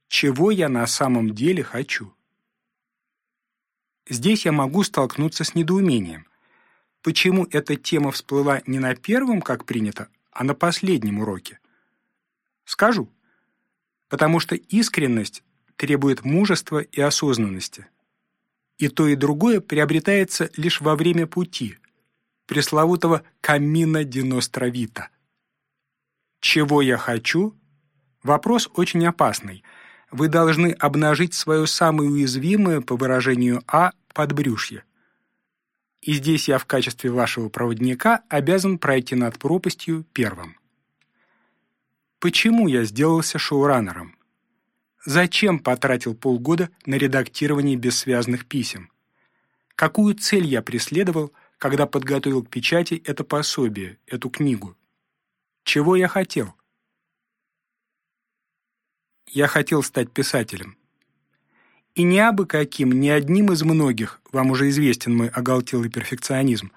«Чего я на самом деле хочу?» Здесь я могу столкнуться с недоумением. Почему эта тема всплыла не на первом, как принято, а на последнем уроке? Скажу. Потому что искренность требует мужества и осознанности. И то, и другое приобретается лишь во время пути, пресловутого «камина диностровита». Чего я хочу? Вопрос очень опасный. Вы должны обнажить свое самое уязвимое, по выражению А, подбрюшье. И здесь я в качестве вашего проводника обязан пройти над пропастью первым. Почему я сделался шоураннером? Зачем потратил полгода на редактирование бессвязных писем? Какую цель я преследовал, когда подготовил к печати это пособие, эту книгу? Чего я хотел? Я хотел стать писателем. И не абы каким, не одним из многих, вам уже известен мой оголтелый перфекционизм,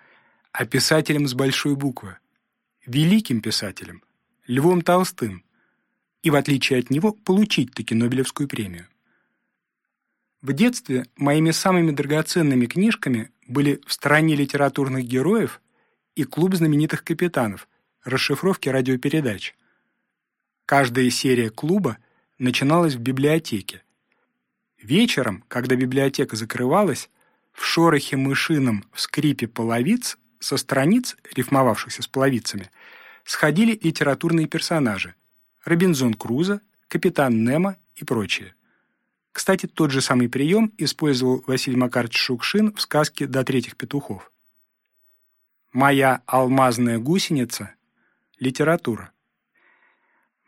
а писателем с большой буквы. Великим писателем, Львом Толстым. И, в отличие от него, получить таки Нобелевскую премию. В детстве моими самыми драгоценными книжками были «В стороне литературных героев» и «Клуб знаменитых капитанов», расшифровки радиопередач. Каждая серия клуба начиналась в библиотеке, Вечером, когда библиотека закрывалась, в шорохе мышином в скрипе половиц со страниц, рифмовавшихся с половицами, сходили литературные персонажи – Робинзон Крузо, Капитан Немо и прочие. Кстати, тот же самый прием использовал Василий Макарович Шукшин в сказке «До третьих петухов». «Моя алмазная гусеница» – литература.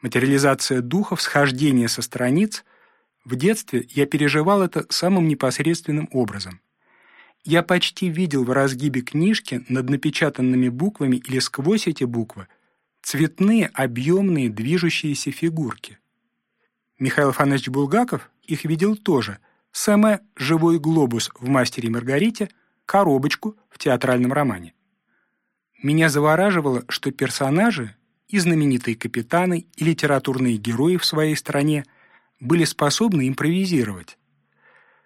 Материализация духов, схождение со страниц – в детстве я переживал это самым непосредственным образом. Я почти видел в разгибе книжки над напечатанными буквами или сквозь эти буквы цветные, объемные, движущиеся фигурки. Михаил Афанасьевич Булгаков их видел тоже. Самое «живой глобус» в «Мастере и Маргарите», коробочку в театральном романе. Меня завораживало, что персонажи, и знаменитые капитаны, и литературные герои в своей стране – были способны импровизировать.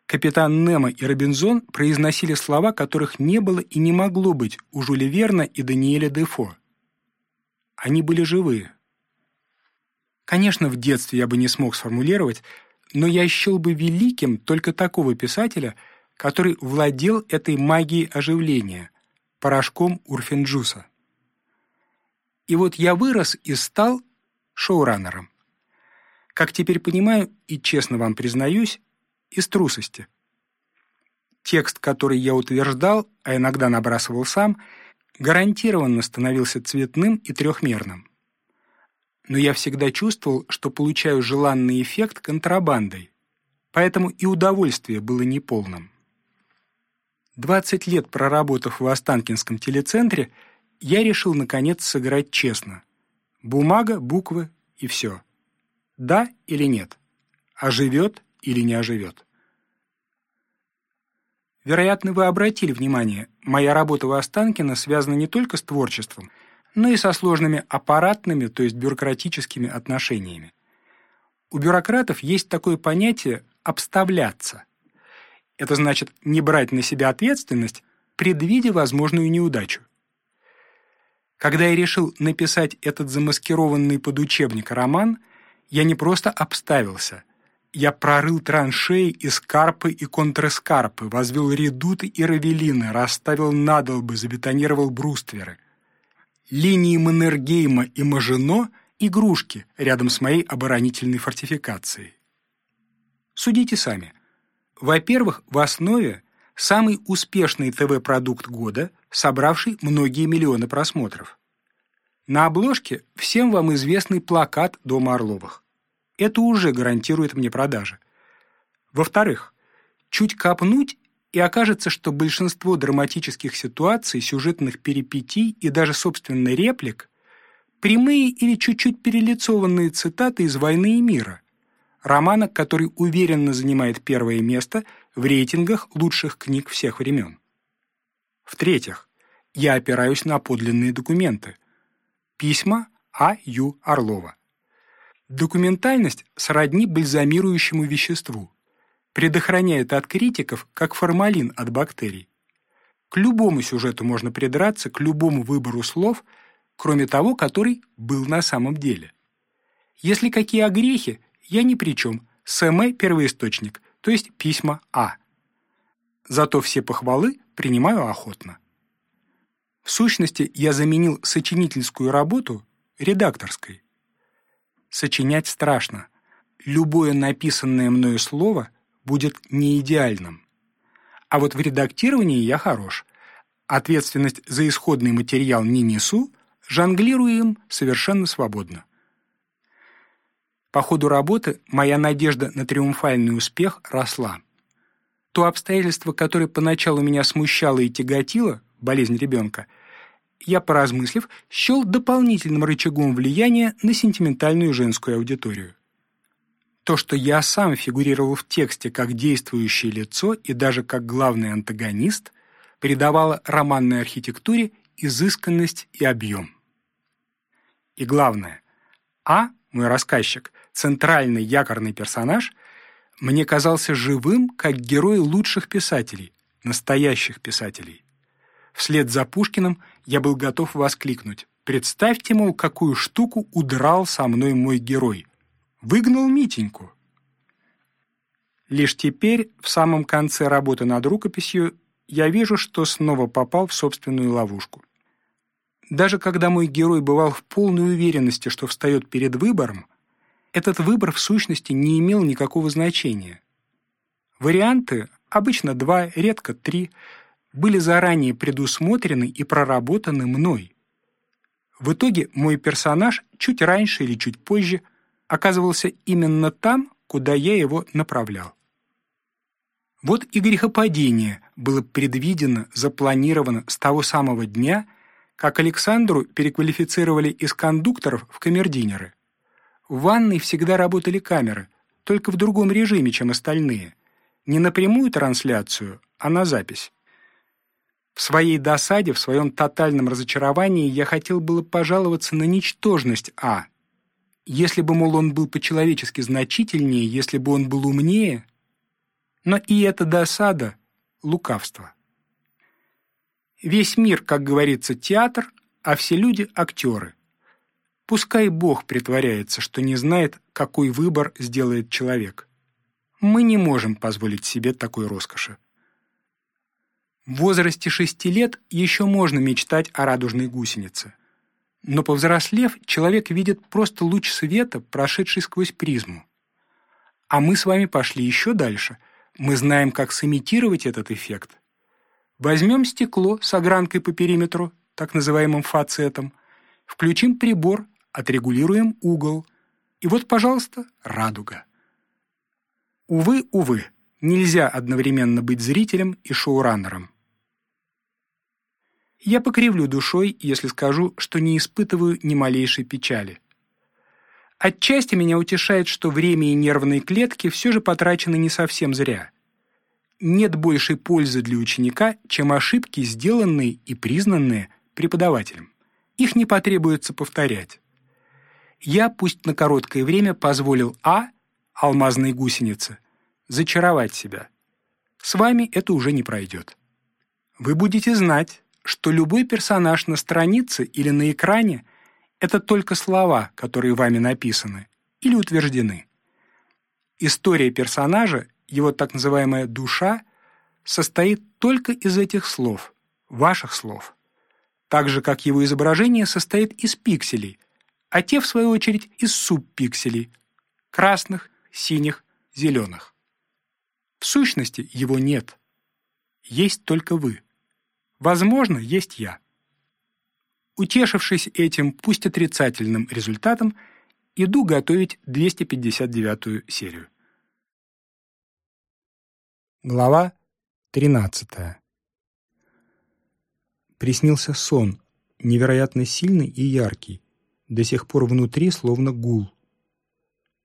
Капитан Немо и Робинзон произносили слова, которых не было и не могло быть у Жюля Верна и Даниэля Дефо. Они были живые. Конечно, в детстве я бы не смог сформулировать, но я счел бы великим только такого писателя, который владел этой магией оживления, порошком Урфинджуса. И вот я вырос и стал шоураннером. Как теперь понимаю и честно вам признаюсь, из трусости. Текст, который я утверждал, а иногда набрасывал сам, гарантированно становился цветным и трехмерным. Но я всегда чувствовал, что получаю желанный эффект контрабандой, поэтому и удовольствие было неполным. 20 лет проработав в Останкинском телецентре, я решил, наконец, сыграть честно. Бумага, буквы и все. Да или нет? Оживет или не оживет? Вероятно, вы обратили внимание, моя работа у Останкина связана не только с творчеством, но и со сложными аппаратными, то есть бюрократическими отношениями. У бюрократов есть такое понятие «обставляться». Это значит не брать на себя ответственность, предвидя возможную неудачу. Когда я решил написать этот замаскированный под учебник роман, я не просто обставился. Я прорыл траншеи, эскарпы и контрэскарпы, возвел редуты и равелины, расставил надолбы, забетонировал брустверы. Линии Маннергейма и Мажино — игрушки рядом с моей оборонительной фортификацией. Судите сами. Во-первых, в основе самый успешный ТВ-продукт года — собравший многие миллионы просмотров. На обложке всем вам известный плакат Дома Орловых. Это уже гарантирует мне продажи. Во-вторых, чуть копнуть, и окажется, что большинство драматических ситуаций, сюжетных перипетий и даже, собственно, реплик – прямые или чуть-чуть перелицованные цитаты из «Войны и мира», романа, который уверенно занимает первое место в рейтингах лучших книг всех времен. В-третьих, я опираюсь на подлинные документы. Письма А. Ю. Орлова. Документальность сродни бальзамирующему веществу. Предохраняет от критиков, как формалин от бактерий. К любому сюжету можно придраться, к любому выбору слов, кроме того, который был на самом деле. Если какие огрехи, я ни при чем. СМ – первоисточник, то есть письма А. Зато все похвалы принимаю охотно. В сущности, я заменил сочинительскую работу редакторской. Сочинять страшно. Любое написанное мною слово будет не идеальным. А вот в редактировании я хорош. Ответственность за исходный материал не несу, жонглирую им совершенно свободно. По ходу работы моя надежда на триумфальный успех росла. То обстоятельство, которое поначалу меня смущало и тяготило, болезнь ребенка, я, поразмыслив, счел дополнительным рычагом влияния на сентиментальную женскую аудиторию. То, что я сам фигурировал в тексте как действующее лицо и даже как главный антагонист, придавало романной архитектуре изысканность и объем. И главное, А, мой рассказчик, центральный якорный персонаж, мне казался живым, как герой лучших писателей, настоящих писателей. Вслед за Пушкиным я был готов воскликнуть. Представьте, мол, какую штуку удрал со мной мой герой. Выгнал Митеньку. Лишь теперь, в самом конце работы над рукописью, я вижу, что снова попал в собственную ловушку. Даже когда мой герой бывал в полной уверенности, что встает перед выбором, этот выбор в сущности не имел никакого значения. Варианты, обычно два, редко три, были заранее предусмотрены и проработаны мной. В итоге мой персонаж чуть раньше или чуть позже оказывался именно там, куда я его направлял. Вот и грехопадение было предвидено, запланировано с того самого дня, как Александру переквалифицировали из кондукторов в камердинеры. В ванной всегда работали камеры, только в другом режиме, чем остальные. Не на прямую трансляцию, а на запись. В своей досаде, в своем тотальном разочаровании я хотел было пожаловаться на ничтожность А. Если бы, мол, он был по-человечески значительнее, если бы он был умнее. Но и эта досада — лукавство. Весь мир, как говорится, театр, а все люди — актеры. Пускай Бог притворяется, что не знает, какой выбор сделает человек. Мы не можем позволить себе такой роскоши. В возрасте шести лет еще можно мечтать о радужной гусенице. Но повзрослев, человек видит просто луч света, прошедший сквозь призму. А мы с вами пошли еще дальше. Мы знаем, как сымитировать этот эффект. Возьмем стекло с огранкой по периметру, так называемым фацетом, включим прибор, отрегулируем угол, и вот, пожалуйста, радуга. Увы, увы, нельзя одновременно быть зрителем и шоураннером. Я покривлю душой, если скажу, что не испытываю ни малейшей печали. Отчасти меня утешает, что время и нервные клетки все же потрачены не совсем зря. нет большей пользы для ученика, чем ошибки, сделанные и признанные преподавателем. Их не потребуется повторять. Я, пусть на короткое время, позволил А, алмазной гусенице, зачаровать себя. С вами это уже не пройдет. Вы будете знать, что любой персонаж на странице или на экране — это только слова, которые вами написаны или утверждены. История персонажа, его так называемая «душа», состоит только из этих слов, ваших слов. Так же, как его изображение состоит из пикселей, а те, в свою очередь, из субпикселей – красных, синих, зеленых. В сущности, его нет. Есть только вы. Возможно, есть я. Утешившись этим, пусть отрицательным результатом, иду готовить 259-ю серию. Глава 13. Приснился сон, невероятно сильный и яркий, до сих пор внутри словно гул.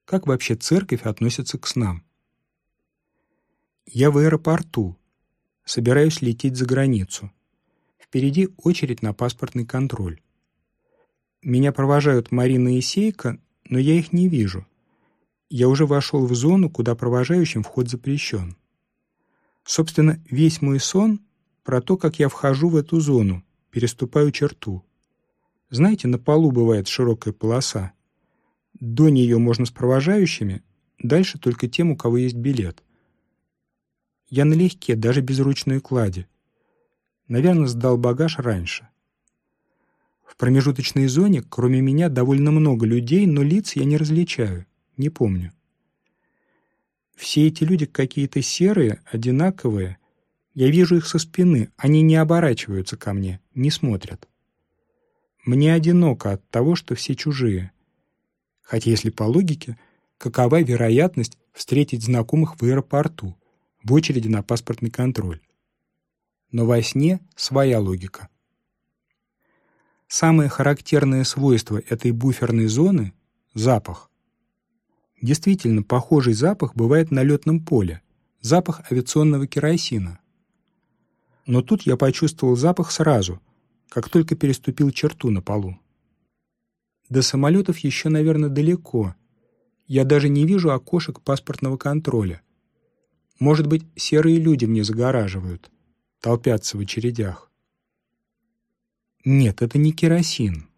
Как вообще церковь относится к снам? Я в аэропорту, собираюсь лететь за границу. Впереди очередь на паспортный контроль. Меня провожают Марина и Сейка, но я их не вижу. Я уже вошел в зону, куда провожающим вход запрещен. Собственно, весь мой сон про то, как я вхожу в эту зону, переступаю черту. Знаете, на полу бывает широкая полоса. До нее можно с провожающими, дальше только тем, у кого есть билет. Я налегке, даже без ручной клади. Наверное, сдал багаж раньше. В промежуточной зоне, кроме меня, довольно много людей, но лиц я не различаю, не помню. Все эти люди какие-то серые, одинаковые. Я вижу их со спины, они не оборачиваются ко мне, не смотрят. Мне одиноко от того, что все чужие. Хотя, если по логике, какова вероятность встретить знакомых в аэропорту, в очереди на паспортный контроль? Но во сне своя логика. Самое характерное свойство этой буферной зоны — запах. Действительно, похожий запах бывает на летном поле, запах авиационного керосина. Но тут я почувствовал запах сразу, как только переступил черту на полу. До самолетов еще, наверное, далеко. Я даже не вижу окошек паспортного контроля. Может быть, серые люди мне загораживают, толпятся в очередях. Нет, это не керосин.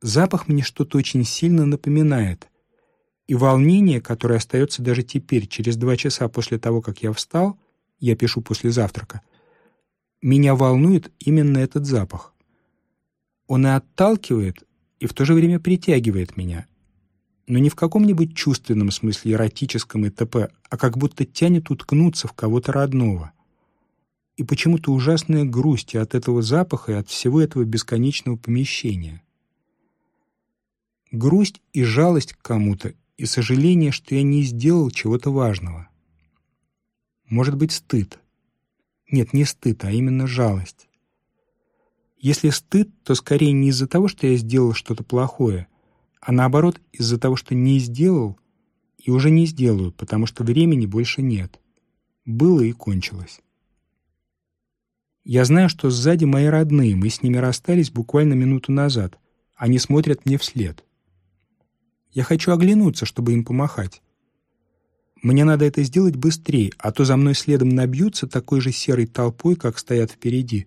Запах мне что-то очень сильно напоминает, и волнение, которое остается даже теперь, через два часа после того, как я встал, я пишу после завтрака, меня волнует именно этот запах. Он и отталкивает, и в то же время притягивает меня. Но не в каком-нибудь чувственном смысле, эротическом и т.п., а как будто тянет уткнуться в кого-то родного. И почему-то ужасная грусть от этого запаха, и от всего этого бесконечного помещения. Грусть и жалость к кому-то, и сожаление, что я не сделал чего-то важного. Может быть, стыд. Нет, не стыд, а именно жалость. Если стыд, то скорее не из-за того, что я сделал что-то плохое, а наоборот из-за того, что не сделал и уже не сделаю, потому что времени больше нет. Было и кончилось. Я знаю, что сзади мои родные, мы с ними расстались буквально минуту назад. Они смотрят мне вслед. Я хочу оглянуться, чтобы им помахать. Мне надо это сделать быстрее, а то за мной следом набьются такой же серой толпой, как стоят впереди.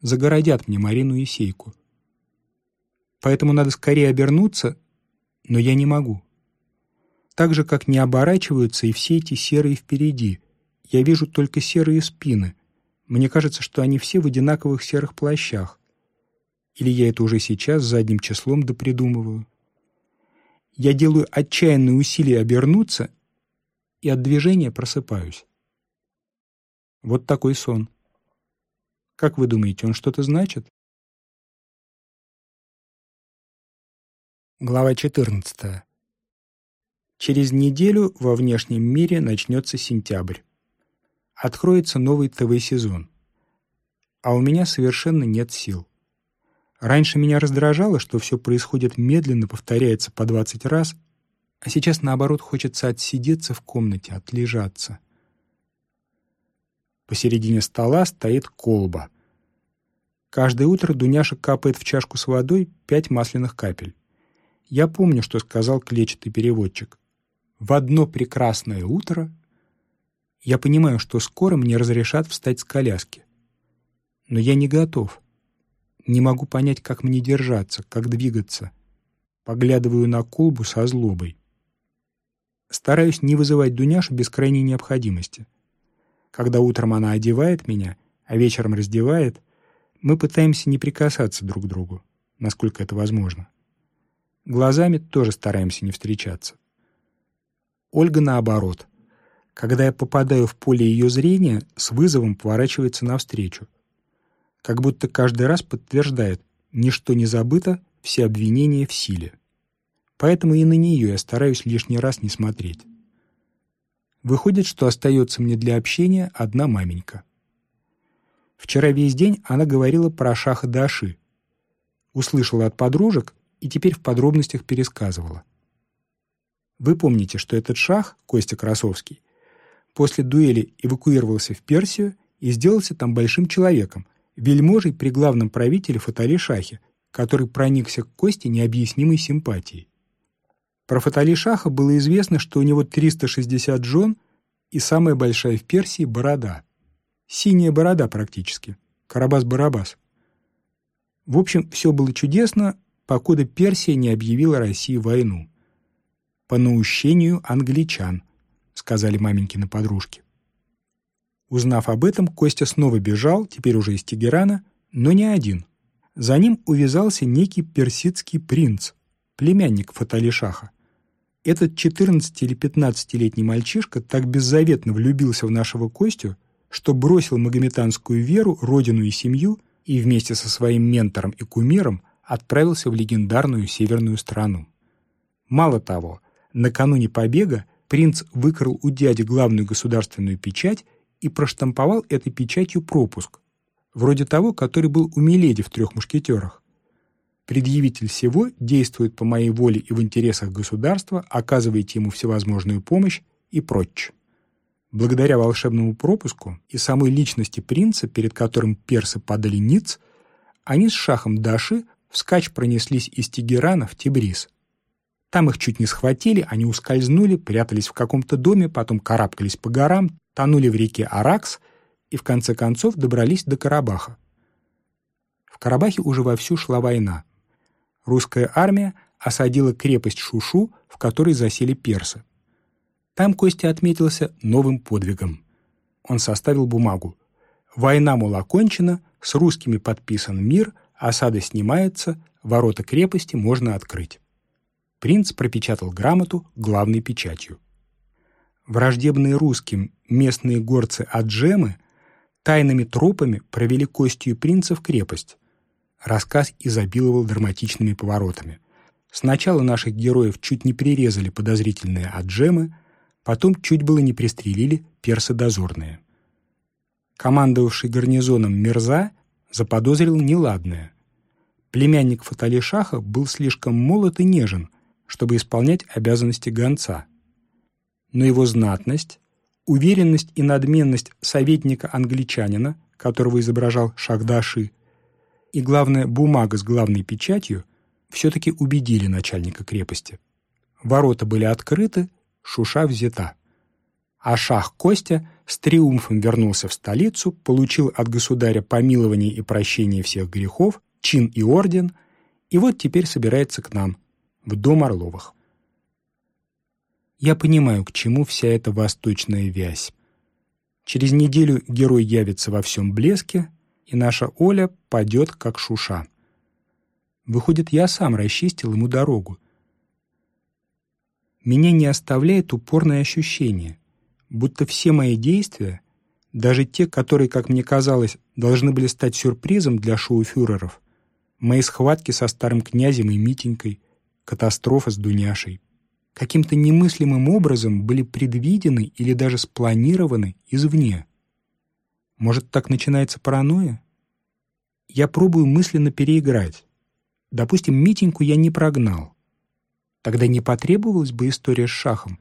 Загородят мне Марину и Сейку. Поэтому надо скорее обернуться, но я не могу. Так же, как не оборачиваются и все эти серые впереди. Я вижу только серые спины. Мне кажется, что они все в одинаковых серых плащах. Или я это уже сейчас задним числом допридумываю. Я делаю отчаянные усилия обернуться и от движения просыпаюсь. Вот такой сон. Как вы думаете, он что-то значит? Глава 14. Через неделю во внешнем мире начнется сентябрь. Откроется новый ТВ-сезон. А у меня совершенно нет сил. Раньше меня раздражало, что все происходит медленно, повторяется по 20 раз, а сейчас, наоборот, хочется отсидеться в комнате, отлежаться. Посередине стола стоит колба. Каждое утро Дуняша капает в чашку с водой пять масляных капель. Я помню, что сказал клетчатый переводчик. В одно прекрасное утро я понимаю, что скоро мне разрешат встать с коляски. Но я не готов. Не могу понять, как мне держаться, как двигаться. Поглядываю на колбу со злобой. Стараюсь не вызывать Дуняшу без крайней необходимости. Когда утром она одевает меня, а вечером раздевает, мы пытаемся не прикасаться друг к другу, насколько это возможно. Глазами тоже стараемся не встречаться. Ольга наоборот. Когда я попадаю в поле ее зрения, с вызовом поворачивается навстречу. Как будто каждый раз подтверждает, ничто не забыто, все обвинения в силе. Поэтому и на нее я стараюсь лишний раз не смотреть. Выходит, что остается мне для общения одна маменька. Вчера весь день она говорила про Шаха Даши. Услышала от подружек и теперь в подробностях пересказывала. Вы помните, что этот шах, Костя Красовский, после дуэли эвакуировался в Персию и сделался там большим человеком, вельможей при главном правителе Фатали Шахе, который проникся к Косте необъяснимой симпатией. Про Фатали Шаха было известно, что у него 360 жен и самая большая в Персии — борода. Синяя борода практически. Карабас-барабас. В общем, все было чудесно, покуда Персия не объявила России войну. «По наущению англичан», — сказали маменькины подружки. Узнав об этом, Костя снова бежал, теперь уже из Тегерана, но не один. За ним увязался некий персидский принц, племянник Фаталишаха. Этот 14 или 15-летний мальчишка так беззаветно влюбился в нашего Костю, что бросил магометанскую веру, родину и семью и вместе со своим ментором и кумиром отправился в легендарную северную страну. Мало того, накануне побега принц выкрал у дяди главную государственную печать и проштамповал этой печатью пропуск, вроде того, который был у Миледи в «Трех мушкетерах». Предъявитель всего действует по моей воле и в интересах государства, оказываете ему всевозможную помощь и прочее. Благодаря волшебному пропуску и самой личности принца, перед которым персы падали ниц, они с шахом Даши вскачь пронеслись из Тегерана в Тибрис. Там их чуть не схватили, они ускользнули, прятались в каком-то доме, потом карабкались по горам, тонули в реке Аракс и в конце концов добрались до Карабаха. В Карабахе уже вовсю шла война русская армия осадила крепость Шушу, в которой засели персы. Там Костя отметился новым подвигом. Он составил бумагу. Война, мол, окончена, с русскими подписан мир, осада снимается, ворота крепости можно открыть. Принц пропечатал грамоту главной печатью. Враждебные русским местные горцы-аджемы тайными тропами провели Костью принца в крепость, рассказ изобиловал драматичными поворотами. Сначала наших героев чуть не прирезали подозрительные аджемы, потом чуть было не пристрелили персы-дозорные. Командовавший гарнизоном Мирза заподозрил неладное. Племянник Фатали Шаха был слишком молод и нежен, чтобы исполнять обязанности гонца. Но его знатность, уверенность и надменность советника-англичанина, которого изображал Шахдаши, и, главное, бумага с главной печатью все-таки убедили начальника крепости. Ворота были открыты, Шуша взята. А шах Костя с триумфом вернулся в столицу, получил от государя помилование и прощение всех грехов, чин и орден, и вот теперь собирается к нам, в дом Орловых. Я понимаю, к чему вся эта восточная вязь. Через неделю герой явится во всем блеске, и наша Оля падет, как шуша. Выходит, я сам расчистил ему дорогу. Меня не оставляет упорное ощущение, будто все мои действия, даже те, которые, как мне казалось, должны были стать сюрпризом для шоу-фюреров, мои схватки со старым князем и Митенькой, катастрофа с Дуняшей, каким-то немыслимым образом были предвидены или даже спланированы извне. Может, так начинается паранойя? Я пробую мысленно переиграть. Допустим, Митеньку я не прогнал. Тогда не потребовалась бы история с Шахом.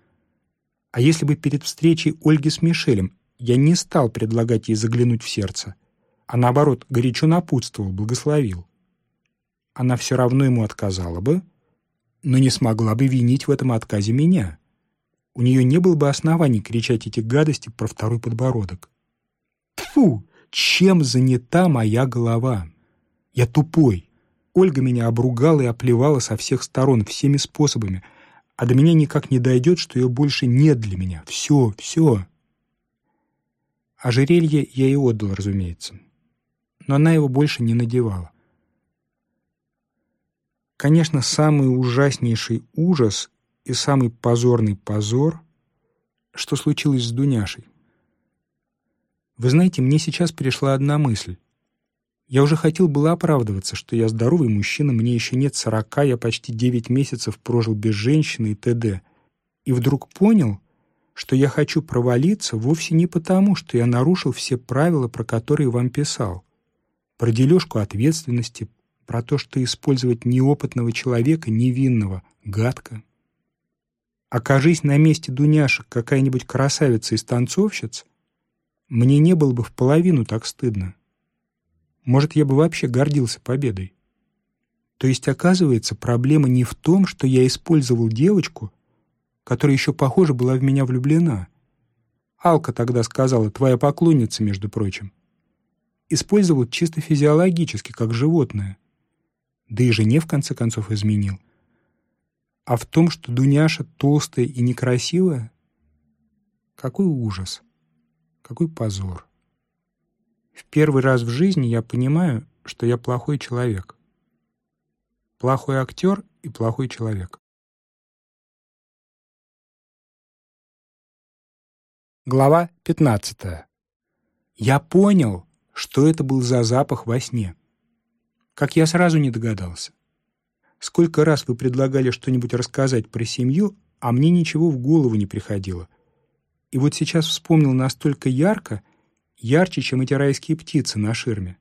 А если бы перед встречей Ольги с Мишелем я не стал предлагать ей заглянуть в сердце, а наоборот, горячо напутствовал, благословил. Она все равно ему отказала бы, но не смогла бы винить в этом отказе меня. У нее не было бы оснований кричать эти гадости про второй подбородок. Тфу, чем занята моя голова? Я тупой. Ольга меня обругала и оплевала со всех сторон, всеми способами, а до меня никак не дойдет, что ее больше нет для меня. Все, все. Ожерелье я ей отдал, разумеется. Но она его больше не надевала. Конечно, самый ужаснейший ужас и самый позорный позор, что случилось с Дуняшей. Вы знаете, мне сейчас пришла одна мысль. Я уже хотел было оправдываться, что я здоровый мужчина, мне еще нет сорока, я почти девять месяцев прожил без женщины и т.д. И вдруг понял, что я хочу провалиться вовсе не потому, что я нарушил все правила, про которые вам писал. Про дележку ответственности, про то, что использовать неопытного человека, невинного, гадко. Окажись на месте Дуняшек какая-нибудь красавица из танцовщиц, мне не было бы в половину так стыдно. Может, я бы вообще гордился победой. То есть, оказывается, проблема не в том, что я использовал девочку, которая еще, похоже, была в меня влюблена. Алка тогда сказала, твоя поклонница, между прочим. Использовал чисто физиологически, как животное. Да и жене, в конце концов, изменил. А в том, что Дуняша толстая и некрасивая? Какой ужас! Какой позор! В первый раз в жизни я понимаю, что я плохой человек. Плохой актер и плохой человек. Глава 15. Я понял, что это был за запах во сне. Как я сразу не догадался. Сколько раз вы предлагали что-нибудь рассказать про семью, а мне ничего в голову не приходило. И вот сейчас вспомнил настолько ярко, ярче, чем эти райские птицы на ширме.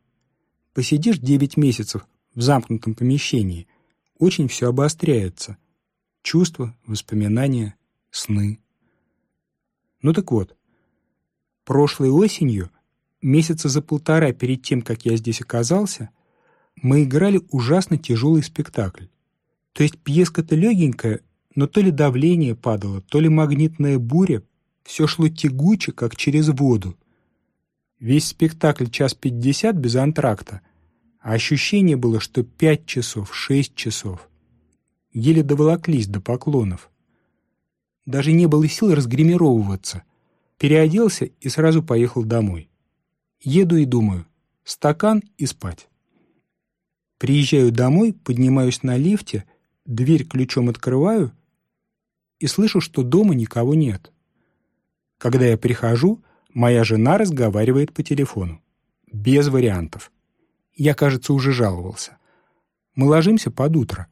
Посидишь девять месяцев в замкнутом помещении, очень все обостряется. Чувства, воспоминания, сны. Ну так вот, прошлой осенью, месяца за полтора перед тем, как я здесь оказался, мы играли ужасно тяжелый спектакль. То есть пьеска-то легенькая, но то ли давление падало, то ли магнитная буря, все шло тягуче, как через воду. Весь спектакль час пятьдесят без антракта, а ощущение было, что пять часов, шесть часов. Еле доволоклись до поклонов. Даже не было сил разгримировываться. Переоделся и сразу поехал домой. Еду и думаю, стакан и спать. Приезжаю домой, поднимаюсь на лифте, дверь ключом открываю и слышу, что дома никого нет. Когда я прихожу, моя жена разговаривает по телефону. Без вариантов. Я, кажется, уже жаловался. Мы ложимся под утро.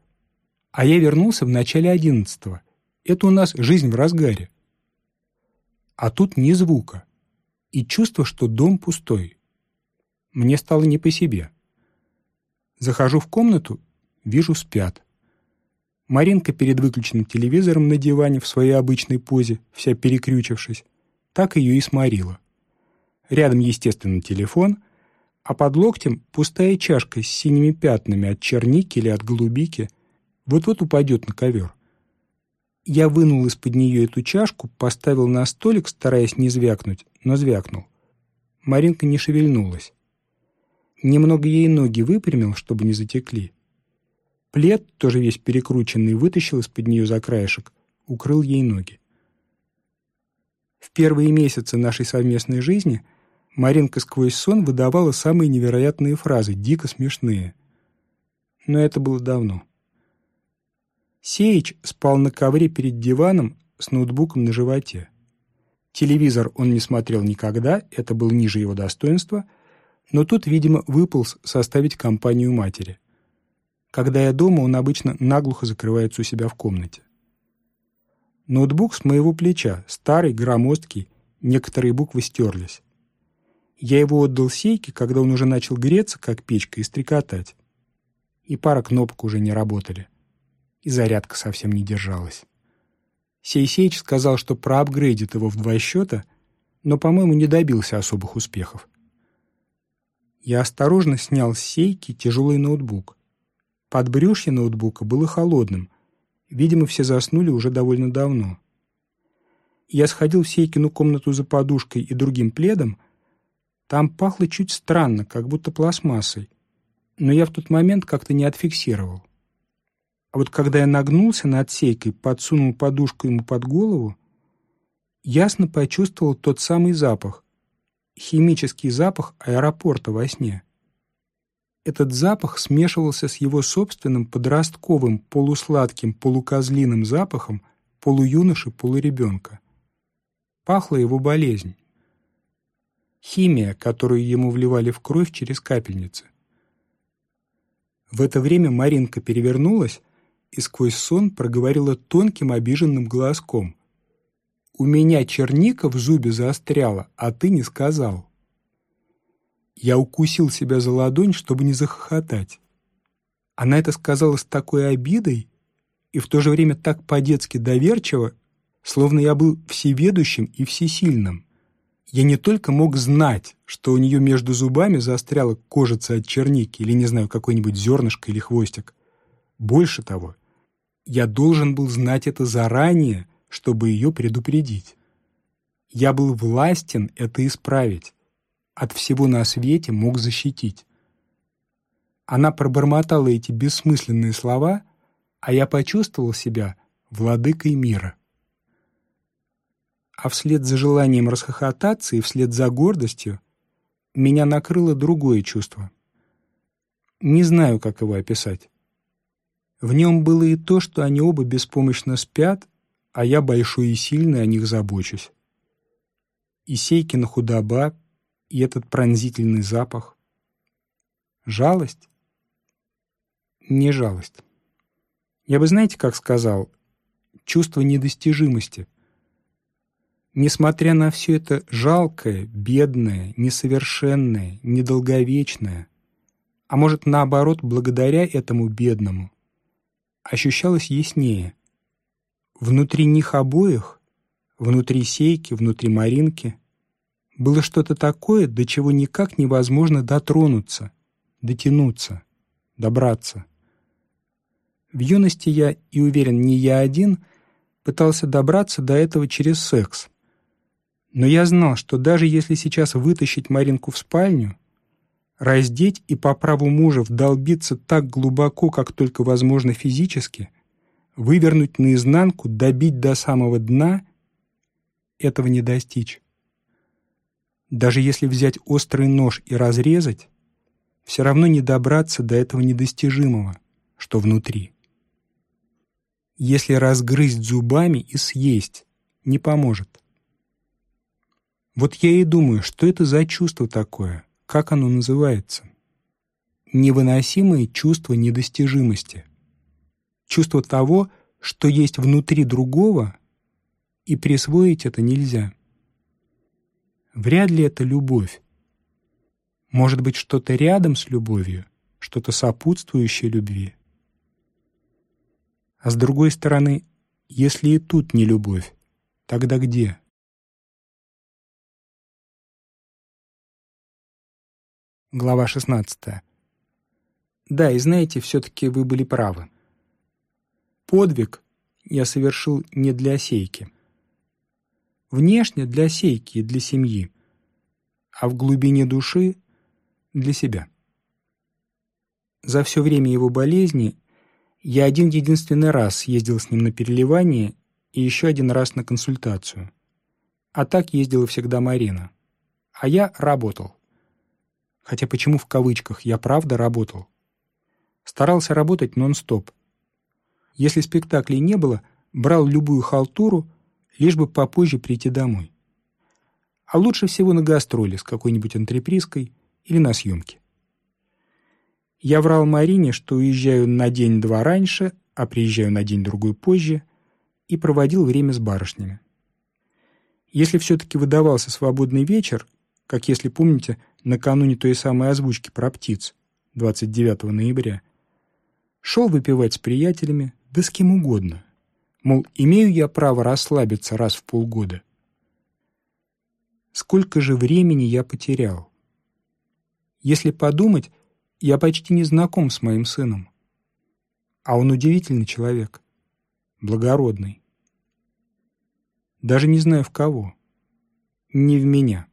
А я вернулся в начале одиннадцатого — это у нас жизнь в разгаре. А тут ни звука. И чувство, что дом пустой. Мне стало не по себе. Захожу в комнату, вижу, спят. Маринка перед выключенным телевизором на диване в своей обычной позе, вся перекрючившись, так ее и сморила. Рядом, естественно, телефон, а под локтем пустая чашка с синими пятнами от черники или от голубики вот-вот упадет на ковер. Я вынул из-под нее эту чашку, поставил на столик, стараясь не звякнуть, но звякнул. Маринка не шевельнулась. Немного ей ноги выпрямил, чтобы не затекли. Плед, тоже весь перекрученный, вытащил из-под нее за краешек, укрыл ей ноги. В первые месяцы нашей совместной жизни Маринка сквозь сон выдавала самые невероятные фразы, дико смешные. Но это было давно. Сеич спал на ковре перед диваном с ноутбуком на животе. Телевизор он не смотрел никогда, это был ниже его достоинства, но тут, видимо, выполз составить компанию матери. Когда я дома, он обычно наглухо закрывается у себя в комнате. Ноутбук с моего плеча, старый, громоздкий, некоторые буквы стерлись. Я его отдал Сейке, когда он уже начал греться, как печка, и стрекотать. И пара кнопок уже не работали и зарядка совсем не держалась. Сейсеич сказал, что проапгрейдит его в два счета, но, по-моему, не добился особых успехов. Я осторожно снял с сейки тяжелый ноутбук. Подбрюшье ноутбука было холодным. Видимо, все заснули уже довольно давно. Я сходил в Сейкину комнату за подушкой и другим пледом. Там пахло чуть странно, как будто пластмассой. Но я в тот момент как-то не отфиксировал. А вот когда я нагнулся над Сейкой, подсунул подушку ему под голову, ясно почувствовал тот самый запах, химический запах аэропорта во сне. Этот запах смешивался с его собственным подростковым, полусладким, полукозлиным запахом полуюноши, полуребенка. Пахла его болезнь. Химия, которую ему вливали в кровь через капельницы. В это время Маринка перевернулась и сквозь сон проговорила тонким обиженным голоском. У меня черника в зубе заостряла, а ты не сказал. Я укусил себя за ладонь, чтобы не захохотать. Она это сказала с такой обидой и в то же время так по-детски доверчиво, словно я был всеведущим и всесильным. Я не только мог знать, что у нее между зубами заостряла кожица от черники или, не знаю, какой-нибудь зернышко или хвостик. Больше того, я должен был знать это заранее чтобы ее предупредить. Я был властен это исправить, от всего на свете мог защитить. Она пробормотала эти бессмысленные слова, а я почувствовал себя владыкой мира. А вслед за желанием расхохотаться и вслед за гордостью меня накрыло другое чувство. Не знаю, как его описать. В нем было и то, что они оба беспомощно спят, а я большой и сильный о них забочусь. И Сейкина худоба, и этот пронзительный запах. Жалость? Не жалость. Я бы, знаете, как сказал, чувство недостижимости. Несмотря на все это жалкое, бедное, несовершенное, недолговечное, а может, наоборот, благодаря этому бедному, ощущалось яснее — Внутри них обоих, внутри Сейки, внутри Маринки, было что-то такое, до чего никак невозможно дотронуться, дотянуться, добраться. В юности я, и уверен, не я один, пытался добраться до этого через секс. Но я знал, что даже если сейчас вытащить Маринку в спальню, раздеть и по праву мужа вдолбиться так глубоко, как только возможно физически — вывернуть наизнанку, добить до самого дна — этого не достичь. Даже если взять острый нож и разрезать, все равно не добраться до этого недостижимого, что внутри. Если разгрызть зубами и съесть, не поможет. Вот я и думаю, что это за чувство такое, как оно называется. Невыносимое чувство недостижимости — чувство того, что есть внутри другого, и присвоить это нельзя. Вряд ли это любовь. Может быть, что-то рядом с любовью, что-то сопутствующее любви. А с другой стороны, если и тут не любовь, тогда где? Глава 16. Да, и знаете, все-таки вы были правы. Подвиг я совершил не для сейки. Внешне для сейки и для семьи, а в глубине души для себя. За все время его болезни я один единственный раз съездил с ним на переливание и еще один раз на консультацию. А так ездила всегда Марина. А я работал. Хотя почему в кавычках «я правда работал»? Старался работать нон-стоп — если спектаклей не было, брал любую халтуру, лишь бы попозже прийти домой. А лучше всего на гастроли с какой-нибудь антреприской или на съемке. Я врал Марине, что уезжаю на день-два раньше, а приезжаю на день-другой позже, и проводил время с барышнями. Если все-таки выдавался свободный вечер, как, если помните, накануне той самой озвучки про птиц, 29 ноября, шел выпивать с приятелями, да с кем угодно. Мол, имею я право расслабиться раз в полгода. Сколько же времени я потерял? Если подумать, я почти не знаком с моим сыном. А он удивительный человек, благородный. Даже не знаю в кого. Не в меня.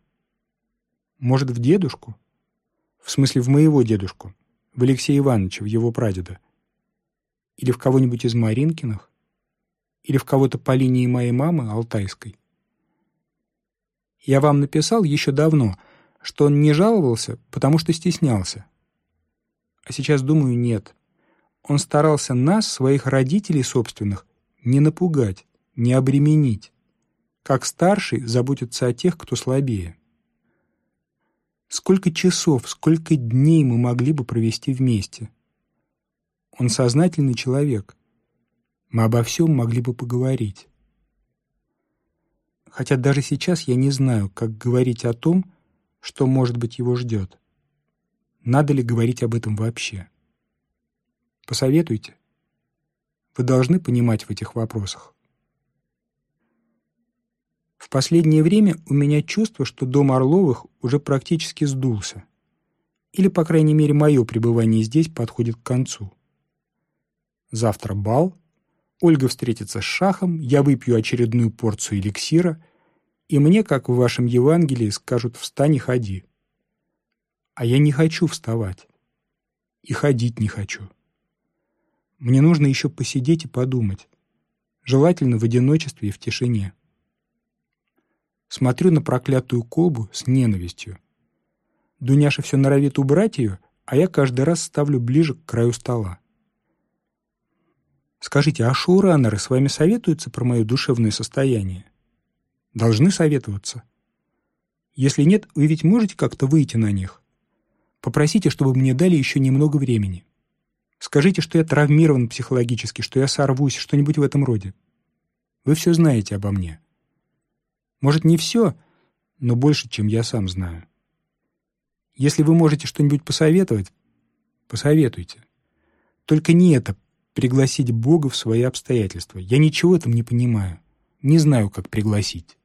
Может, в дедушку? В смысле, в моего дедушку, в Алексея Ивановича, в его прадеда. Или в кого-нибудь из Маринкиных? Или в кого-то по линии моей мамы, Алтайской? Я вам написал еще давно, что он не жаловался, потому что стеснялся. А сейчас думаю, нет. Он старался нас, своих родителей собственных, не напугать, не обременить. Как старший заботится о тех, кто слабее. Сколько часов, сколько дней мы могли бы провести вместе. Он сознательный человек. Мы обо всем могли бы поговорить. Хотя даже сейчас я не знаю, как говорить о том, что, может быть, его ждет. Надо ли говорить об этом вообще? Посоветуйте. Вы должны понимать в этих вопросах. В последнее время у меня чувство, что дом Орловых уже практически сдулся. Или, по крайней мере, мое пребывание здесь подходит к концу. Завтра бал, Ольга встретится с Шахом, я выпью очередную порцию эликсира, и мне, как в вашем Евангелии, скажут «встань и ходи». А я не хочу вставать. И ходить не хочу. Мне нужно еще посидеть и подумать. Желательно в одиночестве и в тишине. Смотрю на проклятую колбу с ненавистью. Дуняша все норовит убрать ее, а я каждый раз ставлю ближе к краю стола. Скажите, а шоураннеры с вами советуются про мое душевное состояние? Должны советоваться. Если нет, вы ведь можете как-то выйти на них. Попросите, чтобы мне дали еще немного времени. Скажите, что я травмирован психологически, что я сорвусь, что-нибудь в этом роде. Вы все знаете обо мне. Может, не все, но больше, чем я сам знаю. Если вы можете что-нибудь посоветовать, посоветуйте. Только не это пригласить Бога в свои обстоятельства. Я ничего этом не понимаю. Не знаю, как пригласить.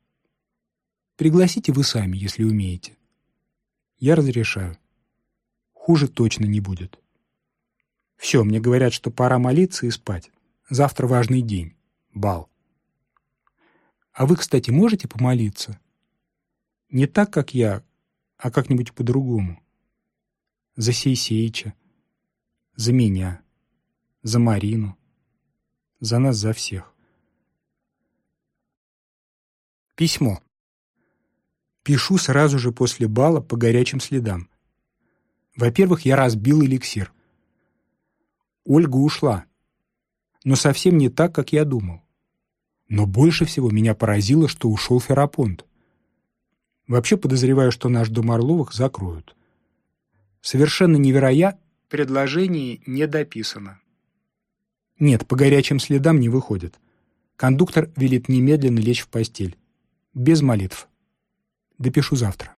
Пригласите вы сами, если умеете. Я разрешаю. Хуже точно не будет. Все, мне говорят, что пора молиться и спать. Завтра важный день. Бал. А вы, кстати, можете помолиться? Не так, как я, а как-нибудь по-другому. За Сейсеича, за меня, за Марину, за нас, за всех. Письмо. Пишу сразу же после бала по горячим следам. Во-первых, я разбил эликсир. Ольга ушла, но совсем не так, как я думал. Но больше всего меня поразило, что ушел Ферапонт. Вообще подозреваю, что наш дом Орловых закроют. Совершенно невероятно, предложение не дописано. Нет, по горячим следам не выходит. Кондуктор велит немедленно лечь в постель. Без молитв. Допишу завтра.